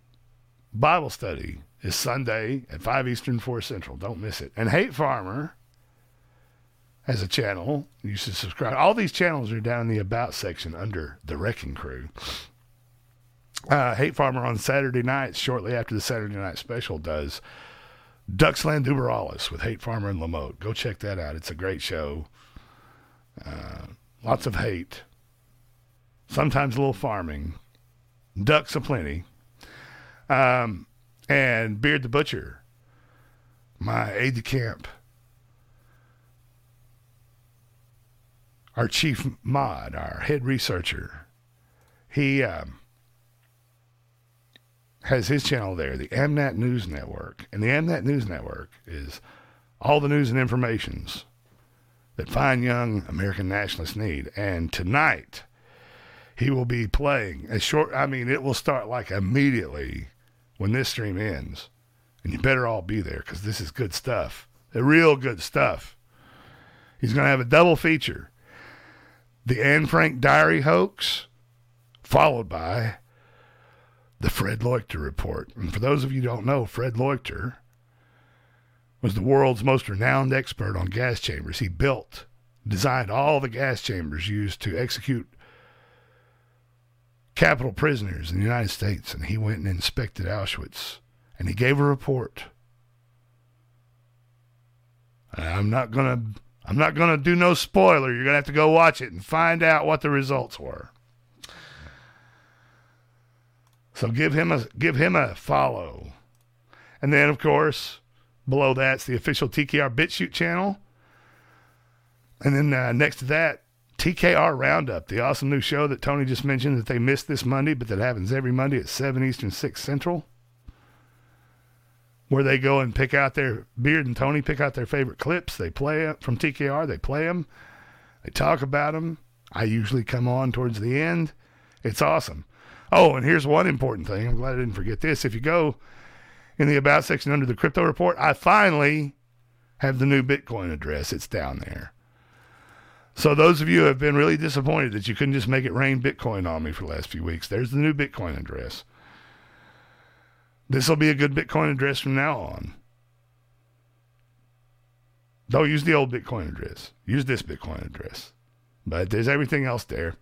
Bible study is Sunday at 5 Eastern, 4 Central. Don't miss it. And Hate Farmer has a channel. You should subscribe. All these channels are down in the About section under The Wrecking Crew. Uh, Hate Farmer on Saturday nights, shortly after the Saturday night special, does Duxland Duberalis with Hate Farmer and Lamote. Go check that out. It's a great show. Uh, lots of hate. Sometimes a little farming. Ducks aplenty. Um, and Beard the Butcher, my aide de camp, our chief mod, our head researcher. He um, has his channel there, the Amnat News Network. And the Amnat News Network is all the news and informations that fine young American nationalists need. And tonight, he will be playing a short, I mean, it will start like immediately when this stream ends. And you better all be there because this is good stuff. The real good stuff. He's going to have a double feature the Anne Frank diary hoax, followed by the Fred Leuchter report. And for those of you who don't know, Fred Leuchter was the world's most renowned expert on gas chambers. He built, designed all the gas chambers used to execute capital prisoners in the United States, and he went and inspected Auschwitz, and he gave a report. I'm not gonna I'm not gonna do no spoiler. You're gonna have to go watch it and find out what the results were. So give him a give him a follow. And then of course, below that's the official TKR BitChute channel. And then uh, next to that, TKR Roundup, the awesome new show that Tony just mentioned that they missed this Monday, but that happens every Monday at 7 Eastern, 6 Central, where they go and pick out their, Beard and Tony pick out their favorite clips. They play from TKR, they play them, they talk about them. I usually come on towards the end. It's awesome. Oh, and here's one important thing. I'm glad I didn't forget this. If you go in the About section under the Krypto Report, I finally have the new Bitcoin address. It's down there. So those of you who have been really disappointed that you couldn't just make it rain Bitcoin on me for the last few weeks, there's the new Bitcoin address. This will be a good Bitcoin address from now on. Don't use the old Bitcoin address. Use this Bitcoin address. But there's everything else there.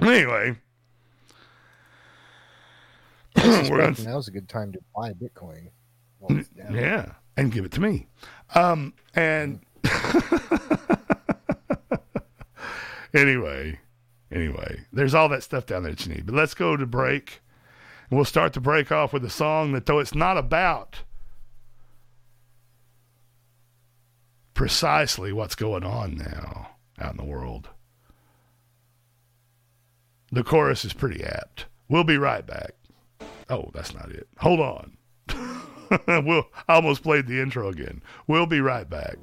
Anyway, we're gonna... now's a good time to buy Bitcoin. Yeah, and give it to me. Um, and anyway, anyway, there's all that stuff down there that you need. But let's go to break. And we'll start the break off with a song that, though it's not about precisely what's going on now out in the world, the chorus is pretty apt. We'll be right back. Oh, that's not it. Hold on. we'll, I almost played the intro again. We'll be right back.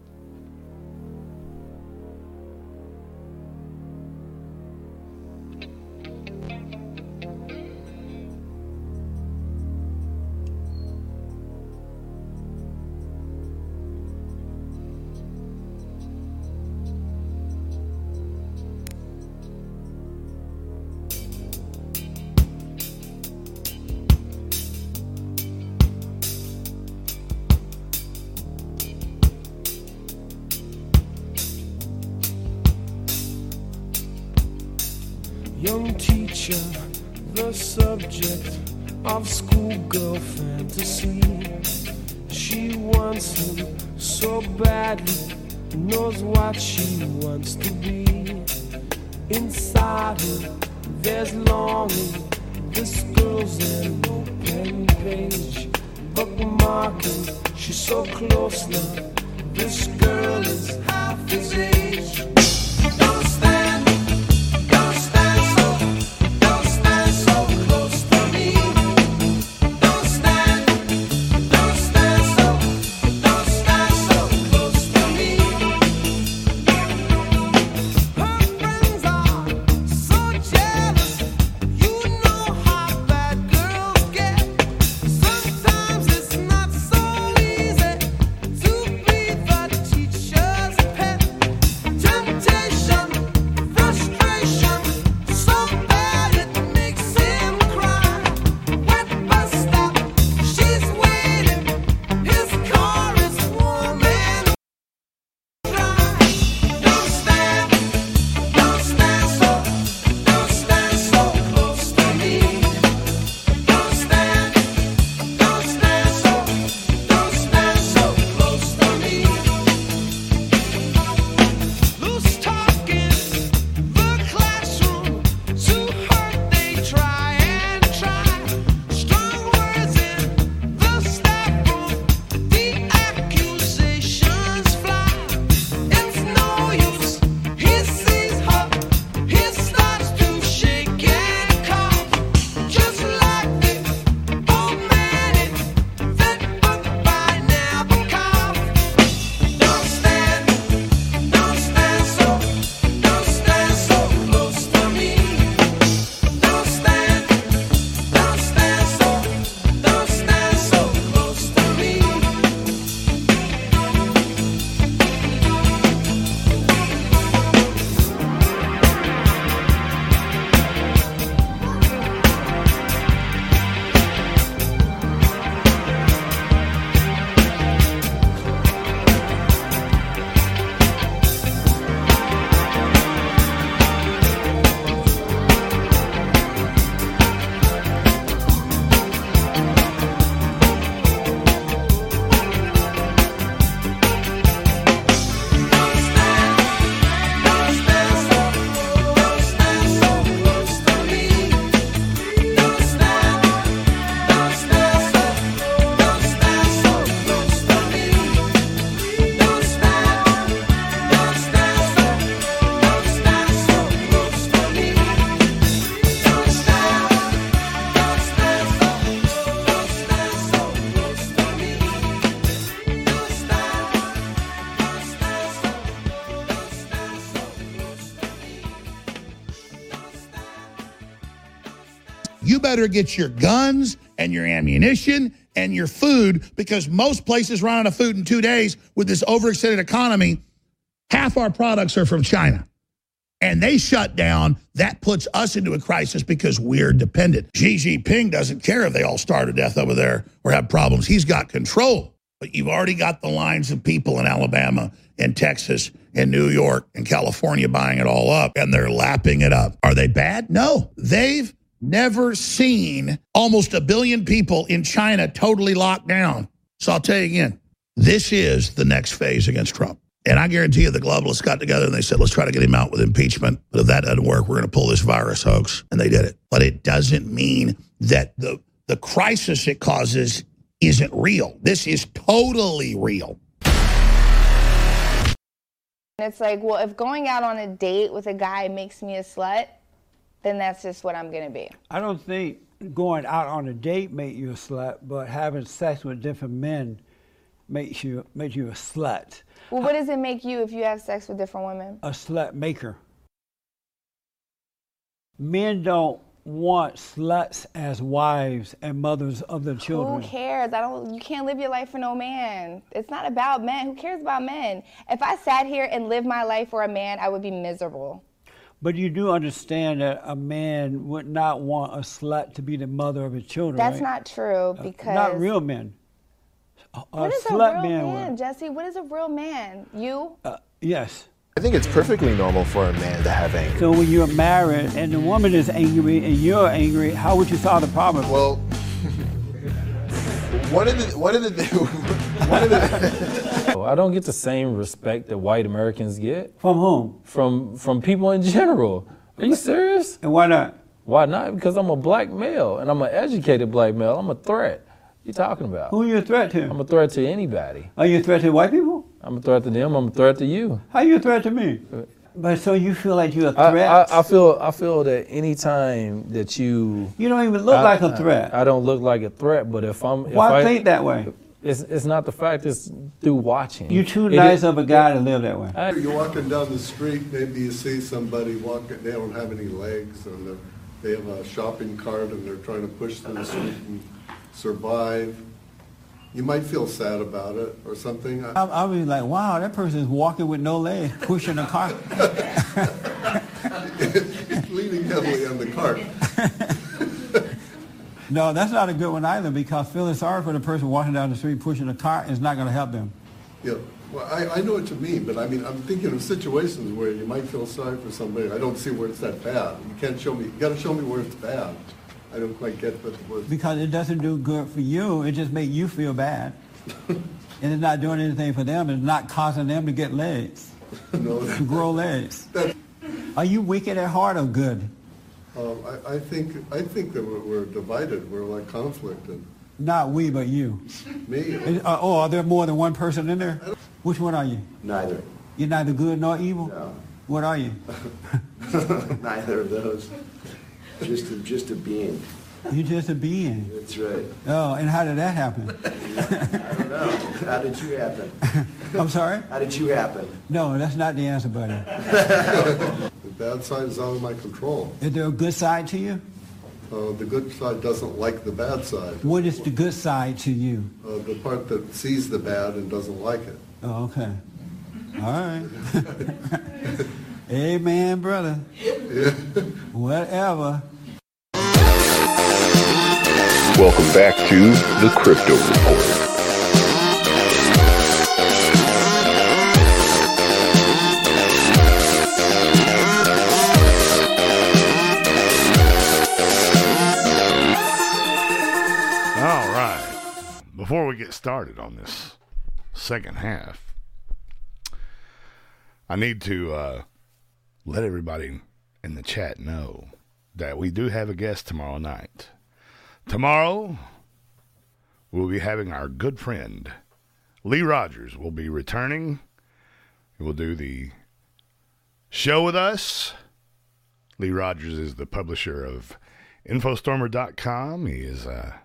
Of schoolgirl fantasy. She wants him so badly, knows what she wants to be. Inside her, there's longing. This girl's an open page, bookmarking. She's so close now. This girl is half his age. Better get your guns and your ammunition and your food because most places run out of food in two days with this overextended economy. Half our products are from China. And they shut down. That puts us into a crisis because we're dependent. Xi Jinping doesn't care if they all starve to death over there or have problems. He's got control. But you've already got the lines of people in Alabama and Texas and New York and California buying it all up and they're lapping it up. Are they bad? No. They've never seen almost a billion people in China totally locked down. So I'll tell you again, this is the next phase against Trump. And I guarantee you the globalists got together and they said, let's try to get him out with impeachment. But if that doesn't work, we're going to pull this virus hoax. And they did it. But it doesn't mean that the, the crisis it causes isn't real. This is totally real. It's like, well, if going out on a date with a guy makes me a slut, then that's just what I'm going to be. I don't think going out on a date make you a slut, but having sex with different men makes you makes you a slut. Well, what does it make you if you have sex with different women? A slut maker. Men don't want sluts as wives and mothers of their children. Who cares? I don't. You can't live your life for no man. It's not about men. Who cares about men? If I sat here and lived my life for a man, I would be miserable. But you do understand that a man would not want a slut to be the mother of his children. That's right? not true because not real men. A, a What is a real man man. Jesse? What is a real man? You? Uh, yes. I think it's perfectly normal for a man to have anger. So when you're married and the woman is angry and you're angry, how would you solve the problem? Well, one of the one of the one of the I don't get the same respect that white Americans get. From whom? From from people in general. Are you serious? And why not? Why not? Because I'm a black male and I'm an educated black male. I'm a threat. What you talking about? Who are you a threat to? I'm a threat to anybody. Are you a threat to white people? I'm a threat to them. I'm a threat to you. How you a threat to me? But so you feel like you're a I, threat? I, I feel I feel that anytime that you you don't even look I- like a threat. I, I don't look like a threat, but if I'm if Why I, think that way? It's it's not the fact. It's through watching. You're too It nice is- of a guy to live that way. You're walking down the street, maybe you see somebody walking, they don't have any legs, and they're- they have a shopping cart, and they're trying to push through the street and survive. You might feel sad about it or something. I, I'll be like, wow, that person is walking with no legs, pushing a cart. It's leaning heavily on the cart. No, that's not a good one either because feeling sorry for the person walking down the street pushing a cart is not going to help them. Yeah, well, I, I know what you mean, but I mean, I'm thinking of situations where you might feel sorry for somebody. I don't see where it's that bad. You can't show me, you gotta show me where it's bad. I don't quite get what the word. Because it doesn't do good for you, it just makes you feel bad. and it's not doing anything for them, it's not causing them to get legs, No, to grow legs. Are you wicked at heart or good? Um, I, I think, I think that we're, we're divided, we're like conflict and Not we, but you. me. Is- uh, oh, are there more than one person in there? Which one are you? Neither. You're neither good nor evil? No. What are you? Neither of those. Just a, just a being. You're just a being. That's right. Oh, and how did that happen? I don't know. How did you happen? I'm sorry? How did you happen? No, that's not the answer, buddy. The bad side is out of my control. Is there a good side to you? Uh, the good side doesn't like the bad side. What is the good side to you? Uh, the part that sees the bad and doesn't like it. Oh, okay. All right. Amen, brother. Whatever. Welcome back to the Krypto Report. All right. Before we get started on this second half, I need to uh, let everybody in the chat know that we do have a guest tomorrow night. Tomorrow, we'll be having our good friend Lee Rogers will be returning. He will do the show with us. Lee Rogers is the publisher of Infostormer.com. He is a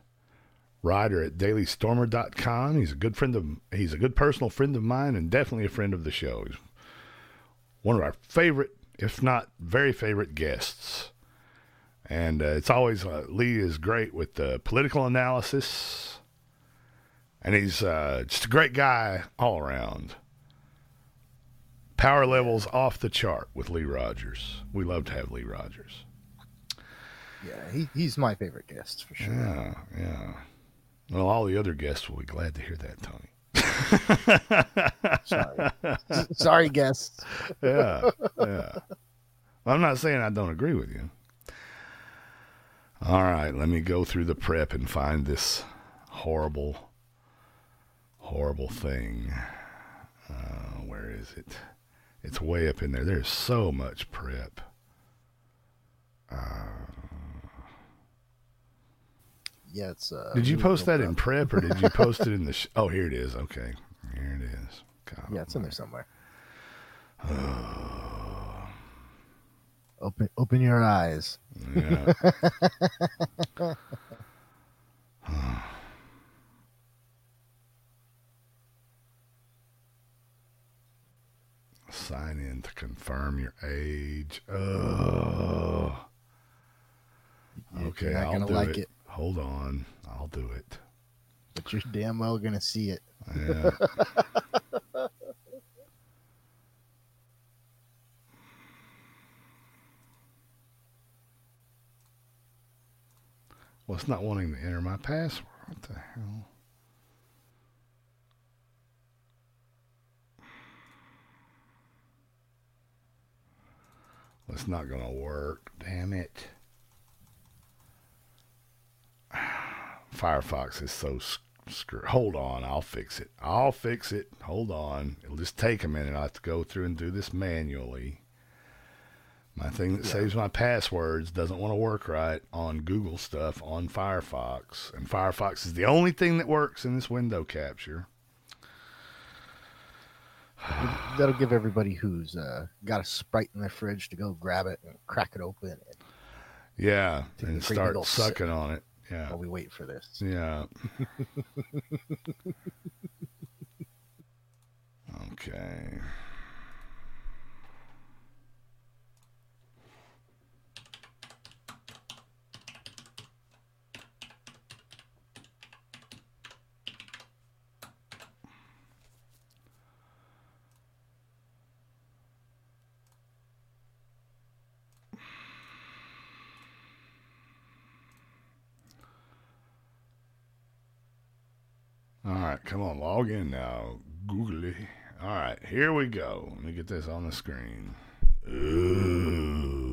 writer at DailyStormer.com. He's a good friend of he's a good personal friend of mine and definitely a friend of the show. He's one of our favorite, if not very favorite guests. And uh, it's always, uh, Lee is great with the political analysis. And he's uh, just a great guy all around. Power levels off the chart with Lee Rogers. We love to have Lee Rogers. Yeah, he, he's my favorite guest for sure. Yeah, yeah. Well, all the other guests will be glad to hear that, Tony. Sorry. Sorry, guests. yeah, yeah. Well, I'm not saying I don't agree with you. All right, let me go through the prep and find this horrible, horrible thing. Uh, where is it? It's way up in there. There's so much prep. Yeah, it's. Uh, Did you post that in prep. or did you post it in the? Sh- oh, here it is. Okay, here it is. God. Yeah, it's in there somewhere. Open, open your eyes. Yeah. Sign in to confirm your age. Oh. Okay, You're I'll do like it. it. Hold on, I'll do it. but you're damn well gonna see it. Yeah. Well, it's not wanting to enter my password. What the hell? It's not going to work. Damn it. Firefox is so sc- screwed. Hold on. I'll fix it. I'll fix it. Hold on. It'll just take a minute. I have to go through and do this manually. My thing that saves my passwords doesn't want to work right on Google stuff on Firefox. And Firefox is the only thing that works in this window capture. That'll give everybody who's uh, got a sprite in their fridge to go grab it and crack it open and Yeah. And start sucking on it. Yeah. while we wait for this. Yeah. okay. All right, come on, log in now. Googly. All right, here we go. Let me get this on the screen. Ooh.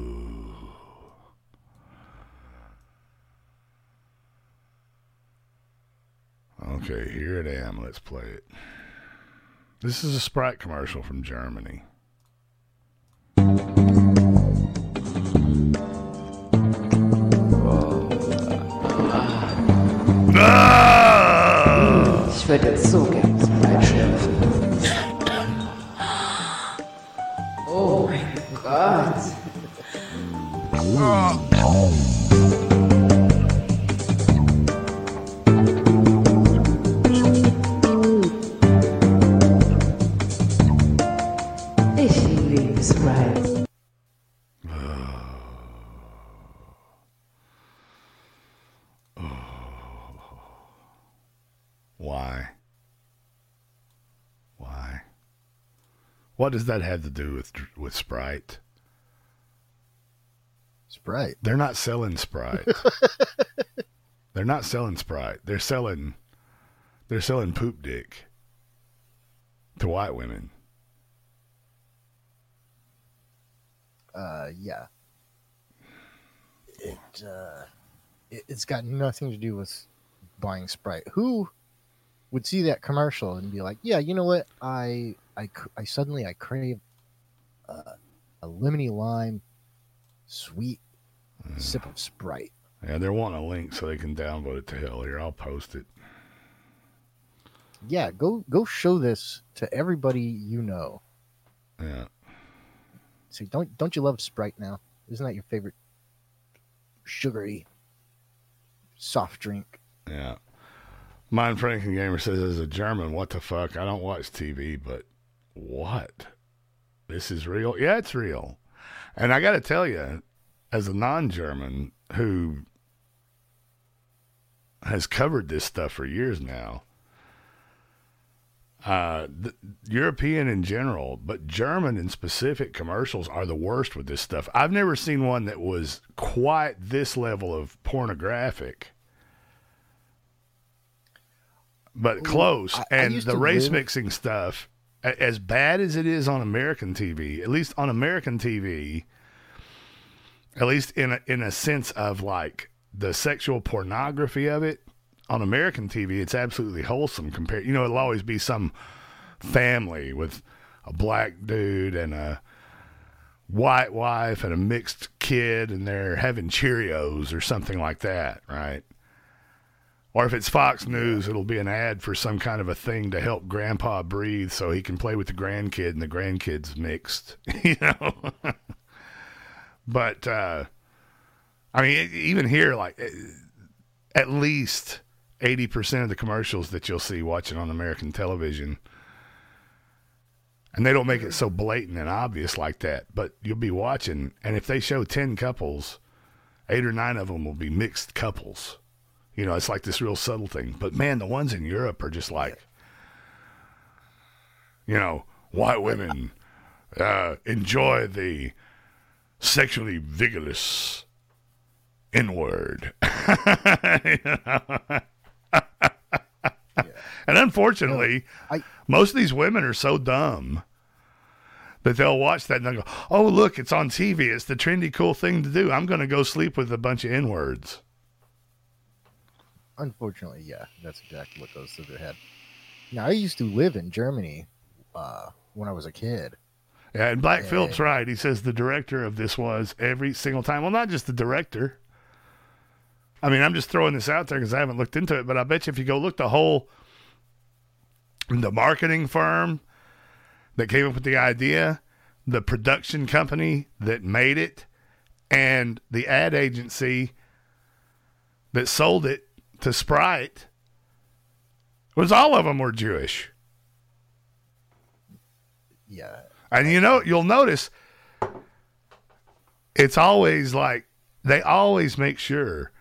Okay, here it am. Let's play it. This is a Sprite commercial from Germany. wird jetzt gezogen. What does that have to do with with Sprite? Sprite. They're not selling Sprite. they're not selling Sprite. They're selling they're selling poop dick to white women. Uh, yeah. It, uh, it it's got nothing to do with buying Sprite. Who would see that commercial and be like, "Yeah, you know what? I I, I suddenly I crave uh, a lemony lime sweet sip of Sprite." Yeah, they're wanting a link so they can download it to hell. Here, I'll post it. Yeah, go go show this to everybody you know. Yeah. See, don't don't you love Sprite now? Isn't that your favorite sugary soft drink? Yeah. Mine Franken Gamer says, as a German, what the fuck? I don't watch TV, but what? This is real? Yeah, it's real. And I got to tell you, as a non German, who has covered this stuff for years now. Uh, European in general, but German in specific commercials are the worst with this stuff. I've never seen one that was quite this level of pornographic, but close. I- I and used the race live- mixing stuff, as bad as it is on American TV, at least on American TV, at least in a, in a sense of like the sexual pornography of it on American TV, it's absolutely wholesome compared. You know, it'll always be some family with a black dude and a white wife and a mixed kid, and they're having Cheerios or something like that, right? Or if it's Fox News, it'll be an ad for some kind of a thing to help grandpa breathe so he can play with the grandkid and the grandkid's mixed, you know? but, uh, I mean, even here, like, at least 80% of the commercials that you'll see watching on American television, and they don't make it so blatant and obvious like that, but you'll be watching, and if they show 10 couples, eight or nine of them will be mixed couples. You know, it's like this real subtle thing. But man, the ones in Europe are just like, you know, white women uh, enjoy the sexually vigorous N word. And unfortunately, most of these women are so dumb that they'll watch that and they'll go, oh, look, it's on TV. It's the trendy, cool thing to do. I'm going to go sleep with a bunch of N words. Unfortunately, yeah, that's exactly what goes through their head. Now, I used to live in Germany uh, when I was a kid. Yeah, and Black. Phillips right. He says the director of this was every single time. Well, not just the director. I mean, I'm just throwing this out there because I haven't looked into it, but I bet you if you go look the whole the marketing firm that came up with the idea, the production company that made it, and the ad agency that sold it to Sprite was all of them were Jewish. Yeah. And you know, you'll notice it's always like they always make sure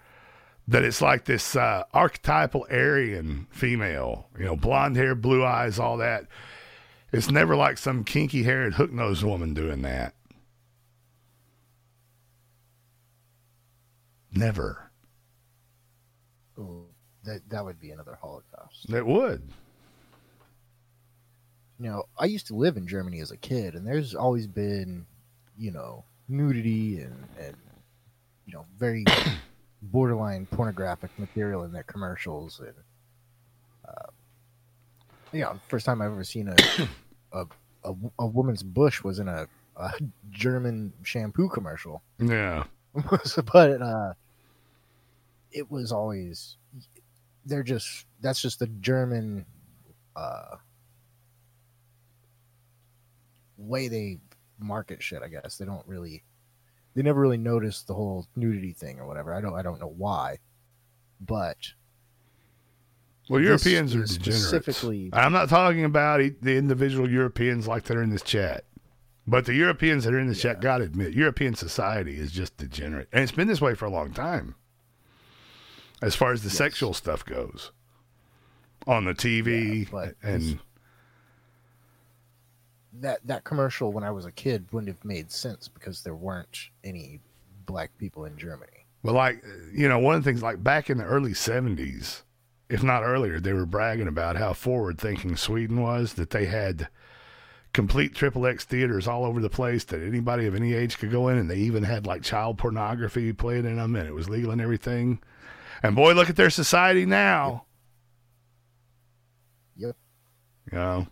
that it's like this uh, archetypal Aryan female, you know, blonde hair, blue eyes, all that. It's never like some kinky haired, hook nosed woman doing that. Never. Ooh, that that would be another Holocaust. It would. You know, I used to live in Germany as a kid, and there's always been, you know, nudity and and you know very borderline pornographic material in their commercials, and uh, you know, first time I've ever seen a a, a, a woman's bush was in a, a German shampoo commercial. Yeah. but uh, it was always they're just that's just the German uh, way they market shit. I guess they don't really they never really noticed the whole nudity thing or whatever. I don't I don't know why, but Well, Europeans are degenerates. specifically I'm not talking about the individual Europeans like that are in this chat, but the Europeans that are in this chat, got to admit, European society is just degenerate, and it's been this way for a long time. As far as the sexual stuff goes, on the TV and that that commercial when I was a kid wouldn't have made sense because there weren't any black people in Germany. Well, like, you know, one of the things like back in the early '70s, if not earlier, they were bragging about how forward-thinking Sweden was. That they had complete triple X theaters all over the place that anybody of any age could go in, and they even had like child pornography played in them, and it was legal and everything. And boy, look at their society now. Yep. You know.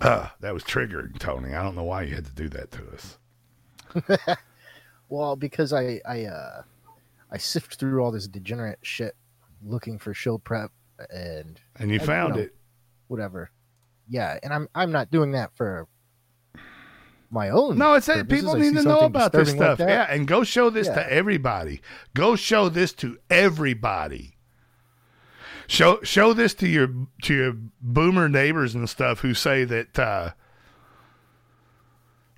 Ah, that was triggering, Tony. I don't know why you had to do that to us. Well, because I I uh I sift through all this degenerate shit looking for show prep and And you I- found know, it. Whatever. Yeah, and I'm I'm not doing that for my own. No, it's that people need to know about this disturbing like stuff. yeah, and go show this Yeah. to everybody. Go show this to everybody. Show show this to your to your boomer neighbors and stuff who say that uh,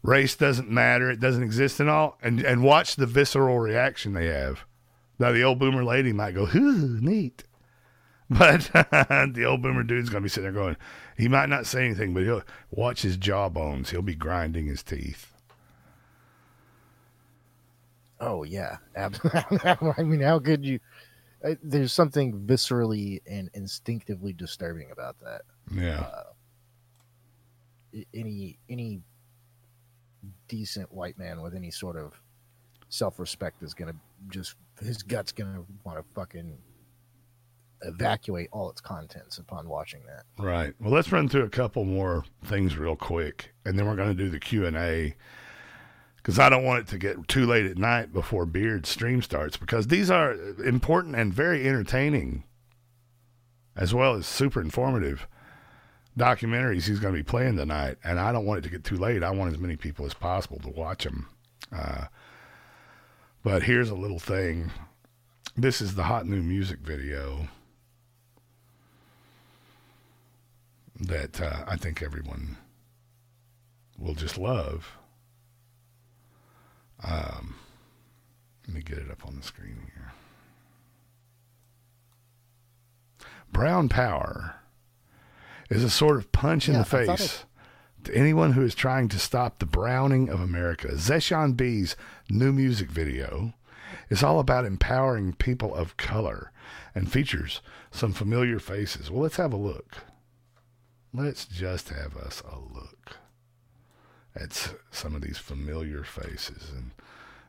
race doesn't matter, it doesn't exist and all, and and watch the visceral reaction they have. Now the old boomer lady might go, "Ooh, neat," but the old boomer dude's gonna be sitting there going, he might not say anything, but he'll watch his jawbones. He'll be grinding his teeth. Oh yeah, I mean, how could you? uh, There's something viscerally and instinctively disturbing about that. Yeah. Uh, any any decent white man with any sort of self-respect is gonna just his gut's gonna want to fucking evacuate all its contents upon watching that. Right. Well, let's run through a couple more things real quick, and then we're going to do the Q and A because I don't want it to get too late at night before Beard's stream starts because these are important and very entertaining, as well as super informative documentaries he's going to be playing tonight, and I don't want it to get too late. I want as many people as possible to watch them. Uh, but here's a little thing. This is the hot new music video that uh, I think everyone will just love. Um, let me get it up on the screen here. Brown power is a sort of punch in the face to anyone who is trying to stop the browning of America. Zeshan B's new music video is all about empowering people of color and features some familiar faces. Well, let's have a look. Let's just have us a look at some of these familiar faces and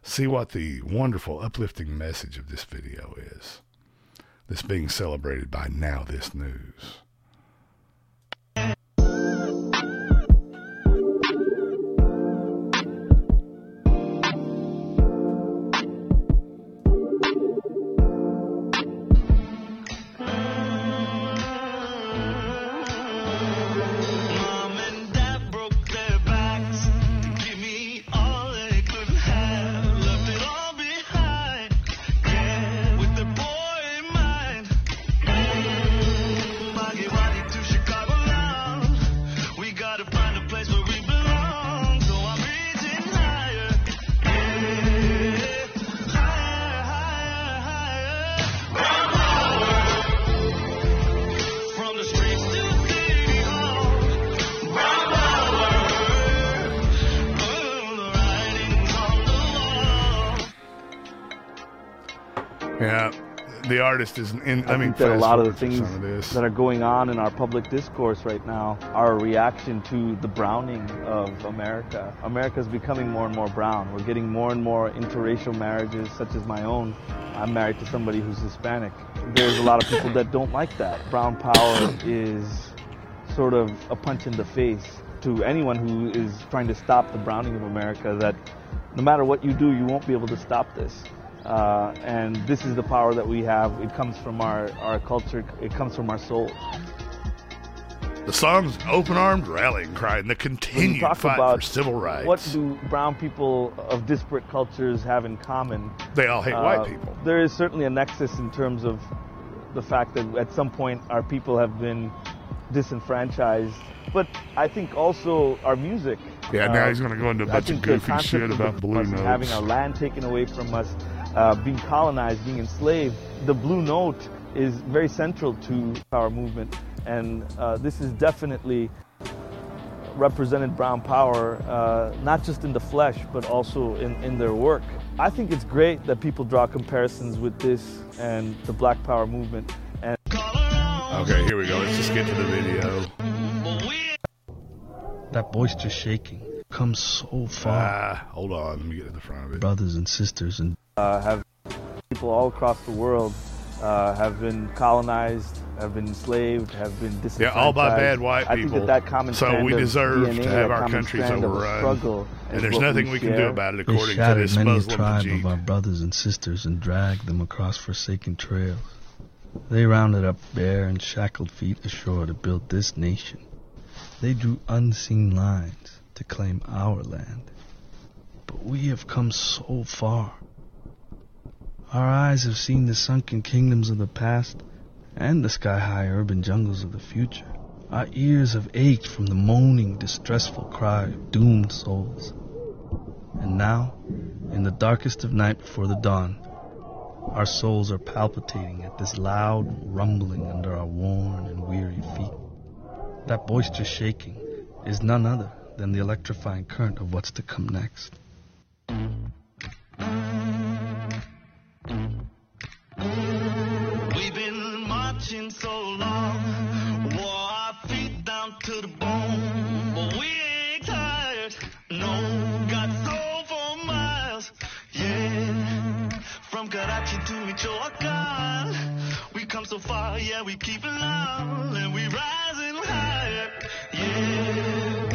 see what the wonderful, uplifting message of this video is. This being celebrated by NowThis News. The artist is in. I, I, mean, that a lot of the things of that are going on in our public discourse right now are a reaction to the browning of America. America is becoming more and more brown. We're getting more and more interracial marriages, such as my own. I'm married to somebody who's Hispanic. There's a lot of people that don't like that. Brown power is sort of a punch in the face to anyone who is trying to stop the browning of America that no matter what you do, you won't be able to stop this. Uh, and this is the power that we have. It comes from our, our culture, it comes from our soul. The song's open armed rallying cry and the continued fight for civil rights. What do brown people of disparate cultures have in common? They all hate Uh, white people. There is certainly a nexus in terms of the fact that at some point our people have been disenfranchised. But I think also our music. Yeah, now uh, he's gonna go into a bunch of goofy shit about Blue Notes. Having our land taken away from us, uh, being colonized, being enslaved. The Blue Note is very central to our movement, and uh, this is definitely represented brown power, uh, not just in the flesh, but also in, in their work. I think it's great that people draw comparisons with this and the Black Power movement. And Okay, here we go. Let's just get to the video. That boisterous shaking comes so far. Ah, hold on. Let me get to the front of it. Brothers and sisters and uh, have people all across the world uh, have been colonized, have been enslaved, have been Yeah, all by bad white I people. think that that common so we deserve DNA, to have our common countries strand overrun. struggle And there's nothing we we can do about it, they according to shattered this many a Muslim tribe Tajik. of our brothers and sisters and dragged them across forsaken trails. They rounded up bare and shackled feet ashore to build this nation. They drew unseen lines to claim our land. But we have come so far. Our eyes have seen the sunken kingdoms of the past and the sky-high urban jungles of the future. Our ears have ached from the moaning, distressful cry of doomed souls. And now, in the darkest of night before the dawn, our souls are palpitating at this loud rumbling under our worn and weary feet. That boisterous shaking is none other than the electrifying current of what's to come next. We've been marching so long, wore our feet down to the bone, but we ain't tired. No, got soul for miles. Yeah, from Karachi to Michoacan, we come so far. Yeah, we keep it on, and we rising higher. Yeah,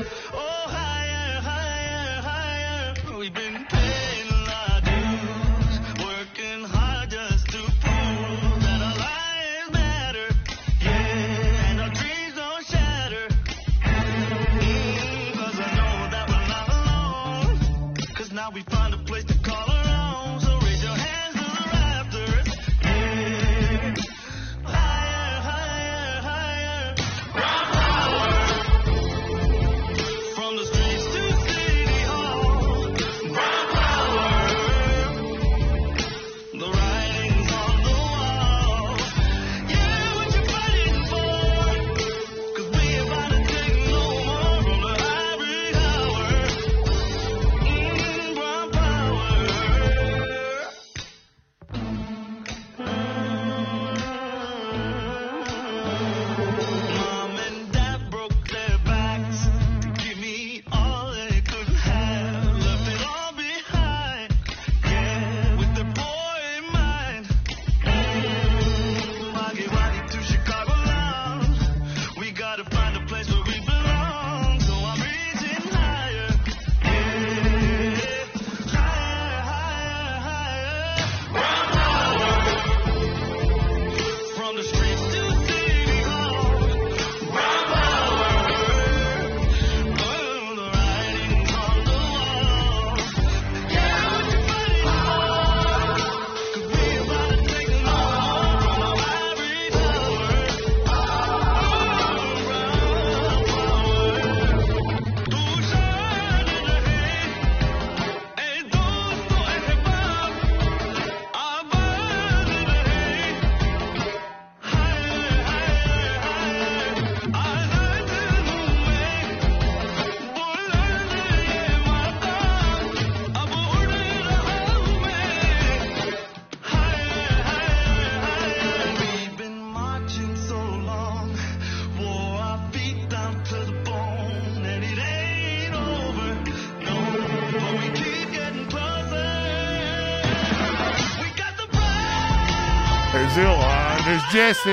Jesse.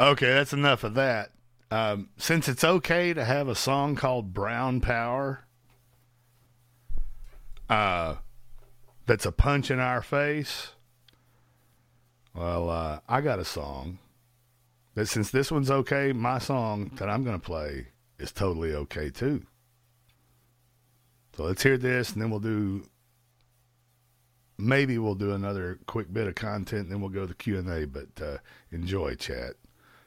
Okay, that's enough of that. Um, since it's okay to have a song called Brown Power, uh, that's a punch in our face. Well, uh, I got a song that since this one's okay, my song that I'm going to play is totally okay too. So let's hear this, and then we'll do. Maybe we'll do another quick bit of content, then we'll go to the Q and A. But uh, enjoy, chat.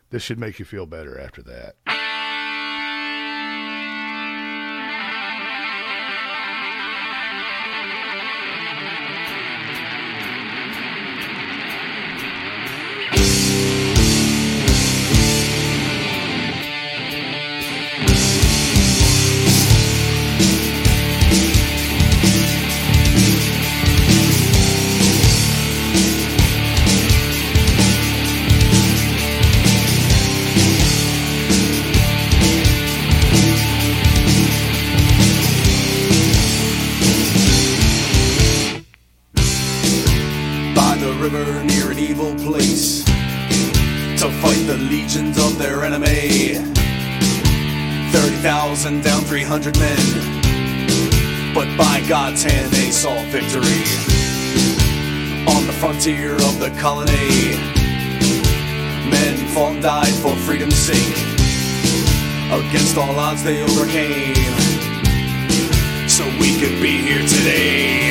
This should make you feel better after that. Frontier of the colony, men fought and died for freedom's sake. Against all odds they overcame, so we could be here today.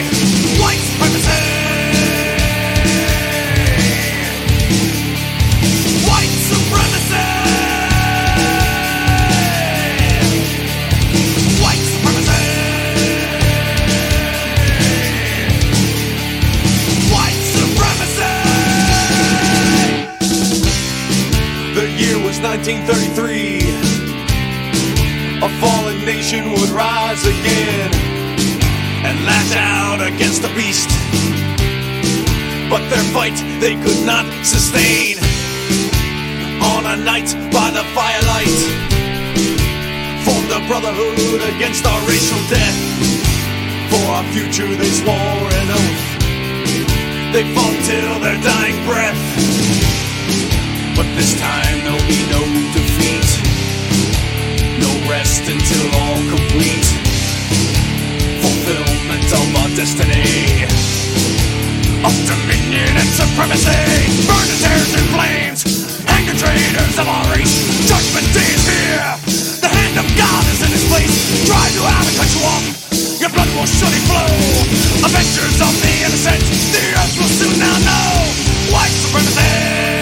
1933, a fallen nation would rise again and lash out against the beast. But their fight they could not sustain. On a night by the firelight, formed a brotherhood against our racial death. For our future they swore an oath. They fought till their dying breath. But this time there'll be no defeat. No rest until all complete. Fulfillment of our destiny. Of dominion and supremacy. Burn the tears in flames. Hang the traitors of our race. Judgment day is here. The hand of God is in his place. Drive you out and cut you off. Your blood will surely flow. Avengers of the innocent. The earth will soon now know. White supremacy.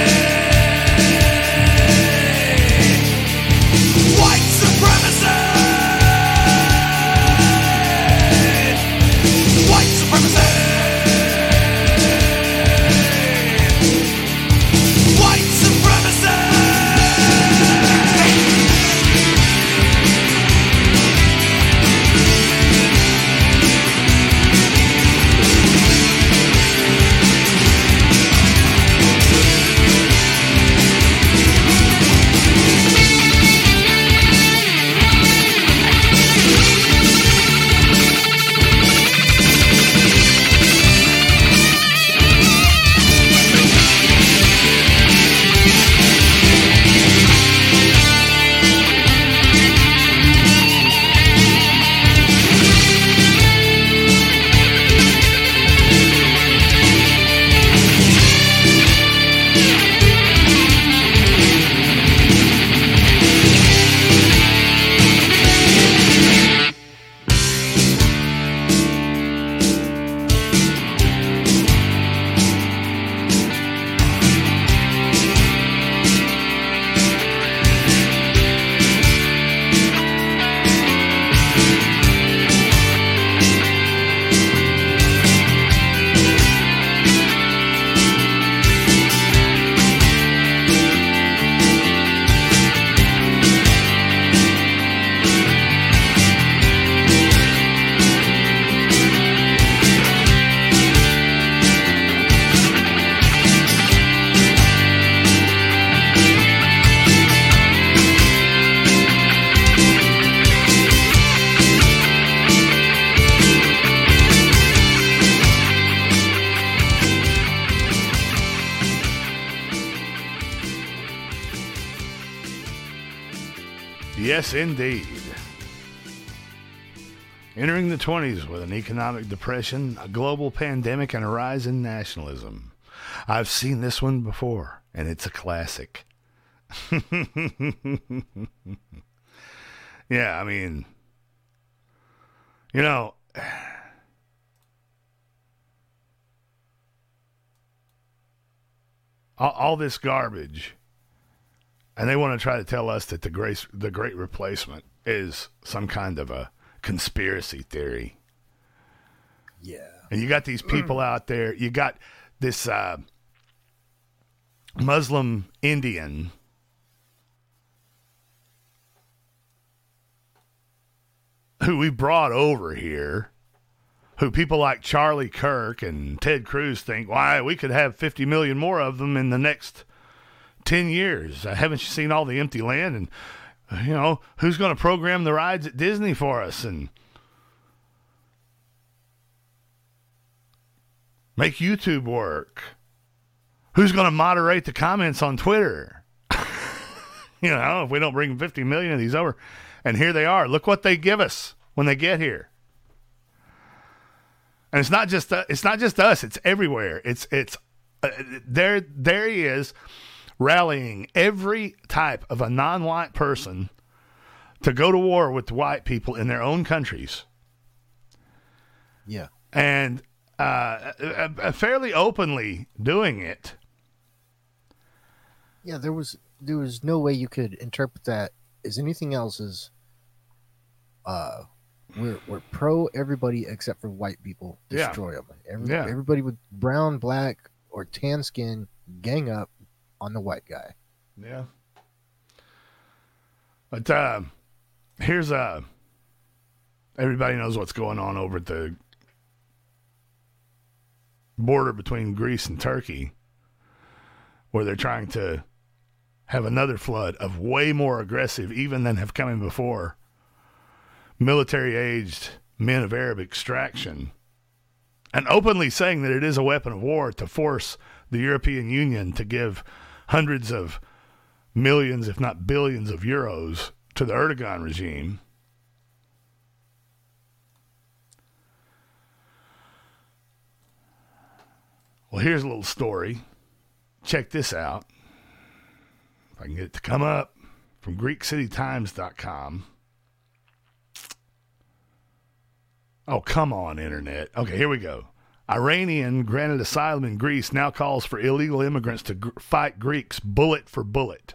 An economic depression, a global pandemic, and a rise in nationalism. I've seen this one before, and it's a classic. yeah, I mean, you know, all, all this garbage, and they want to try to tell us that the great the great replacement is some kind of a conspiracy theory. Yeah. And you got these people out there. You got this uh, Muslim Indian who we brought over here, who people like Charlie Kirk and Ted Cruz think, why, we could have 50 million more of them in the next 10 years. Uh, haven't you seen all the empty land? And, you know, who's going to program the rides at Disney for us? And, make YouTube work? Who's going to moderate the comments on Twitter? you know, if we don't bring 50 million of these over. And here they are. Look what they give us when they get here. And it's not just uh, it's not just us, it's everywhere. It's it's uh, there there he is rallying every type of a non-white person to go to war with white people in their own countries. Yeah. And uh, uh, uh, fairly openly doing it. Yeah, there was there was no way you could interpret that as anything else as uh we're we're pro everybody except for white people. Yeah. Destroy them. Every, Yeah. Everybody with brown, black, or tan skin gang up on the white guy. Yeah. But uh, here's uh, everybody knows what's going on over at the border between Greece and Turkey, where they're trying to have another flood of way more aggressive, even than have come in before, military aged men of Arab extraction, and openly saying that it is a weapon of war to force the European Union to give hundreds of millions, if not billions, of euros to the Erdogan regime. Well, here's a little story. Check this out. If I can get it to come up from GreekCityTimes.com. Oh, come on, Internet. Okay, here we go. Iranian granted asylum in Greece now calls for illegal immigrants to gr- fight Greeks bullet for bullet.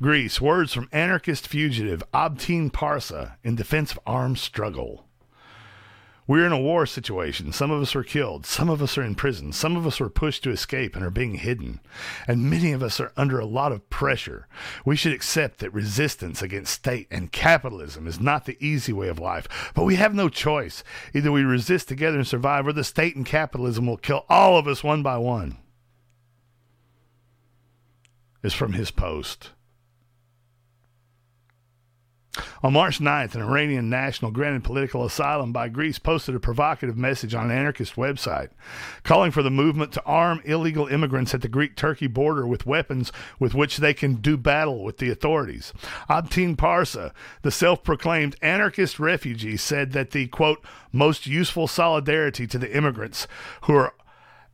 Greece, words from anarchist fugitive Abtin Parsa in defense of armed struggle. We're in a war situation. Some of us are killed. Some of us are in prison. Some of us were pushed to escape and are being hidden. And many of us are under a lot of pressure. We should accept that resistance against state and capitalism is not the easy way of life. But we have no choice. Either we resist together and survive, or the state and capitalism will kill all of us one by one. Is from his post. On March 9th, an Iranian national granted political asylum by Greece posted a provocative message on an anarchist website calling for the movement to arm illegal immigrants at the Greek Turkey border with weapons with which they can do battle with the authorities. Abtin Parsa, the self proclaimed anarchist refugee, said that the quote, most useful solidarity to the immigrants who are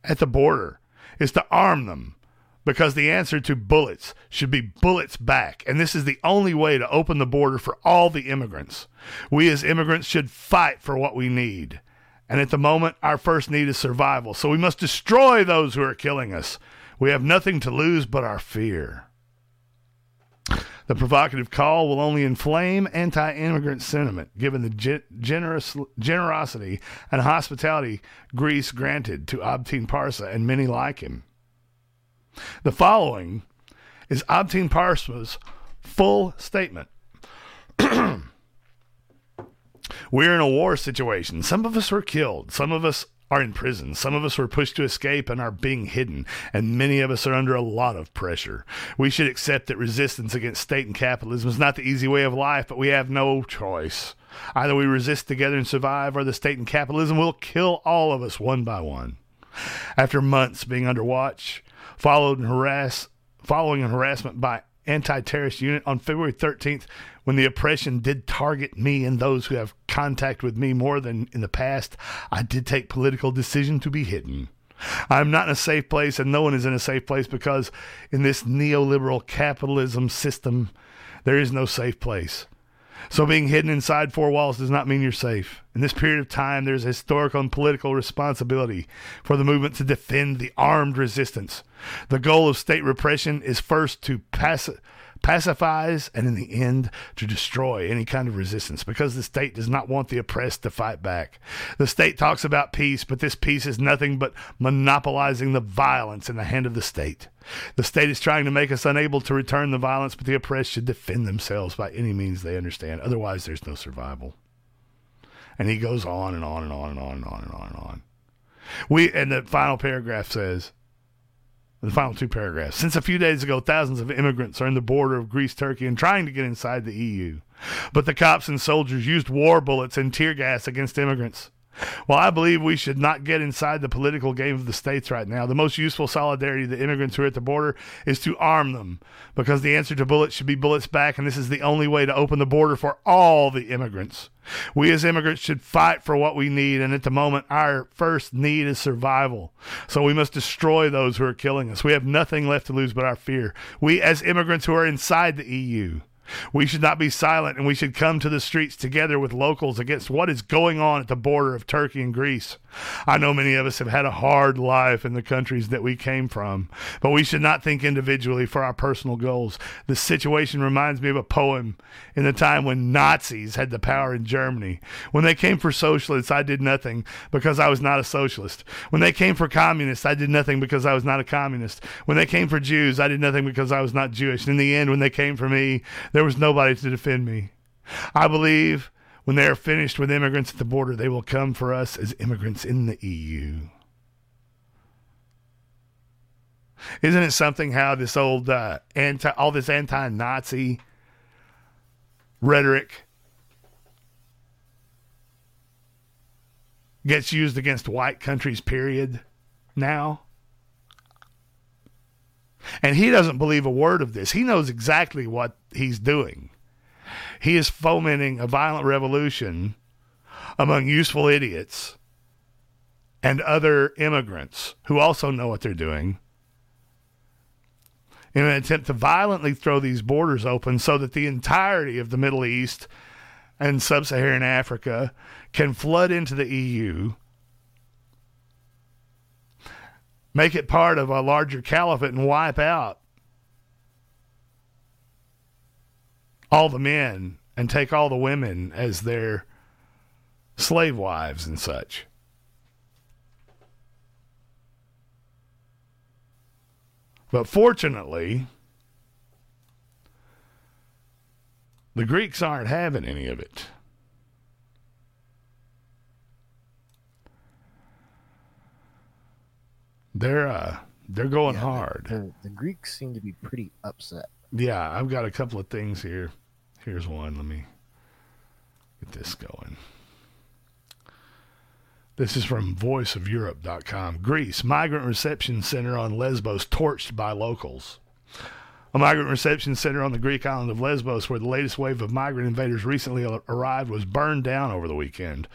at the border is to arm them because the answer to bullets should be bullets back. And this is the only way to open the border for all the immigrants. We as immigrants should fight for what we need. And at the moment, our first need is survival. So we must destroy those who are killing us. We have nothing to lose but our fear. The provocative call will only inflame anti immigrant sentiment, given the ge- generous, generosity and hospitality Greece granted to Abtin Parsa and many like him. The following is Abtin Parsa's full statement. We're in a war situation. Some of us were killed. Some of us are in prison. Some of us were pushed to escape and are being hidden, and many of us are under a lot of pressure. We should accept that resistance against state and capitalism is not the easy way of life, but we have no choice. Either we resist together and survive, or the state and capitalism will kill all of us one by one. After months being under watch, followed and harass, following and harassment by anti-terrorist unit on February 13th, when the oppression did target me and those who have contact with me more than in the past, I did take political decision to be hidden. I'm not in a safe place, and no one is in a safe place because in this neoliberal capitalism system, there is no safe place. So being hidden inside four walls does not mean you're safe. In this period of time, there's historical and political responsibility for the movement to defend the armed resistance. The goal of state repression is first to pass pacifies and in the end to destroy any kind of resistance because the state does not want the oppressed to fight back. The state talks about peace, but this peace is nothing but monopolizing the violence in the hand of the state. The state is trying to make us unable to return the violence, but the oppressed should defend themselves by any means they understand. Otherwise, there's no survival. And he goes on and on and on and on and on and on and on. We and the final paragraph says the final two paragraphs. Since a few days ago, thousands of immigrants are in the border of Greece, Turkey, and trying to get inside the EU. But the cops and soldiers used war bullets and tear gas against immigrants. While I believe we should not get inside the political game of the states right now, the most useful solidarity to the immigrants who are at the border is to arm them, because the answer to bullets should be bullets back, and this is the only way to open the border for all the immigrants. We as immigrants should fight for what we need, and at the moment, our first need is survival. So we must destroy those who are killing us. We have nothing left to lose but our fear. We as immigrants who are inside the EU. We should not be silent and we should come to the streets together with locals against what is going on at the border of Turkey and Greece. I know many of us have had a hard life in the countries that we came from, but we should not think individually for our personal goals. The situation reminds me of a poem in the time when Nazis had the power in Germany. When they came for socialists, I did nothing because I was not a socialist. When they came for communists, I did nothing because I was not a communist. When they came for Jews, I did nothing because I was not Jewish. And In the end, when they came for me, there was nobody to defend me. I believe when they are finished with immigrants at the border, they will come for us as immigrants in the EU. Isn't it something how this old uh, anti, all this anti-Nazi rhetoric gets used against white countries? Period. Now, and he doesn't believe a word of this. He knows exactly what he's doing. He is fomenting a violent revolution among useful idiots and other immigrants who also know what they're doing in an attempt to violently throw these borders open so that the entirety of the Middle East and sub Saharan Africa can flood into the EU, make it part of a larger caliphate, and wipe out all the men and take all the women as their slave wives and such. But fortunately, the Greeks aren't having any of it. They're uh, they're going Yeah, hard. The, the Greeks seem to be pretty upset. Yeah, I've got a couple of things here. Here's one. Let me get this going. This is from voiceofeurope.com. Greece, migrant reception center on Lesbos torched by locals. A migrant reception center on the Greek island of Lesbos, where the latest wave of migrant invaders recently arrived, was burned down over the weekend.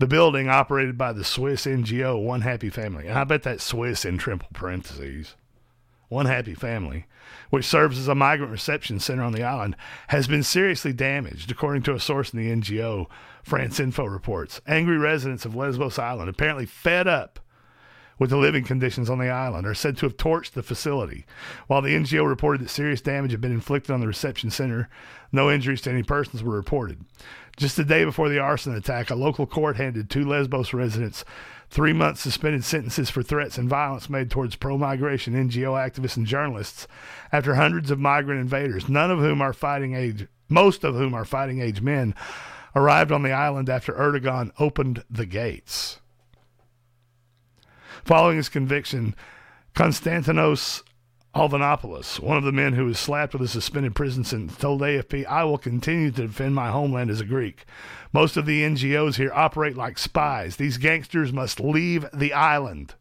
The building, operated by the Swiss NGO One Happy Family, and I bet that Swiss in triple parentheses, One Happy Family, which serves as a migrant reception center on the island, has been seriously damaged, according to a source in the NGO. France Info reports. Angry residents of Lesbos Island, apparently fed up with the living conditions on the island, are said to have torched the facility. While the NGO reported that serious damage had been inflicted on the reception center, no injuries to any persons were reported. Just the day before the arson attack, a local court handed two Lesbos residents three month suspended sentences for threats and violence made towards pro migration NGO activists and journalists after hundreds of migrant invaders, none of whom are fighting age, most of whom are fighting age men, arrived on the island after Erdogan opened the gates. Following his conviction, Konstantinos Alvanopoulos, one of the men who was slapped with a suspended prison sentence, told AFP, I will continue to defend my homeland as a Greek. Most of the NGOs here operate like spies. These gangsters must leave the island.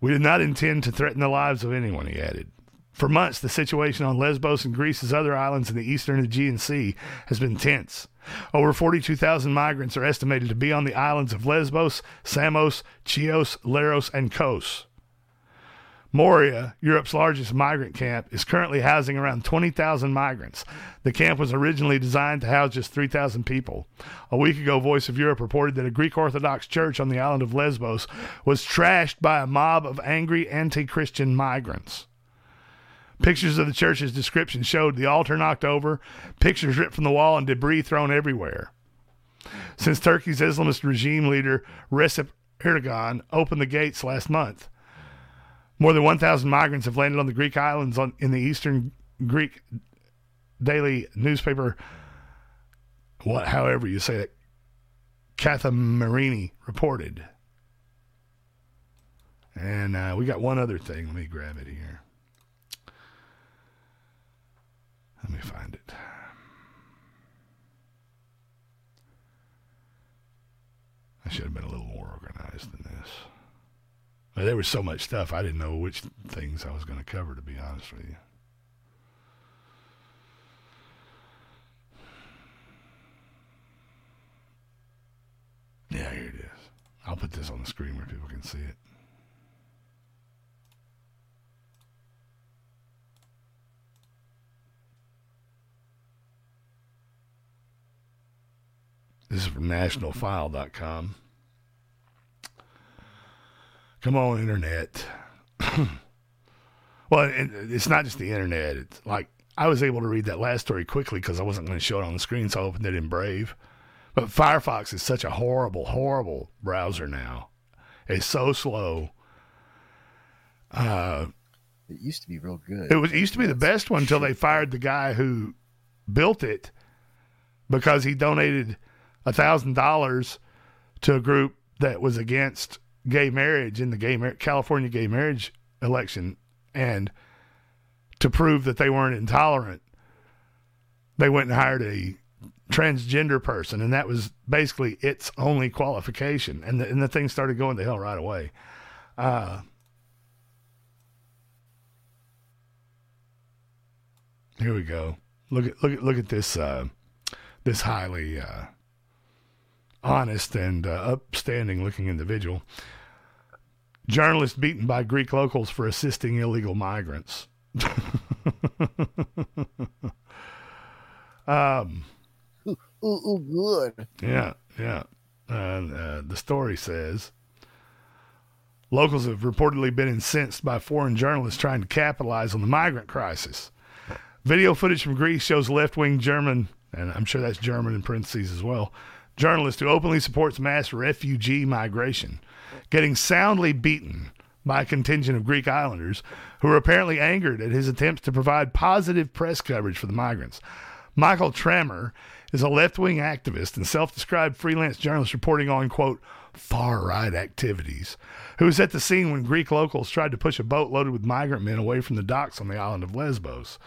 We did not intend to threaten the lives of anyone, he added. For months, the situation on Lesbos and Greece's other islands in the eastern Aegean Sea has been tense. Over 42,000 migrants are estimated to be on the islands of Lesbos, Samos, Chios, Leros, and Kos. Moria, Europe's largest migrant camp, is currently housing around 20,000 migrants. The camp was originally designed to house just 3,000 people. A week ago, Voice of Europe reported that a Greek Orthodox church on the island of Lesbos was trashed by a mob of angry anti Christian migrants. Pictures of the church's description showed the altar knocked over, pictures ripped from the wall, and debris thrown everywhere. Since Turkey's Islamist regime leader Recep Erdogan opened the gates last month, more than 1,000 migrants have landed on the Greek islands on, in the eastern Greek daily newspaper, what, however you say it, Marini reported. And uh, we got one other thing. Let me grab it here. Let me find it. I should have been a little more organized than there was so much stuff, I didn't know which things I was going to cover, to be honest with you. Yeah, here it is. I'll put this on the screen where people can see it. This is from nationalfile.com. Come on, internet. well, it's not just the internet. It's like I was able to read that last story quickly because I wasn't going to show it on the screen, so I opened it in Brave. But Firefox is such a horrible, horrible browser now. It's so slow. Uh, It used to be real good. It was it used to be the best one until they fired the guy who built it because he donated a thousand dollars to a group that was against gay marriage in the gay mar- California gay marriage election, and to prove that they weren't intolerant, they went and hired a transgender person, and that was basically its only qualification, and the, and the thing started going to hell right away. Uh, Here we go. Look at look at look at this uh, this highly uh, honest and uh, upstanding looking individual. Journalist beaten by Greek locals for assisting illegal migrants. um, Ooh, ooh, good. yeah, yeah. Uh, uh, the story says locals have reportedly been incensed by foreign journalists trying to capitalize on the migrant crisis. Video footage from Greece shows left wing German, and I'm sure that's German in parentheses as well, journalist who openly supports mass refugee migration, getting soundly beaten by a contingent of Greek islanders who are apparently angered at his attempts to provide positive press coverage for the migrants. Michael Trammer is a left wing activist and self described freelance journalist reporting on, quote, far right activities, who was at the scene when Greek locals tried to push a boat loaded with migrant men away from the docks on the island of Lesbos.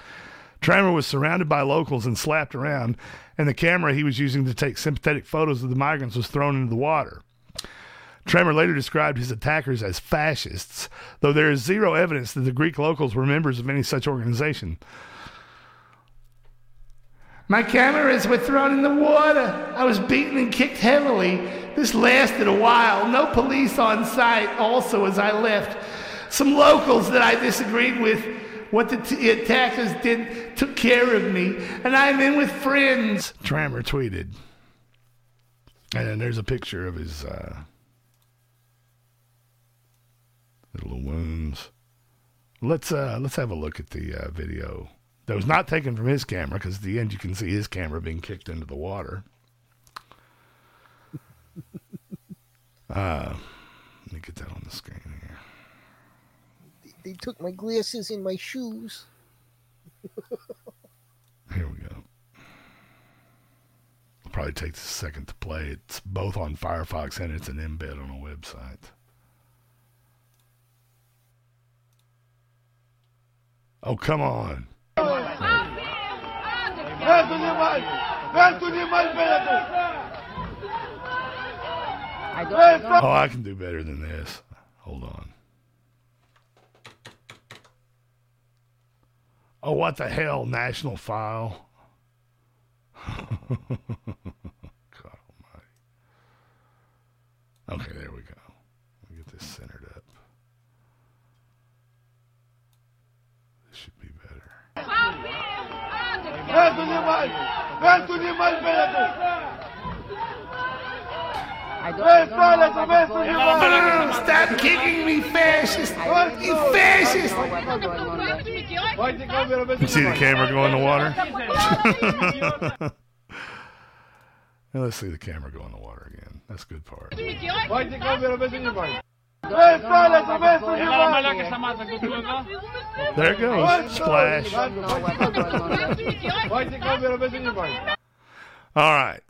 Trammer was surrounded by locals and slapped around, and the camera he was using to take sympathetic photos of the migrants was thrown into the water. Trammer later described his attackers as fascists, though there is zero evidence that the Greek locals were members of any such organization. My cameras were thrown in the water. I was beaten and kicked heavily. This lasted a while. No police on site. Also, as I left, some locals that I disagreed with what the t- attackers did took care of me, and I'm in with friends. Trammer tweeted. And then there's a picture of his uh, little wounds. Let's uh, let's have a look at the uh, video that was not taken from his camera because at the end you can see his camera being kicked into the water. Uh, let me get that on the screen. They took my glasses and my shoes. Here we go. It'll probably take a second to play. It's both on Firefox and it's an embed on a website. Oh, come on. Oh, I can do better than this. Hold on. Oh, what the hell, National File? God almighty. Okay, there we go. Let me get this centered up. This should be better. Stop kicking me, fascist! You fascist! You see the camera go in the water? Now let's see the camera go in the water again. That's a good part. There it goes. Splash. All right.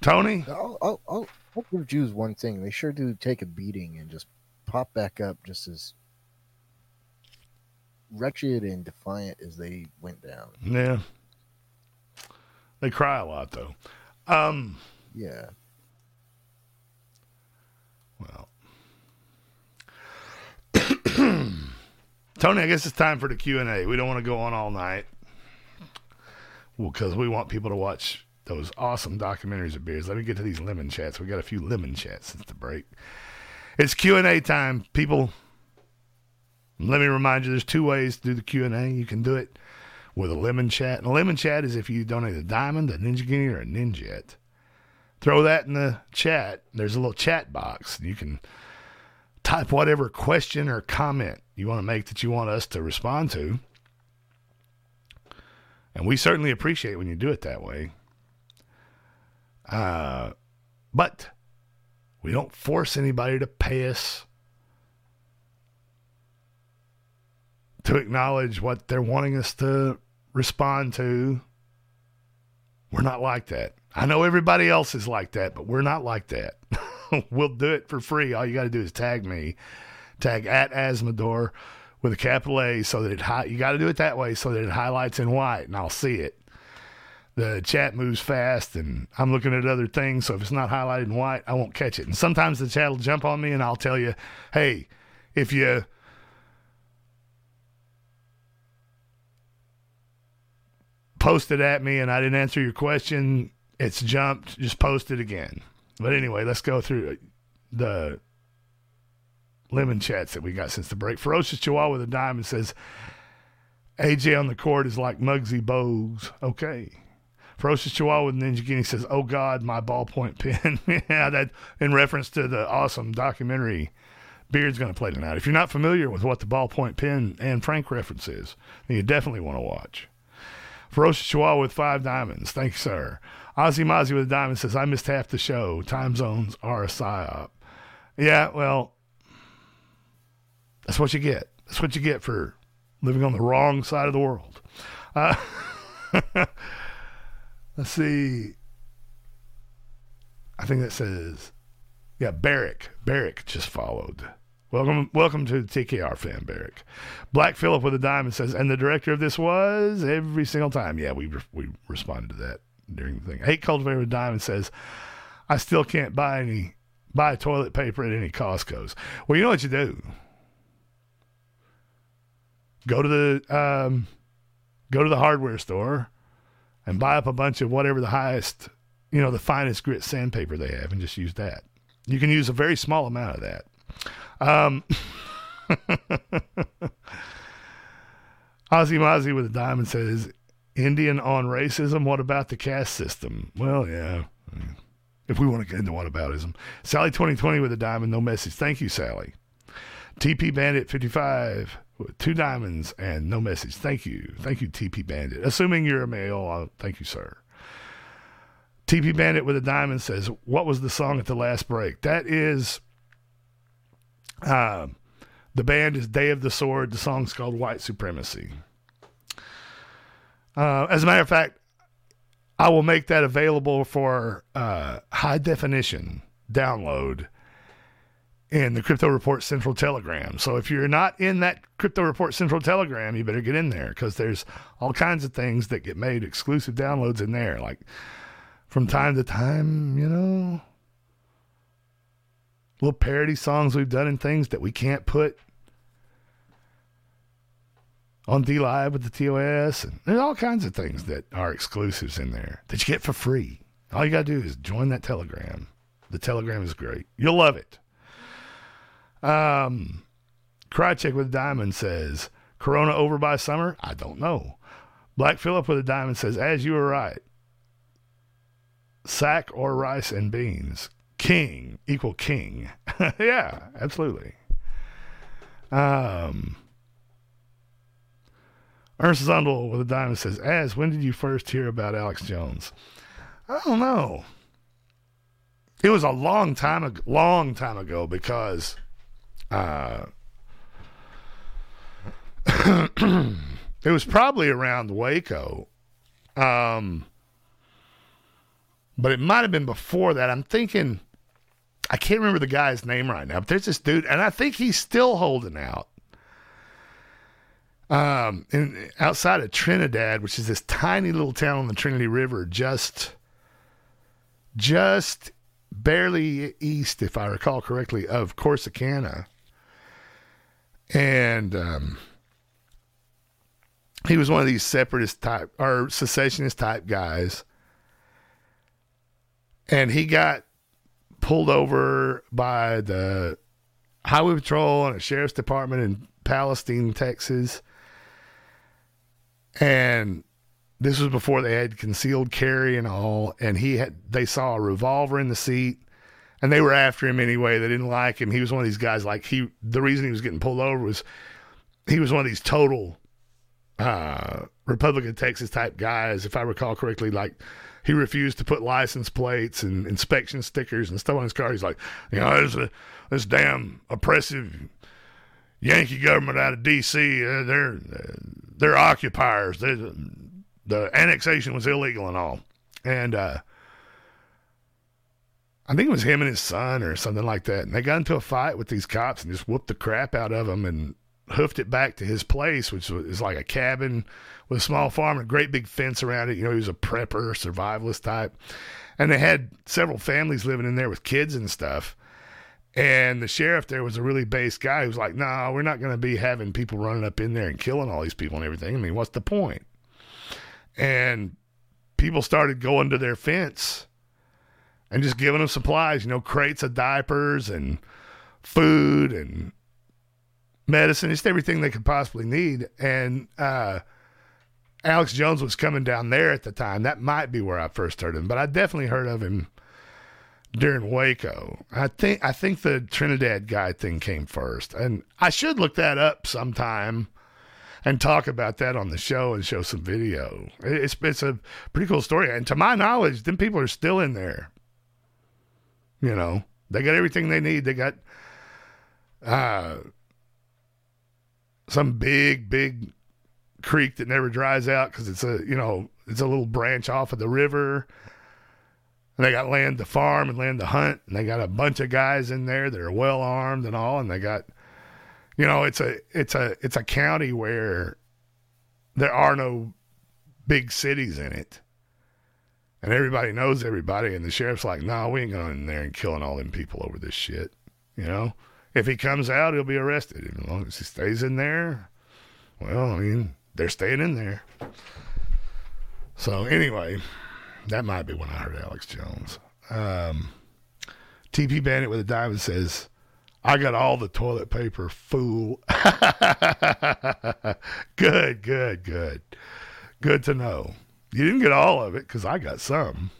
Tony? I'll, I'll, I'll, I'll give Jews one thing. They sure do take a beating and just pop back up just as wretched and defiant as they went down. Yeah. They cry a lot though. Um Yeah. Well. Tony, I guess it's time for the Q&A. We don't want to go on all night. Well, cuz we want people to watch those awesome documentaries of beers. Let me get to these lemon chats. We got a few lemon chats since the break. It's Q&A time. People, let me remind you there's two ways to do the Q&A. You can do it with a lemon chat. And a lemon chat is if you donate a diamond, a ninja guinea, or a ninjet. Throw that in the chat. There's a little chat box. You can type whatever question or comment you want to make that you want us to respond to. And we certainly appreciate when you do it that way. Uh, but we don't force anybody to pay us to acknowledge what they're wanting us to respond to. We're not like that. I know everybody else is like that, but we're not like that. we'll do it for free. All you got to do is tag me, tag at Azzmador with a capital A, so that it hi- you got to do it that way so that it highlights in white, and I'll see it. The chat moves fast, and I'm looking at other things, so if it's not highlighted in white, I won't catch it. And sometimes the chat will jump on me, and I'll tell you, hey, if you posted at me and I didn't answer your question, it's jumped. Just post it again. But anyway, let's go through the lemon chats that we got since the break. Ferocious Chihuahua with a diamond says AJ on the court is like Muggsy Bogues. Okay. Ferocious Chihuahua with Ninja Guinea says, "Oh God, my ballpoint pen." yeah, that in reference to the awesome documentary Beard's going to play tonight. If you're not familiar with what the ballpoint pen and Frank reference is, then you definitely want to watch. Ferocious Chihuahua with five diamonds. Thanks, sir. Ozzy Mozzie with a diamond says, I missed half the show. Time zones are a psyop. Yeah, well, that's what you get. That's what you get for living on the wrong side of the world. Uh, let's see. I think that says, yeah, Barrick. Barrick just followed. Welcome, welcome to the TKR fan, Barrick. Black Phillip with a diamond says, and the director of this was every single time. Yeah, we re- we responded to that during the thing. Hate Cultivator with a diamond says, I still can't buy any buy toilet paper at any Costco's. Well, you know what you do. Go to the um, go to the hardware store and buy up a bunch of whatever the highest, you know, the finest grit sandpaper they have, and just use that. You can use a very small amount of that. Um, Ozzy Mozzie with a diamond says, Indian on racism. What about the caste system? Well, yeah. If we want to get into what aboutism. Sally 2020 with a diamond, no message. Thank you, Sally. TP Bandit 55 with two diamonds and no message. Thank you. Thank you, TP Bandit. Assuming you're a male, uh, thank you, sir. TP Bandit with a diamond says, What was the song at the last break? That is uh, the band is Day of the Sword. The song's called White Supremacy. Uh, as a matter of fact, I will make that available for uh, high definition download in the Krypto Report Central Telegram. So if you're not in that Krypto Report Central Telegram, you better get in there because there's all kinds of things that get made exclusive downloads in there. Like from time to time, you know, little parody songs we've done and things that we can't put on D Live with the TOS. And there's all kinds of things that are exclusives in there that you get for free. All you got to do is join that Telegram. The Telegram is great. You'll love it. Um, Krychek with a diamond says, Corona over by summer? I don't know. Black Phillip with a diamond says, as you were right. Sack or rice and beans. King equal king. yeah, absolutely. Um, Ernst Zundel with a diamond says, As, when did you first hear about Alex Jones? I don't know. It was a long time ago, long time ago because uh, it was probably around Waco. Um, but it might have been before that. I'm thinking, I can't remember the guy's name right now, but there's this dude, and I think he's still holding out. Um, in, outside of Trinidad, which is this tiny little town on the Trinity River, just, just barely east, if I recall correctly, of Corsicana. And um, he was one of these separatist type or secessionist type guys. And he got pulled over by the Highway Patrol and a sheriff's department in Palestine, Texas. And this was before they had concealed carry and all. And he had, they saw a revolver in the seat and they were after him anyway. They didn't like him. He was one of these guys, like he, the reason he was getting pulled over was he was one of these total uh, Republican Texas type guys, if I recall correctly. Like he refused to put license plates and inspection stickers and stuff on his car. He's like, you know, there's a this damn oppressive Yankee government out of D.C. Uh, they're they're occupiers. They're, the annexation was illegal and all, and uh, I think it was him and his son or something like that. And they got into a fight with these cops and just whooped the crap out of them. and hoofed it back to his place, which was is like a cabin with a small farm and a great big fence around it. You know, he was a prepper, survivalist type. And they had several families living in there with kids and stuff. And the sheriff there was a really base guy who was like, no, nah, we're not going to be having people running up in there and killing all these people and everything. I mean, what's the point? And people started going to their fence and just giving them supplies, you know, crates of diapers and food and medicine, just everything they could possibly need. And uh, Alex Jones was coming down there at the time. That might be where I first heard him, but I definitely heard of him during Waco. I think I think the Trinidad guy thing came first, and I should look that up sometime and talk about that on the show and show some video. It's it's a pretty cool story, and to my knowledge, them people are still in there. You know, they got everything they need. They got uh, some big big creek that never dries out because it's a you know it's a little branch off of the river. And they got land to farm and land to hunt, and they got a bunch of guys in there that are well armed and all, and they got, you know, it's a it's a it's a county where there are no big cities in it, and everybody knows everybody, and the sheriff's like, no, we ain't going in there and killing all them people over this shit, you know. If he comes out, he'll be arrested. As long as he stays in there, well, I mean, they're staying in there. So anyway, that might be when I heard Alex Jones. Um, TP Bandit with a diamond says, I got all the toilet paper, fool. good, good, good. Good to know. You didn't get all of it because I got some.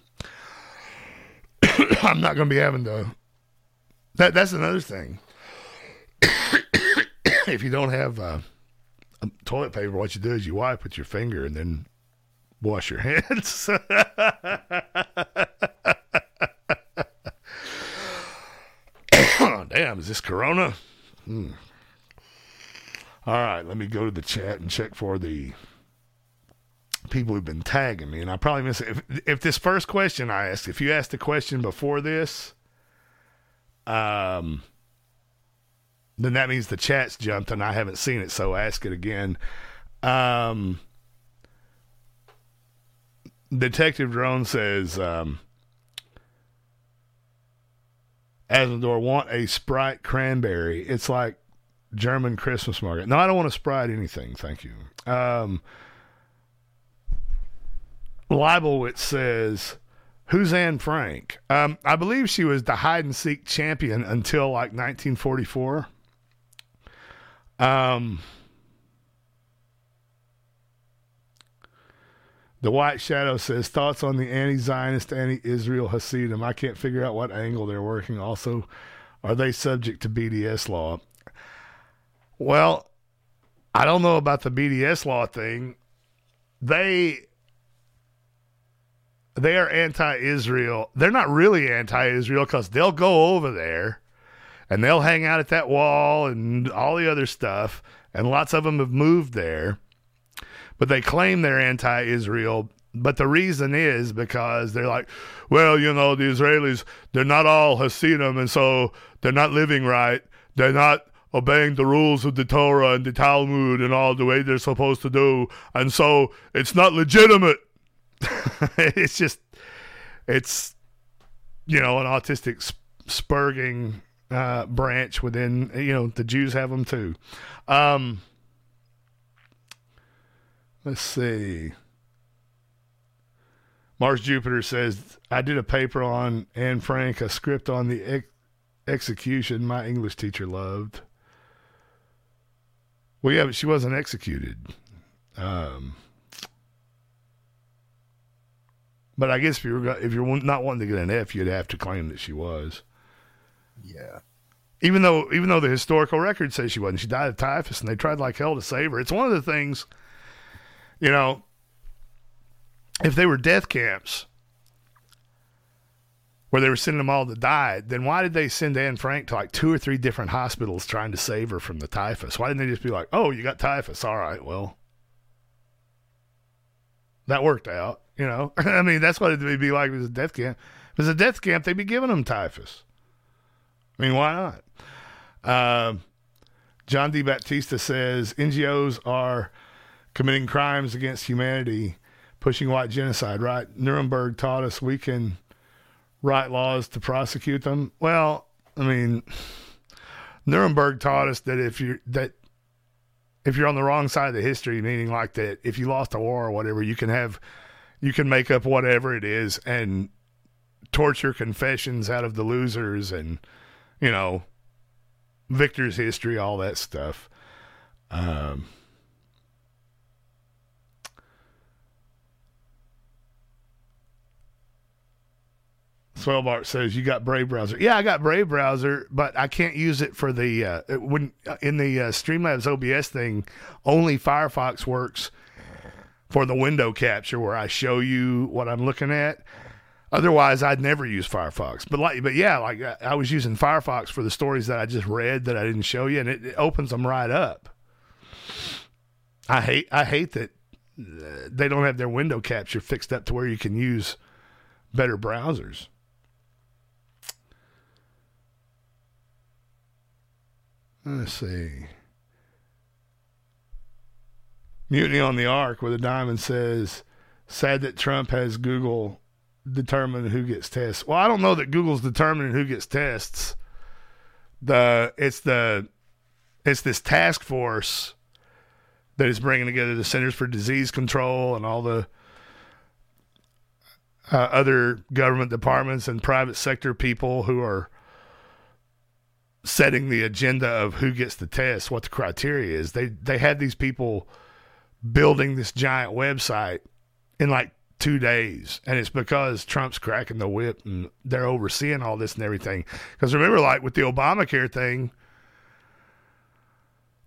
I'm not going to be having to. That that's another thing. if you don't have uh, toilet paper, what you do is you wipe with your finger and then wash your hands. Damn, is this Corona? Hmm. All right, let me go to the chat and check for the people who've been tagging me. And I probably miss it. If, if this first question I asked, if you asked a question before this, um, then that means the chat's jumped and I haven't seen it, so ask it again. Um, Detective Drone says, um, Azzmador want a Sprite cranberry. It's like German Christmas market. No, I don't want to Sprite anything. Thank you. Um, Leibowitz says, Who's Anne Frank? Um, I believe she was the hide and seek champion until like 1944. Um, the White Shadow says thoughts on the anti-Zionist, anti-Israel Hasidim. I can't figure out what angle they're working. Also, are they subject to BDS law? Well, I don't know about the BDS law thing. They they are anti-Israel. They're not really anti-Israel because they'll go over there and they'll hang out at that wall and all the other stuff. And lots of them have moved there, but they claim they're anti-Israel. But the reason is because they're like, well, you know, the Israelis, they're not all Hasidim, and so they're not living right. They're not obeying the rules of the Torah and the Talmud and all the way they're supposed to do. And so it's not legitimate. it's just, it's, you know, an autistic sp- spurging uh, branch within, you know, the Jews have them too. Um, let's see. Mars Jupiter says, I did a paper on Anne Frank, a script on the ex- execution my English teacher loved. Well, yeah, but she wasn't executed. Um, but I guess if you're if you're not wanting to get an F, you'd have to claim that she was. Yeah. Even though even though the historical record says she wasn't, she died of typhus, and they tried like hell to save her. It's one of the things, you know. If they were death camps, where they were sending them all to die, then why did they send Anne Frank to like two or three different hospitals trying to save her from the typhus? Why didn't they just be like, oh, you got typhus? All right, well, that worked out. You know, I mean, that's what it would be like was a death camp. If it was a death camp, they'd be giving them typhus. I mean, why not? Uh, John D. Baptista says NGOs are committing crimes against humanity, pushing white genocide, right? Nuremberg taught us we can write laws to prosecute them. Well, I mean, Nuremberg taught us that if you're that if you're on the wrong side of the history, meaning like that if you lost a war or whatever, you can have you can make up whatever it is and torture confessions out of the losers and you know victor's history, all that stuff. Um, Swellbart says you got Brave browser. Yeah, I got Brave browser, but I can't use it for the uh, it- when in the uh, Streamlabs OBS thing. Only Firefox works for the window capture where I show you what I'm looking at. Otherwise, I'd never use Firefox. But like, but yeah, like I- I was using Firefox for the stories that I just read that I didn't show you, and it, it opens them right up. I hate I hate that uh, they don't have their window capture fixed up to where you can use better browsers. Let's see. Mutiny on the Ark, where the diamond says, "Sad that Trump has Google determine who gets tests." Well, I don't know that Google's determining who gets tests. The it's the it's this task force that is bringing together the Centers for Disease Control and all the uh, other government departments and private sector people who are setting the agenda of who gets the test, what the criteria is. They they had these people building this giant website in like two days, and it's because Trump's cracking the whip and they're overseeing all this and everything. Because remember, like with the Obamacare thing,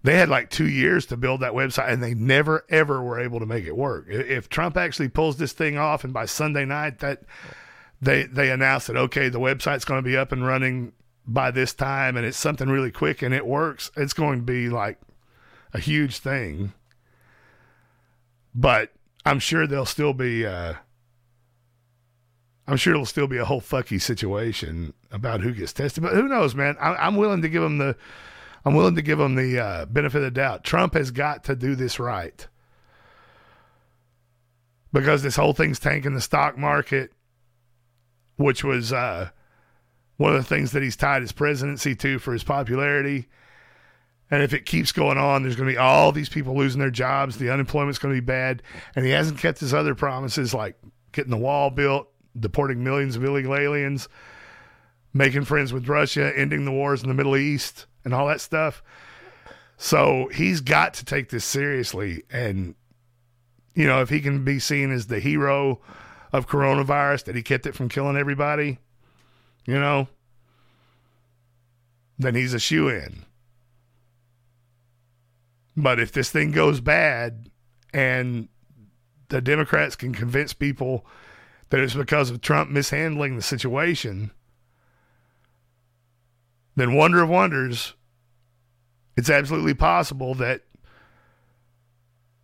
they had like two years to build that website, and they never ever were able to make it work. If Trump actually pulls this thing off, and by Sunday night that they they announce that okay, the website's going to be up and running by this time, and it's something really quick, and it works, it's going to be like a huge thing. But I'm sure there'll still be. Uh, I'm sure it'll still be a whole fucky situation about who gets tested, but who knows, man? I, I'm willing to give them the, I'm willing to give them the uh, benefit of the doubt. Trump has got to do this right because this whole thing's tanking the stock market, which was uh, one of the things that he's tied his presidency to for his popularity. And if it keeps going on, there's going to be all these people losing their jobs. The unemployment's going to be bad. And he hasn't kept his other promises like getting the wall built, deporting millions of illegal aliens, making friends with Russia, ending the wars in the Middle East, and all that stuff. So he's got to take this seriously. And, you know, if he can be seen as the hero of coronavirus, that he kept it from killing everybody, you know, then he's a shoe in. But if this thing goes bad and the Democrats can convince people that it's because of Trump mishandling the situation, then wonder of wonders, it's absolutely possible that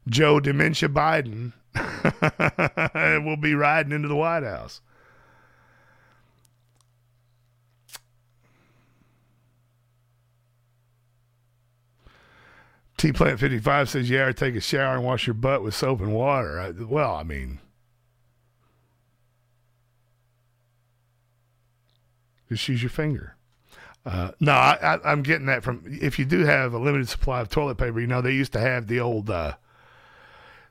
Joe Dementia Biden will be riding into the White House. T Plant 55 says, Yeah, or take a shower and wash your butt with soap and water. I, well, I mean, just use your finger. Uh, no, I, I'm getting that from if you do have a limited supply of toilet paper, you know, they used to have the old, uh,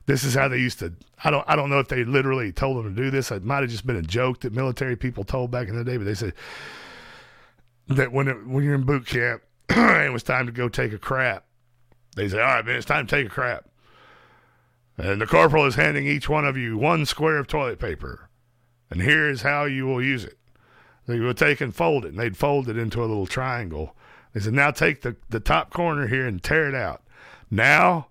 this is how they used to. I don't. I don't know if they literally told them to do this. It might have just been a joke that military people told back in the day. But they said that when it, when you're in boot camp it was time to go take a crap, they say, "All right, man, it's time to take a crap." And the corporal is handing each one of you one square of toilet paper, and here is how you will use it. They would take and fold it, and they'd fold it into a little triangle. They said, "Now take the the top corner here and tear it out. Now."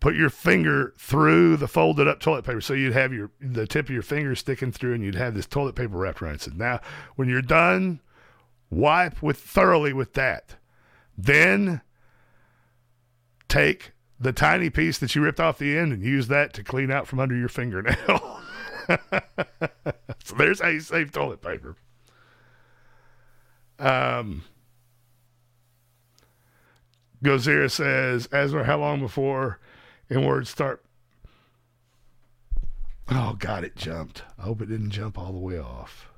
put your finger through the folded up toilet paper. So you'd have your the tip of your finger sticking through and you'd have this toilet paper wrapped around it. So now when you're done, wipe with thoroughly with that. Then take the tiny piece that you ripped off the end and use that to clean out from under your fingernail. so there's how you save toilet paper. Um, Gozira says, Ezra, how long before in words start? Oh, God, it jumped. I hope it didn't jump all the way off.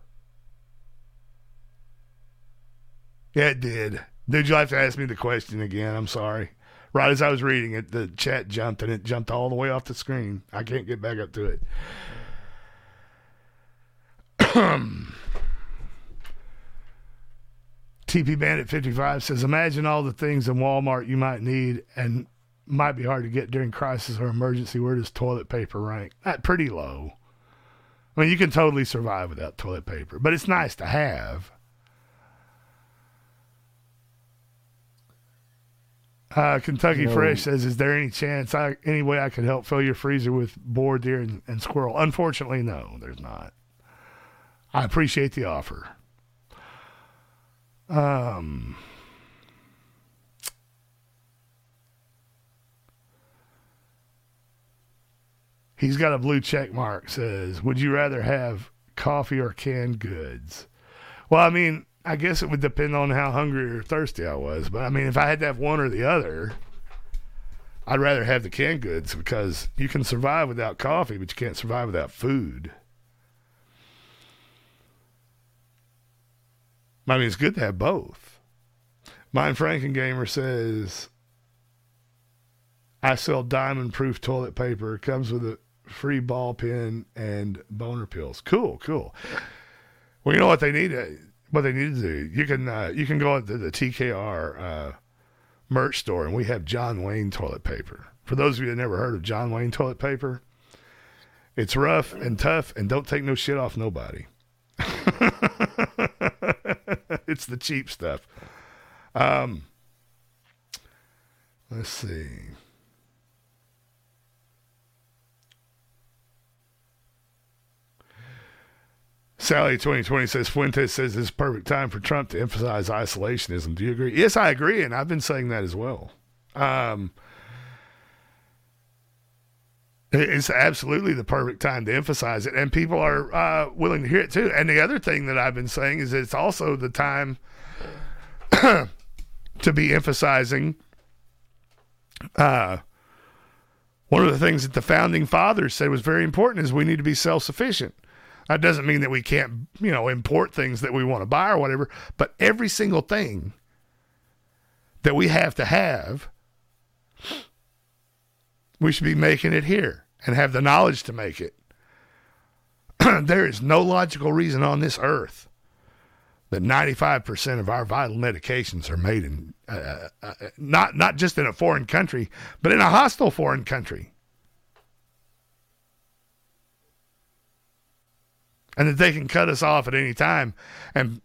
Yeah, it did. Did you have to ask me the question again? I'm sorry. Right as I was reading it, the chat jumped and it jumped all the way off the screen. I can't get back up to it. TP Bandit 55 says, Imagine all the things in Walmart you might need and might be hard to get during crisis or emergency. Where does toilet paper rank? Not pretty low. I mean, you can totally survive without toilet paper, but it's nice to have. Uh, Kentucky know- Fresh says, "Is there any chance, I, any way I could help fill your freezer with boar, deer, and, and squirrel?" Unfortunately, no, there's not. I appreciate the offer. Um, he's got a blue check mark. Says, "Would you rather have coffee or canned goods?" Well, I mean, I guess it would depend on how hungry or thirsty I was. But I mean, if I had to have one or the other, I'd rather have the canned goods because you can survive without coffee, but you can't survive without food. I mean, it's good to have both. Mine Franken Gamer says, I sell diamond proof toilet paper. Comes with a free ball pen and boner pills. Cool, cool. Well, you know what they need? Uh, What they need to do? You can uh, you can go to the TKR uh, merch store, and we have John Wayne toilet paper. For those of you that never heard of John Wayne toilet paper, it's rough and tough, and don't take no shit off nobody. it's the cheap stuff. Um, let's see. Sally 2020 says Fuentes says this is perfect time for Trump to emphasize isolationism. Do you agree? Yes, I agree, and I've been saying that as well. Um, it's absolutely the perfect time to emphasize it, and people are uh, willing to hear it too. And the other thing that I've been saying is it's also the time to be emphasizing. Uh, one of the things that the founding fathers said was very important is we need to be self sufficient. That doesn't mean that we can't, you know, import things that we want to buy or whatever, but every single thing that we have to have, we should be making it here and have the knowledge to make it. there is no logical reason on this earth that 95% of our vital medications are made in uh, uh, not not just in a foreign country, but in a hostile foreign country. And that they can cut us off at any time and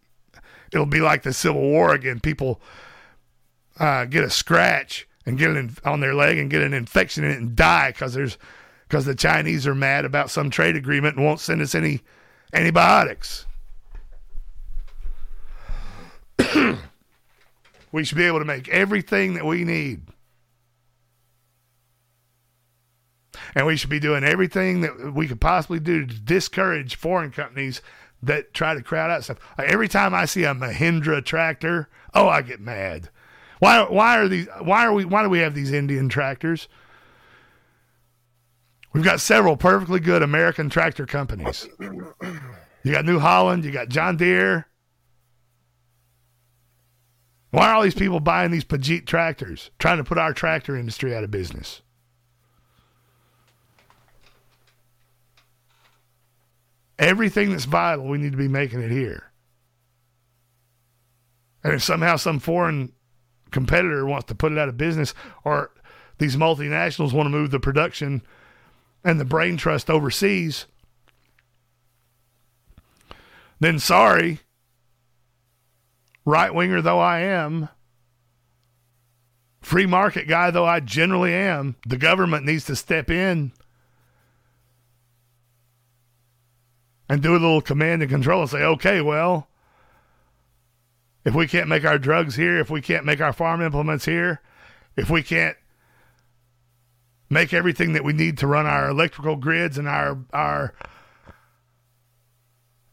it'll be like the Civil War again. People uh, get a scratch and get it on their leg and get an infection in it and die because there's because the Chinese are mad about some trade agreement and won't send us any antibiotics. we should be able to make everything that we need. And we should be doing everything that we could possibly do to discourage foreign companies that try to crowd out stuff. Like every time I see a Mahindra tractor, oh, I get mad. Why? Why are these? Why are we? Why do we have these Indian tractors? We've got several perfectly good American tractor companies. You got New Holland. You got John Deere. Why are all these people buying these Pajit tractors, trying to put our tractor industry out of business? Everything that's vital, we need to be making it here. And if somehow some foreign competitor wants to put it out of business, or these multinationals want to move the production and the brain trust overseas, then sorry, right winger though I am, free market guy though I generally am, the government needs to step in and do a little command and control and say, okay, well, if we can't make our drugs here, if we can't make our farm implements here, if we can't make everything that we need to run our electrical grids and our our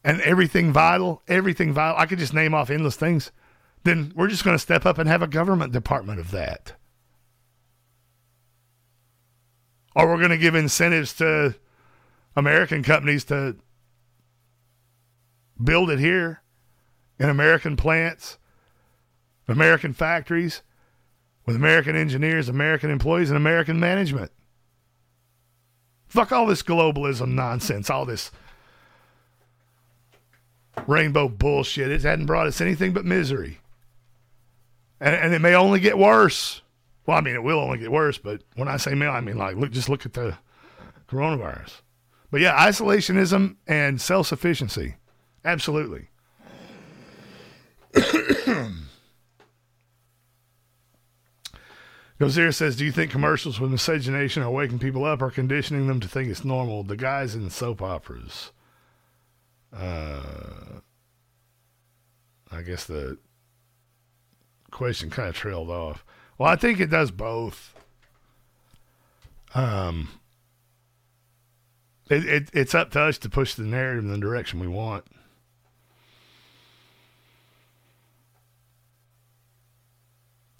and everything vital, everything vital. I could just name off endless things. Then we're just going to step up and have a government department of that. Or we're going to give incentives to American companies to build it here in American plants, American factories, with American engineers, American employees, and American management. Fuck all this globalism nonsense, all this rainbow bullshit. It hadn't brought us anything but misery. And, and it may only get worse. Well, I mean, it will only get worse, but when I say may, I mean, like, look, just look at the coronavirus. But yeah, isolationism and self sufficiency. Absolutely. Gozir says, Do you think commercials with miscegenation are waking people up or conditioning them to think it's normal? The guys in soap operas. Uh, I guess the question kind of trailed off. Well, I think it does both. Um, it, it, it's up to us to push the narrative in the direction we want.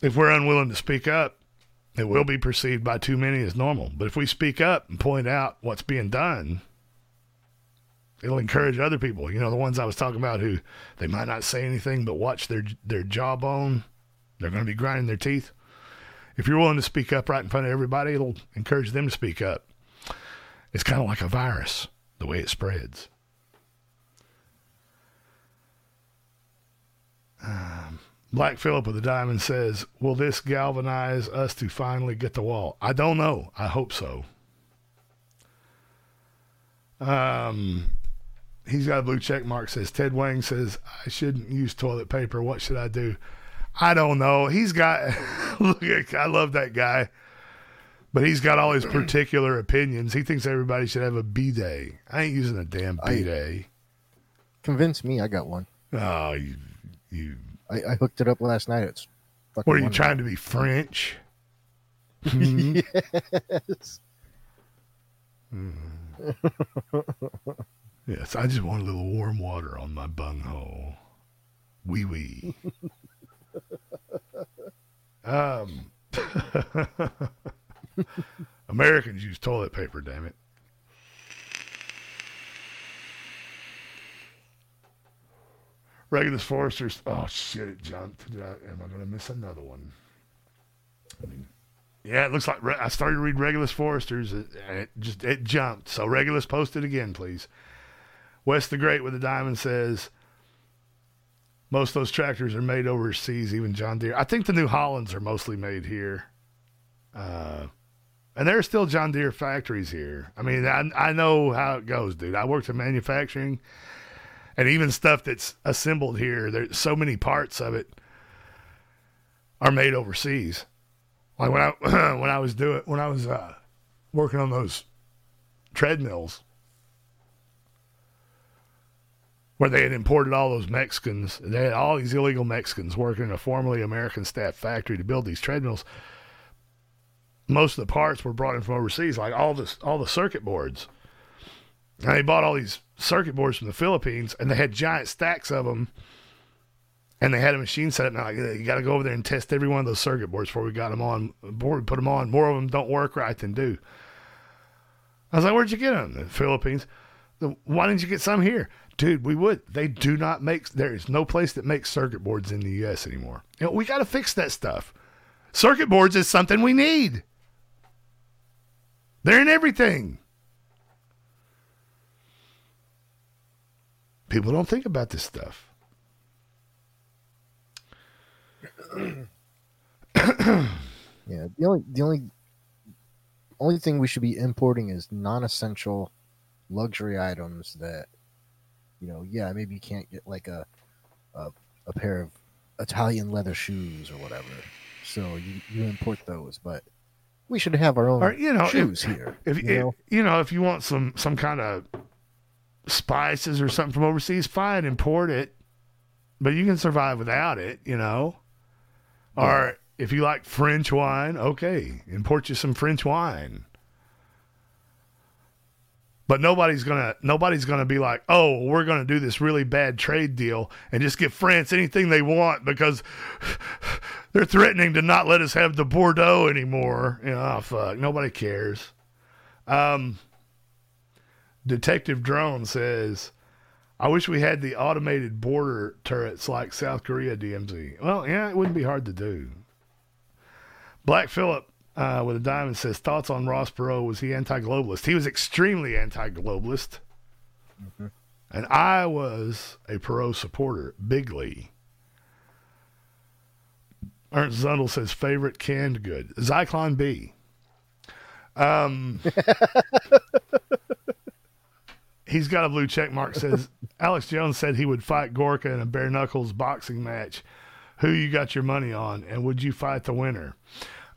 If we're unwilling to speak up, it will be perceived by too many as normal. But if we speak up and point out what's being done, it'll encourage other people. You know, the ones I was talking about who they might not say anything but watch their their jawbone. They're going to be grinding their teeth. If you're willing to speak up right in front of everybody, it'll encourage them to speak up. It's kind of like a virus, the way it spreads. Um, Black Phillip with the diamond says, Will this galvanize us to finally get the wall? I don't know. I hope so. Um, he's got a blue check mark. Says Ted Wang says, I shouldn't use toilet paper. What should I do? I don't know. He's got, look, at, I love that guy, but he's got all his particular opinions. He thinks everybody should have a b day. I ain't using a damn b day. Convince me, I got one. Oh, you, you. I, I hooked it up last night. It's fucking What are you wonderful. trying to be French? Hmm? yes. Yes, I just want a little warm water on my bunghole. Wee wee. um, Americans use toilet paper, damn it. Regulus Foresters. Oh shit! It jumped. Am I going to miss another one? I mean, yeah, it looks like I started to read Regulus Foresters and it just it jumped. So Regulus, post it again, please. West the Great with the diamond says most of those tractors are made overseas, even John Deere. I think the New Hollands are mostly made here. Uh, and there are still John Deere factories here. I mean, I, I know how it goes, dude. I worked in manufacturing and even stuff that's assembled here. There's so many parts of it are made overseas. Like when I when I was doing when I was uh, working on those treadmills, where they had imported all those Mexicans. They had all these illegal Mexicans working in a formerly American staffed factory to build these treadmills. Most of the parts were brought in from overseas, like all the all the circuit boards. And they bought all these circuit boards from the Philippines, and they had giant stacks of them. And they had a machine set up. Now, like, you got to go over there and test every one of those circuit boards before we got them on. We put them on, more of them don't work right than do. I was like, "Where'd you get them?" The Philippines. Why didn't you get some here, dude? We would. They do not make. There is no place that makes circuit boards in the U.S. anymore. You know, we got to fix that stuff. Circuit boards is something we need. They're in everything. People don't think about this stuff. Yeah, the only the only only thing we should be importing is non-essential luxury items that you know, yeah, maybe you can't get like a a, a pair of Italian leather shoes or whatever. so you, you import those. But we should have our own Or you know, shoes if, here. If you if- know? you know, if you want some some kind of spices or something from overseas, fine, import it. But you can survive without it, you know. Or if you like French wine, okay, import you some French wine. But nobody's gonna nobody's gonna be like, oh, we're gonna do this really bad trade deal and just give France anything they want because they're threatening to not let us have the Bordeaux anymore. You know, oh, fuck, nobody cares. Um, Detective Drone says, I wish we had the automated border turrets like South Korea DMZ. Well, yeah, it wouldn't be hard to do. Black Phillip uh, with a diamond says, Thoughts on Ross Perot? Was he anti globalist? He was extremely anti globalist. And I was a Perot supporter, bigly. Ernst Zundel says, Favorite canned good? Zyklon B. Um, he's got a blue check mark. Says Alex Jones said he would fight Gorka in a bare knuckles boxing match. Who you got your money on, and would you fight the winner?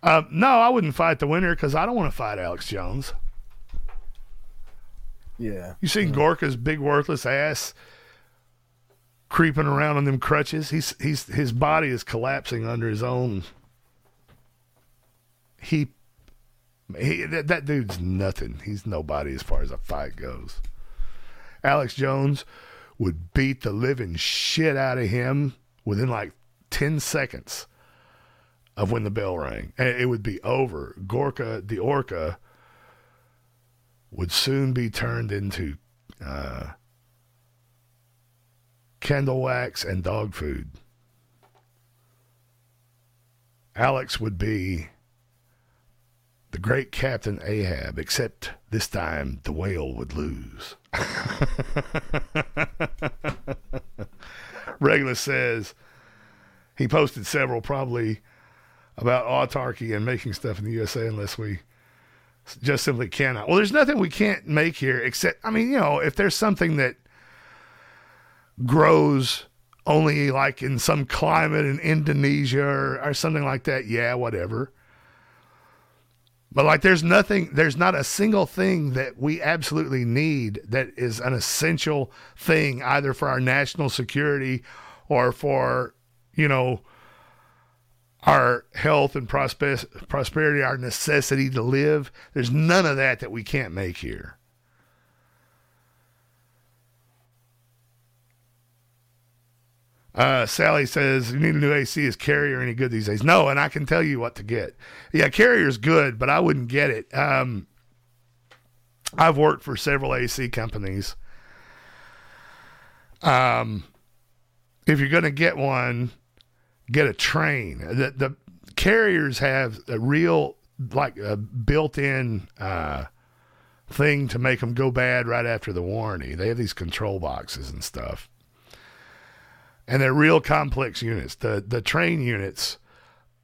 Uh, no, I wouldn't fight the winner because I don't want to fight Alex Jones. Yeah. You seen Gorka's big worthless ass creeping around on them crutches? He's he's his body is collapsing under his own. He, he that, that dude's nothing. He's nobody as far as a fight goes. Alex Jones would beat the living shit out of him within like ten seconds of when the bell rang, and it would be over. Gorka the Orca would soon be turned into uh, candle wax and dog food. Alex would be the great Captain Ahab, except this time the whale would lose. Regulus says he posted several probably about autarky and making stuff in the USA unless we just simply cannot. Well, there's nothing we can't make here except, I mean, you know, if there's something that grows only like in some climate in Indonesia or, or something like that, yeah, whatever. But like, there's nothing, there's not a single thing that we absolutely need that is an essential thing either for our national security or for, you know, our health and prosperity, our necessity to live. There's none of that that we can't make here. Uh, Sally says, You need a new AC. Is Carrier any good these days? No, and I can tell you what to get. Yeah, Carrier's good, but I wouldn't get it. Um, I've worked for several AC companies. Um, if you're going to get one, get a Trane. The, the carriers have a real, like a built in uh, thing to make them go bad right after the warranty. They have these control boxes and stuff and they're real complex units. The the Trane units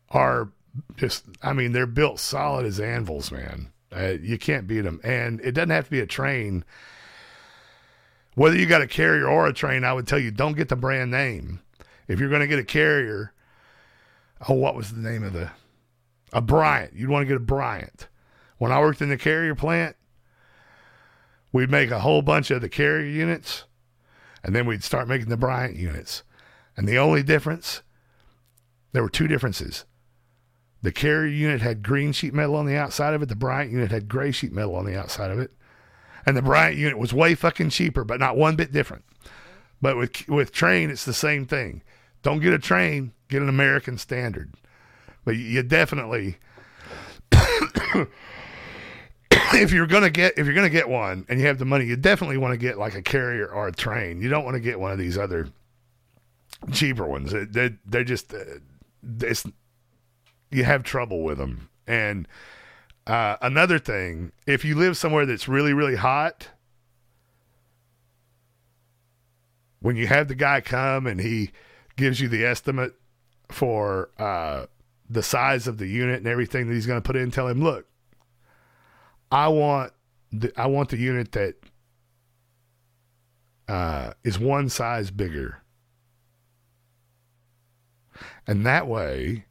are just, I mean, they're built solid as anvils, man. Uh, you can't beat them, and it doesn't have to be a Trane. Whether you got a carrier or a Trane, I would tell you don't get the brand name. If you're going to get a carrier, oh, what was the name of the a Bryant? You'd want to get a Bryant. When I worked in the carrier plant, we'd make a whole bunch of the carrier units, and then we'd start making the Bryant units. And the only difference, there were two differences. The carrier unit had green sheet metal on the outside of it. The Bryant unit had gray sheet metal on the outside of it. And the Bryant unit was way fucking cheaper, but not one bit different. But with with Trane, it's the same thing. Don't get a Trane, get an American standard. But you, definitely, if you're gonna get if you're gonna get one and you have the money, you definitely want to get like a carrier or a Trane. You don't want to get one of these other cheaper ones. They they just uh, it's you have trouble with them. And uh, another thing, if you live somewhere that's really really hot, when you have the guy come and he gives you the estimate for uh, the size of the unit and everything that he's going to put in, tell him, look, I want the I want the unit that uh, is one size bigger, and that way,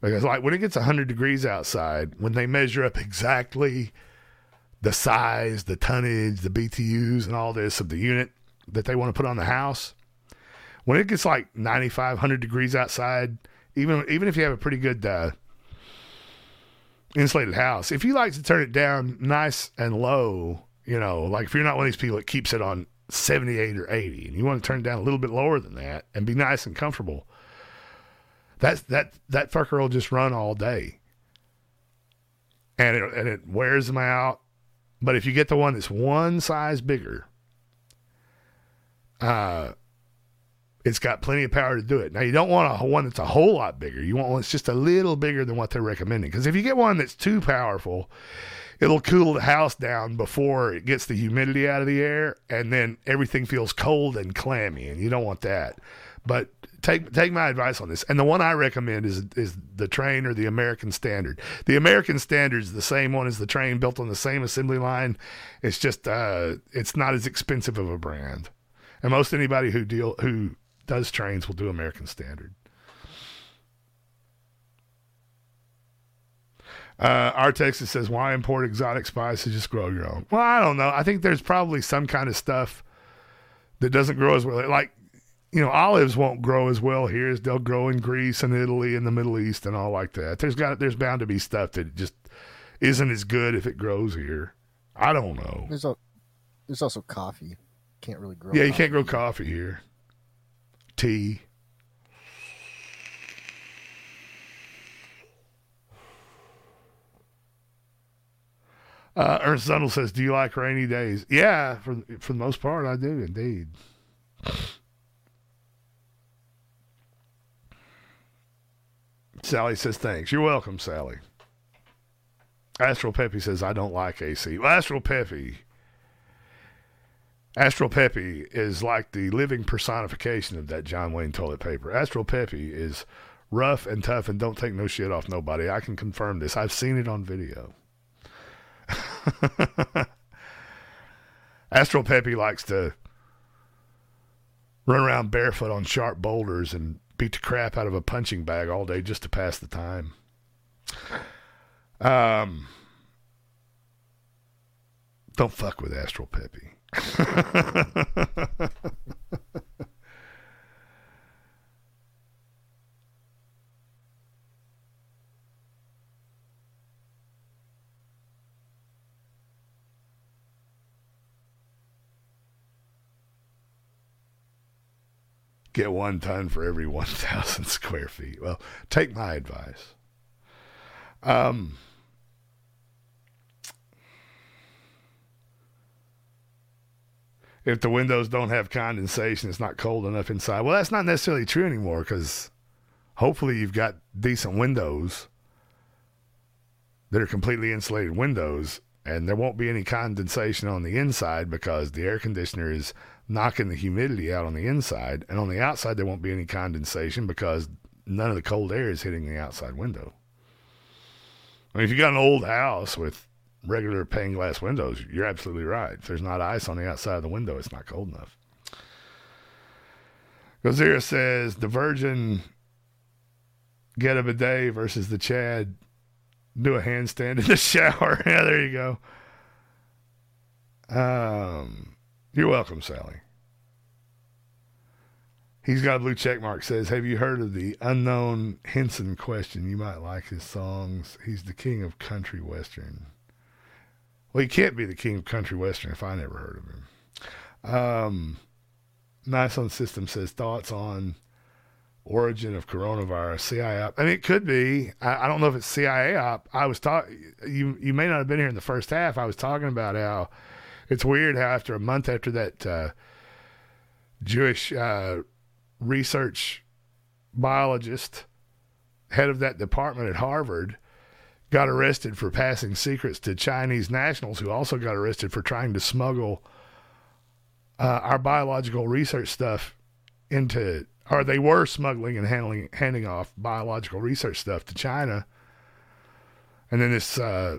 Because like when it gets 100 degrees outside, when they measure up exactly the size, the tonnage, the BTUs, and all this of the unit that they want to put on the house, when it gets like 9,500 degrees outside, even even if you have a pretty good uh, insulated house, if you like to turn it down nice and low, you know, like if you're not one of these people that keeps it on 78 or 80 and you want to turn it down a little bit lower than that and be nice and comfortable, that's that that fucker will just run all day. And it and it wears them out. But if you get the one that's one size bigger, uh it's got plenty of power to do it. Now you don't want a one that's a whole lot bigger. You want one that's just a little bigger than what they're recommending. Because if you get one that's too powerful, it'll cool the house down before it gets the humidity out of the air, and then everything feels cold and clammy, and you don't want that. But take take my advice on this. And the one I recommend is is the Trane or the American Standard. The American Standard is the same one as the Trane, built on the same assembly line. It's just uh, it's not as expensive of a brand, and most anybody who deal who does Tranes will do American Standard. Uh, our Texas says, "Why import exotic spices? Just grow your own." Well, I don't know. I think there's probably some kind of stuff that doesn't grow as well. Like, you know, olives won't grow as well here as they'll grow in Greece and Italy and the Middle East and all like that. There's got there's bound to be stuff that just isn't as good if it grows here. I don't know. There's a, there's also coffee. Can't really grow. Yeah, you can't grow coffee here. Tea. Uh, Ernst Zundel says, "Do you like rainy days?" Yeah, for for the most part, I do indeed. Sally says, "Thanks. You're welcome, Sally." Astral Peppy says, "I don't like AC." Well, Astral Peppy, Astral Peppy is like the living personification of that John Wayne toilet paper. Astral Peppy is rough and tough and don't take no shit off nobody. I can confirm this. I've seen it on video. Astral Peppy likes to run around barefoot on sharp boulders and beat the crap out of a punching bag all day just to pass the time. Um, don't fuck with Astral Peppy. Get one ton for every 1,000 square feet. Well, take my advice. Um, if the windows don't have condensation, it's not cold enough inside. Well, that's not necessarily true anymore because hopefully you've got decent windows that are completely insulated windows and there won't be any condensation on the inside because the air conditioner is knocking the humidity out on the inside and on the outside there won't be any condensation because none of the cold air is hitting the outside window. I mean, if you got an old house with regular pane glass windows, you're absolutely right. If there's not ice on the outside of the window, it's not cold enough. Gozira says the Virgin get up a bidet versus the Chad do a handstand in the shower. yeah, there you go. Um, you're welcome, Sally. He's got a blue check mark. Says, "Have you heard of the unknown Hinson question? You might like his songs. He's the king of country western." Well, he can't be the king of country western if I never heard of him. Um, nice on system says thoughts on origin of coronavirus CIA op. I mean, it could be. I, I don't know if it's CIA op. I was talking. You you may not have been here in the first half. I was talking about how it's weird how after a month after that uh, Jewish uh, research biologist, head of that department at Harvard, got arrested for passing secrets to Chinese nationals who also got arrested for trying to smuggle uh, our biological research stuff into, or they were smuggling and handling, handing off biological research stuff to China. And then this, uh,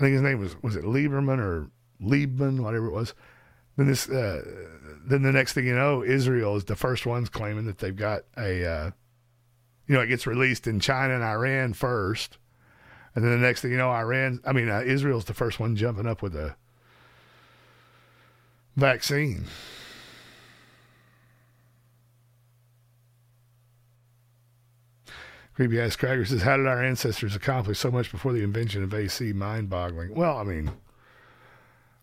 I think his name was, was it Lieberman or Liebman, whatever it was. Then this, uh, then the next thing you know, Israel is the first ones claiming that they've got a, uh, you know, it gets released in China and Iran first. And then the next thing you know, Iran, I mean, uh, Israel's the first one jumping up with a vaccine. Creepy ass Cracker says, How did our ancestors accomplish so much before the invention of AC? Mind boggling. Well, I mean,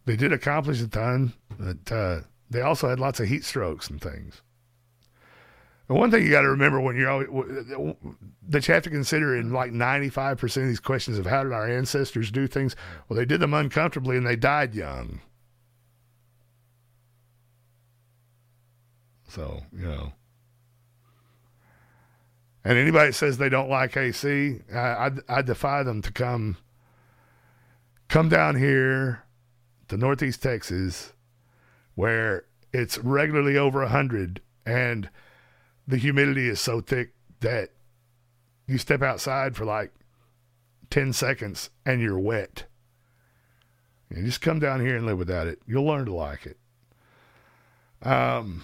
they did accomplish a ton, but uh, they also had lots of heat strokes and things. And one thing you got to remember when you're always, that you have to consider in like 95% of these questions of how did our ancestors do things? Well, they did them uncomfortably and they died young. So, you know. And anybody that says they don't like AC, I, I, I defy them to come come down here to Northeast Texas where it's regularly over 100 and the humidity is so thick that you step outside for like 10 seconds and you're wet. You just come down here and live without it. You'll learn to like it. Um,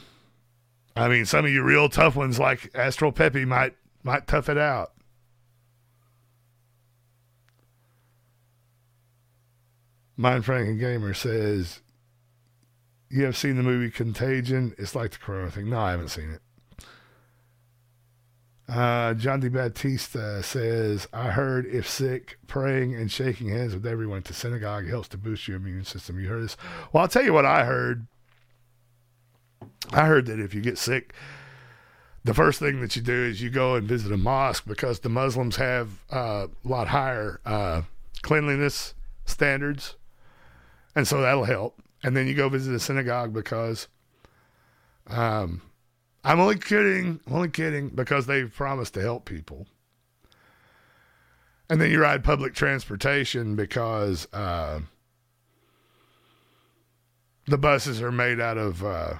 I mean, some of you real tough ones like Astral Peppy might might tough it out. Mind Franken Gamer says, You have seen the movie Contagion? It's like the Corona thing. No, I haven't seen it. Uh, John D. Batista says, I heard if sick, praying and shaking hands with everyone the synagogue helps to boost your immune system. You heard this? Well, I'll tell you what I heard. I heard that if you get sick, the first thing that you do is you go and visit a mosque because the Muslims have uh, a lot higher uh, cleanliness standards. And so that'll help. And then you go visit a synagogue because um, I'm only kidding, I'm only kidding, because they've promised to help people. And then you ride public transportation because uh, the buses are made out of uh,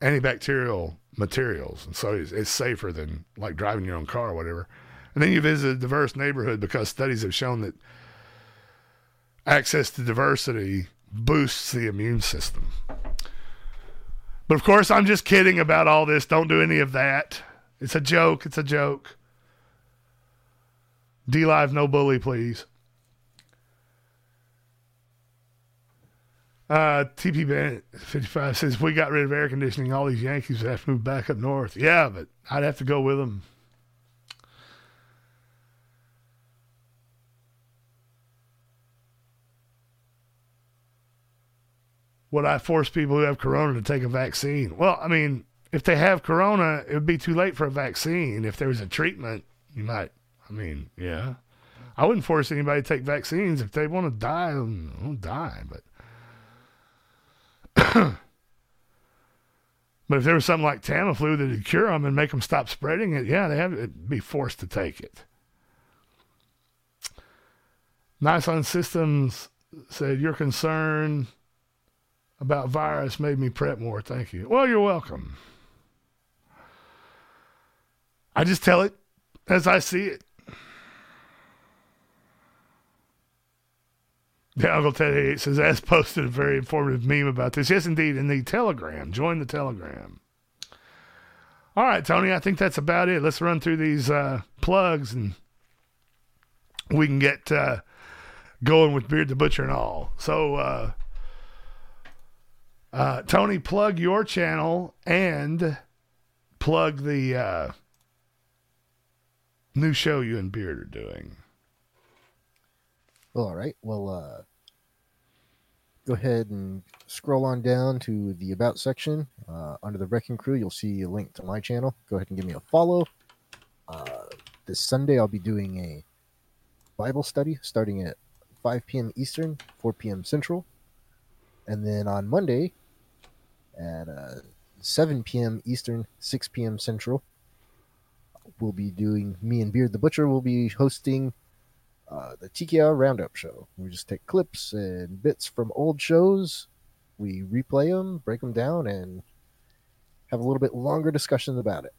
antibacterial materials, and so it's, it's safer than like driving your own car or whatever. And then you visit a diverse neighborhood because studies have shown that access to diversity boosts the immune system. But of course, I'm just kidding about all this. Don't do any of that. It's a joke. It's a joke. DLive, no bully, please. Uh, TP Band 55 says, we got rid of air conditioning, all these Yankees would have to move back up north. Yeah, but I'd have to go with them. Would I force people who have corona to take a vaccine? Well, I mean, if they have corona, it would be too late for a vaccine. If there was a treatment, you might. I mean, yeah. I wouldn't force anybody to take vaccines. If they want to die, die. But but if there was something like Tamiflu that would cure them and make them stop spreading it, yeah, they have to be forced to take it. Nice on Systems said, Your concern about virus made me prep more. Thank you. Well, you're welcome. I just tell it as I see it. Yeah, Uncle Ted 88 says, as posted a very informative meme about this. Yes, indeed, in the Telegram. Join the Telegram. All right, Tony, I think that's about it. Let's run through these uh, plugs and we can get uh, going with Beard the Butcher and all. So, uh, uh, Tony, plug your channel and plug the uh, new show you and Beard are doing. All right. Well, uh, go ahead and scroll on down to the About section. Uh, under the Wrecking Crew, you'll see a link to my channel. Go ahead and give me a follow. Uh, this Sunday, I'll be doing a Bible study starting at 5 p.m. Eastern, 4 p.m. Central. And then on Monday at uh, 7 p.m. Eastern, 6 p.m. Central, we'll be doing, me and Beard the Butcher will be hosting uh, the TKR Roundup Show. We just take clips and bits from old shows, we replay them, break them down, and have a little bit longer discussion about it.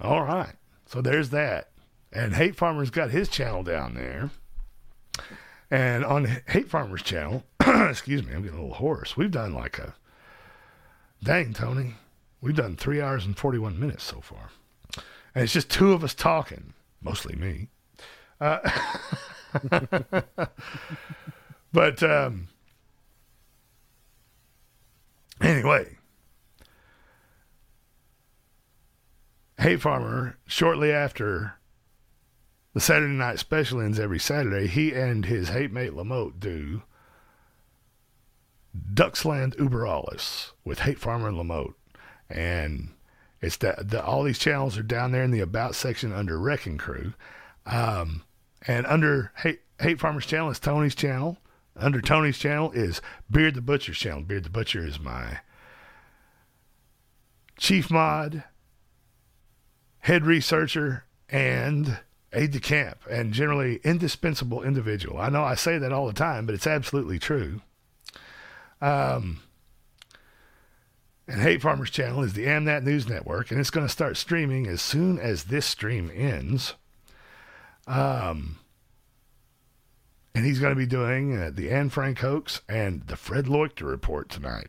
All right. So there's that. And Hate Farmer's got his channel down there. And on Hate Farmer's channel, excuse me, I'm getting a little hoarse. We've done like a, dang, Tony, We've done three hours and 41 minutes so far. And it's just two of us talking, mostly me. Uh, but um, anyway, Hate Farmer, shortly after the Saturday night special ends every Saturday, he and his hate mate Lamote do Ducksland Uberalis with Hate Farmer and Lamote. And it's that the, all these channels are down there in the About section under Wrecking Crew. Um, and under Hate, Hate Farmer's channel is Tony's channel. Under Tony's channel is Beard the Butcher's channel. Beard the Butcher is my chief mod, head researcher, and aide de camp, and generally indispensable individual. I know I say that all the time, but it's absolutely true. Um, and Hate Farmers Channel is the Amnat News Network, and it's going to start streaming as soon as this stream ends. Um, and he's going to be doing uh, the Anne Frank hoax and the Fred Leuchter report tonight.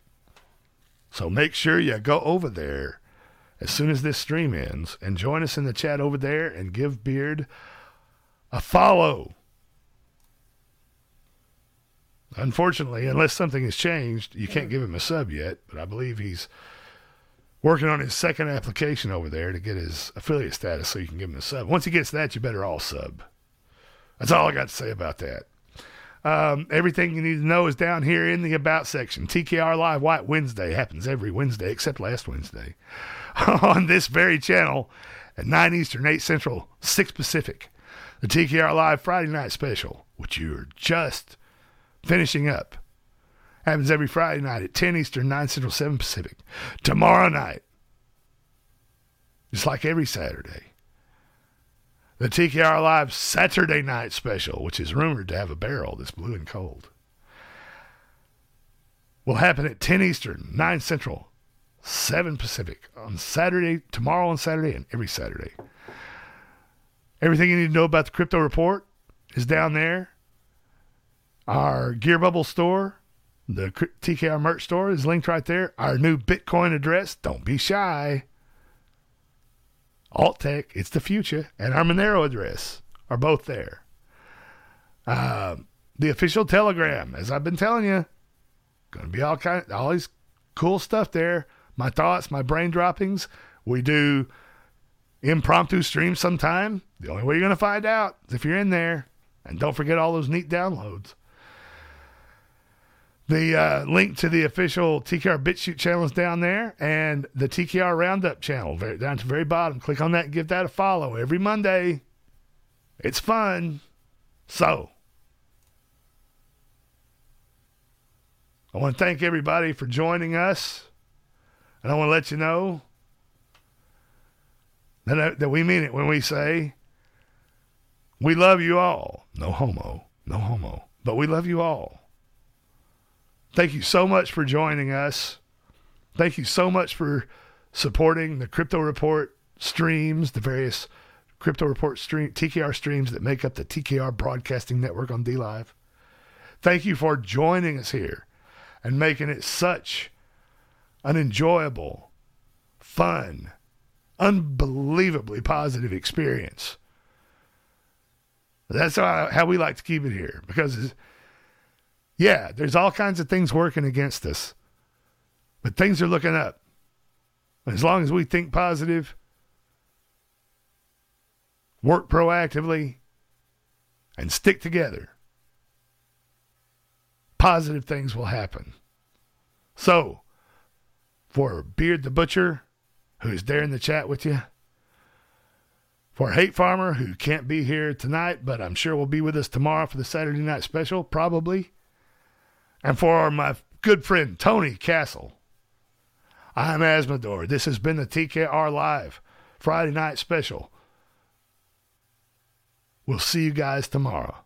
So make sure you go over there as soon as this stream ends and join us in the chat over there and give Beard a follow. Unfortunately, unless something has changed, you can't give him a sub yet, but I believe he's working on his second application over there to get his affiliate status so you can give him a sub. Once he gets that, you better all sub. That's all I got to say about that. Um, everything you need to know is down here in the About section. TKR Live White Wednesday happens every Wednesday except last Wednesday on this very channel at 9 Eastern, 8 Central, 6 Pacific. The TKR Live Friday Night Special, which you're just finishing up, happens every Friday night at 10 Eastern, 9 Central, 7 Pacific. Tomorrow night, just like every Saturday, the TKR Live Saturday Night Special, which is rumored to have a barrel that's blue and cold, will happen at 10 Eastern, 9 Central, 7 Pacific on Saturday, tomorrow on Saturday, and every Saturday. Everything you need to know about the Krypto Report is down there. Our Gear Bubble store, the TKR merch store, is linked right there. Our new Bitcoin address, don't be shy. Alt Tech, it's the future, and our Monero address are both there. Uh, the official Telegram, as I've been telling you, going to be all kind, of all these cool stuff there. My thoughts, my brain droppings. We do impromptu streams sometime. The only way you're going to find out is if you're in there. And don't forget all those neat downloads. The uh, link to the official TKR BitChute channel is down there, and the TKR Roundup channel very, down to the very bottom. Click on that and give that a follow every Monday. It's fun. So, I want to thank everybody for joining us, and I want to let you know that, that we mean it when we say we love you all. No homo, no homo, but we love you all. Thank you so much for joining us. Thank you so much for supporting the Krypto Report streams, the various Krypto Report stream TKR streams that make up the TKR Broadcasting Network on DLive. Thank you for joining us here and making it such an enjoyable, fun, unbelievably positive experience. That's how, how we like to keep it here because yeah, there's all kinds of things working against us, but things are looking up. As long as we think positive, work proactively, and stick together, positive things will happen. So, for Beard the Butcher, who's there in the chat with you, for Hate Farmer, who can't be here tonight, but I'm sure will be with us tomorrow for the Saturday night special, probably and for my good friend Tony Castle. I'm Azzmador. This has been the TKR Live Friday night special. We'll see you guys tomorrow.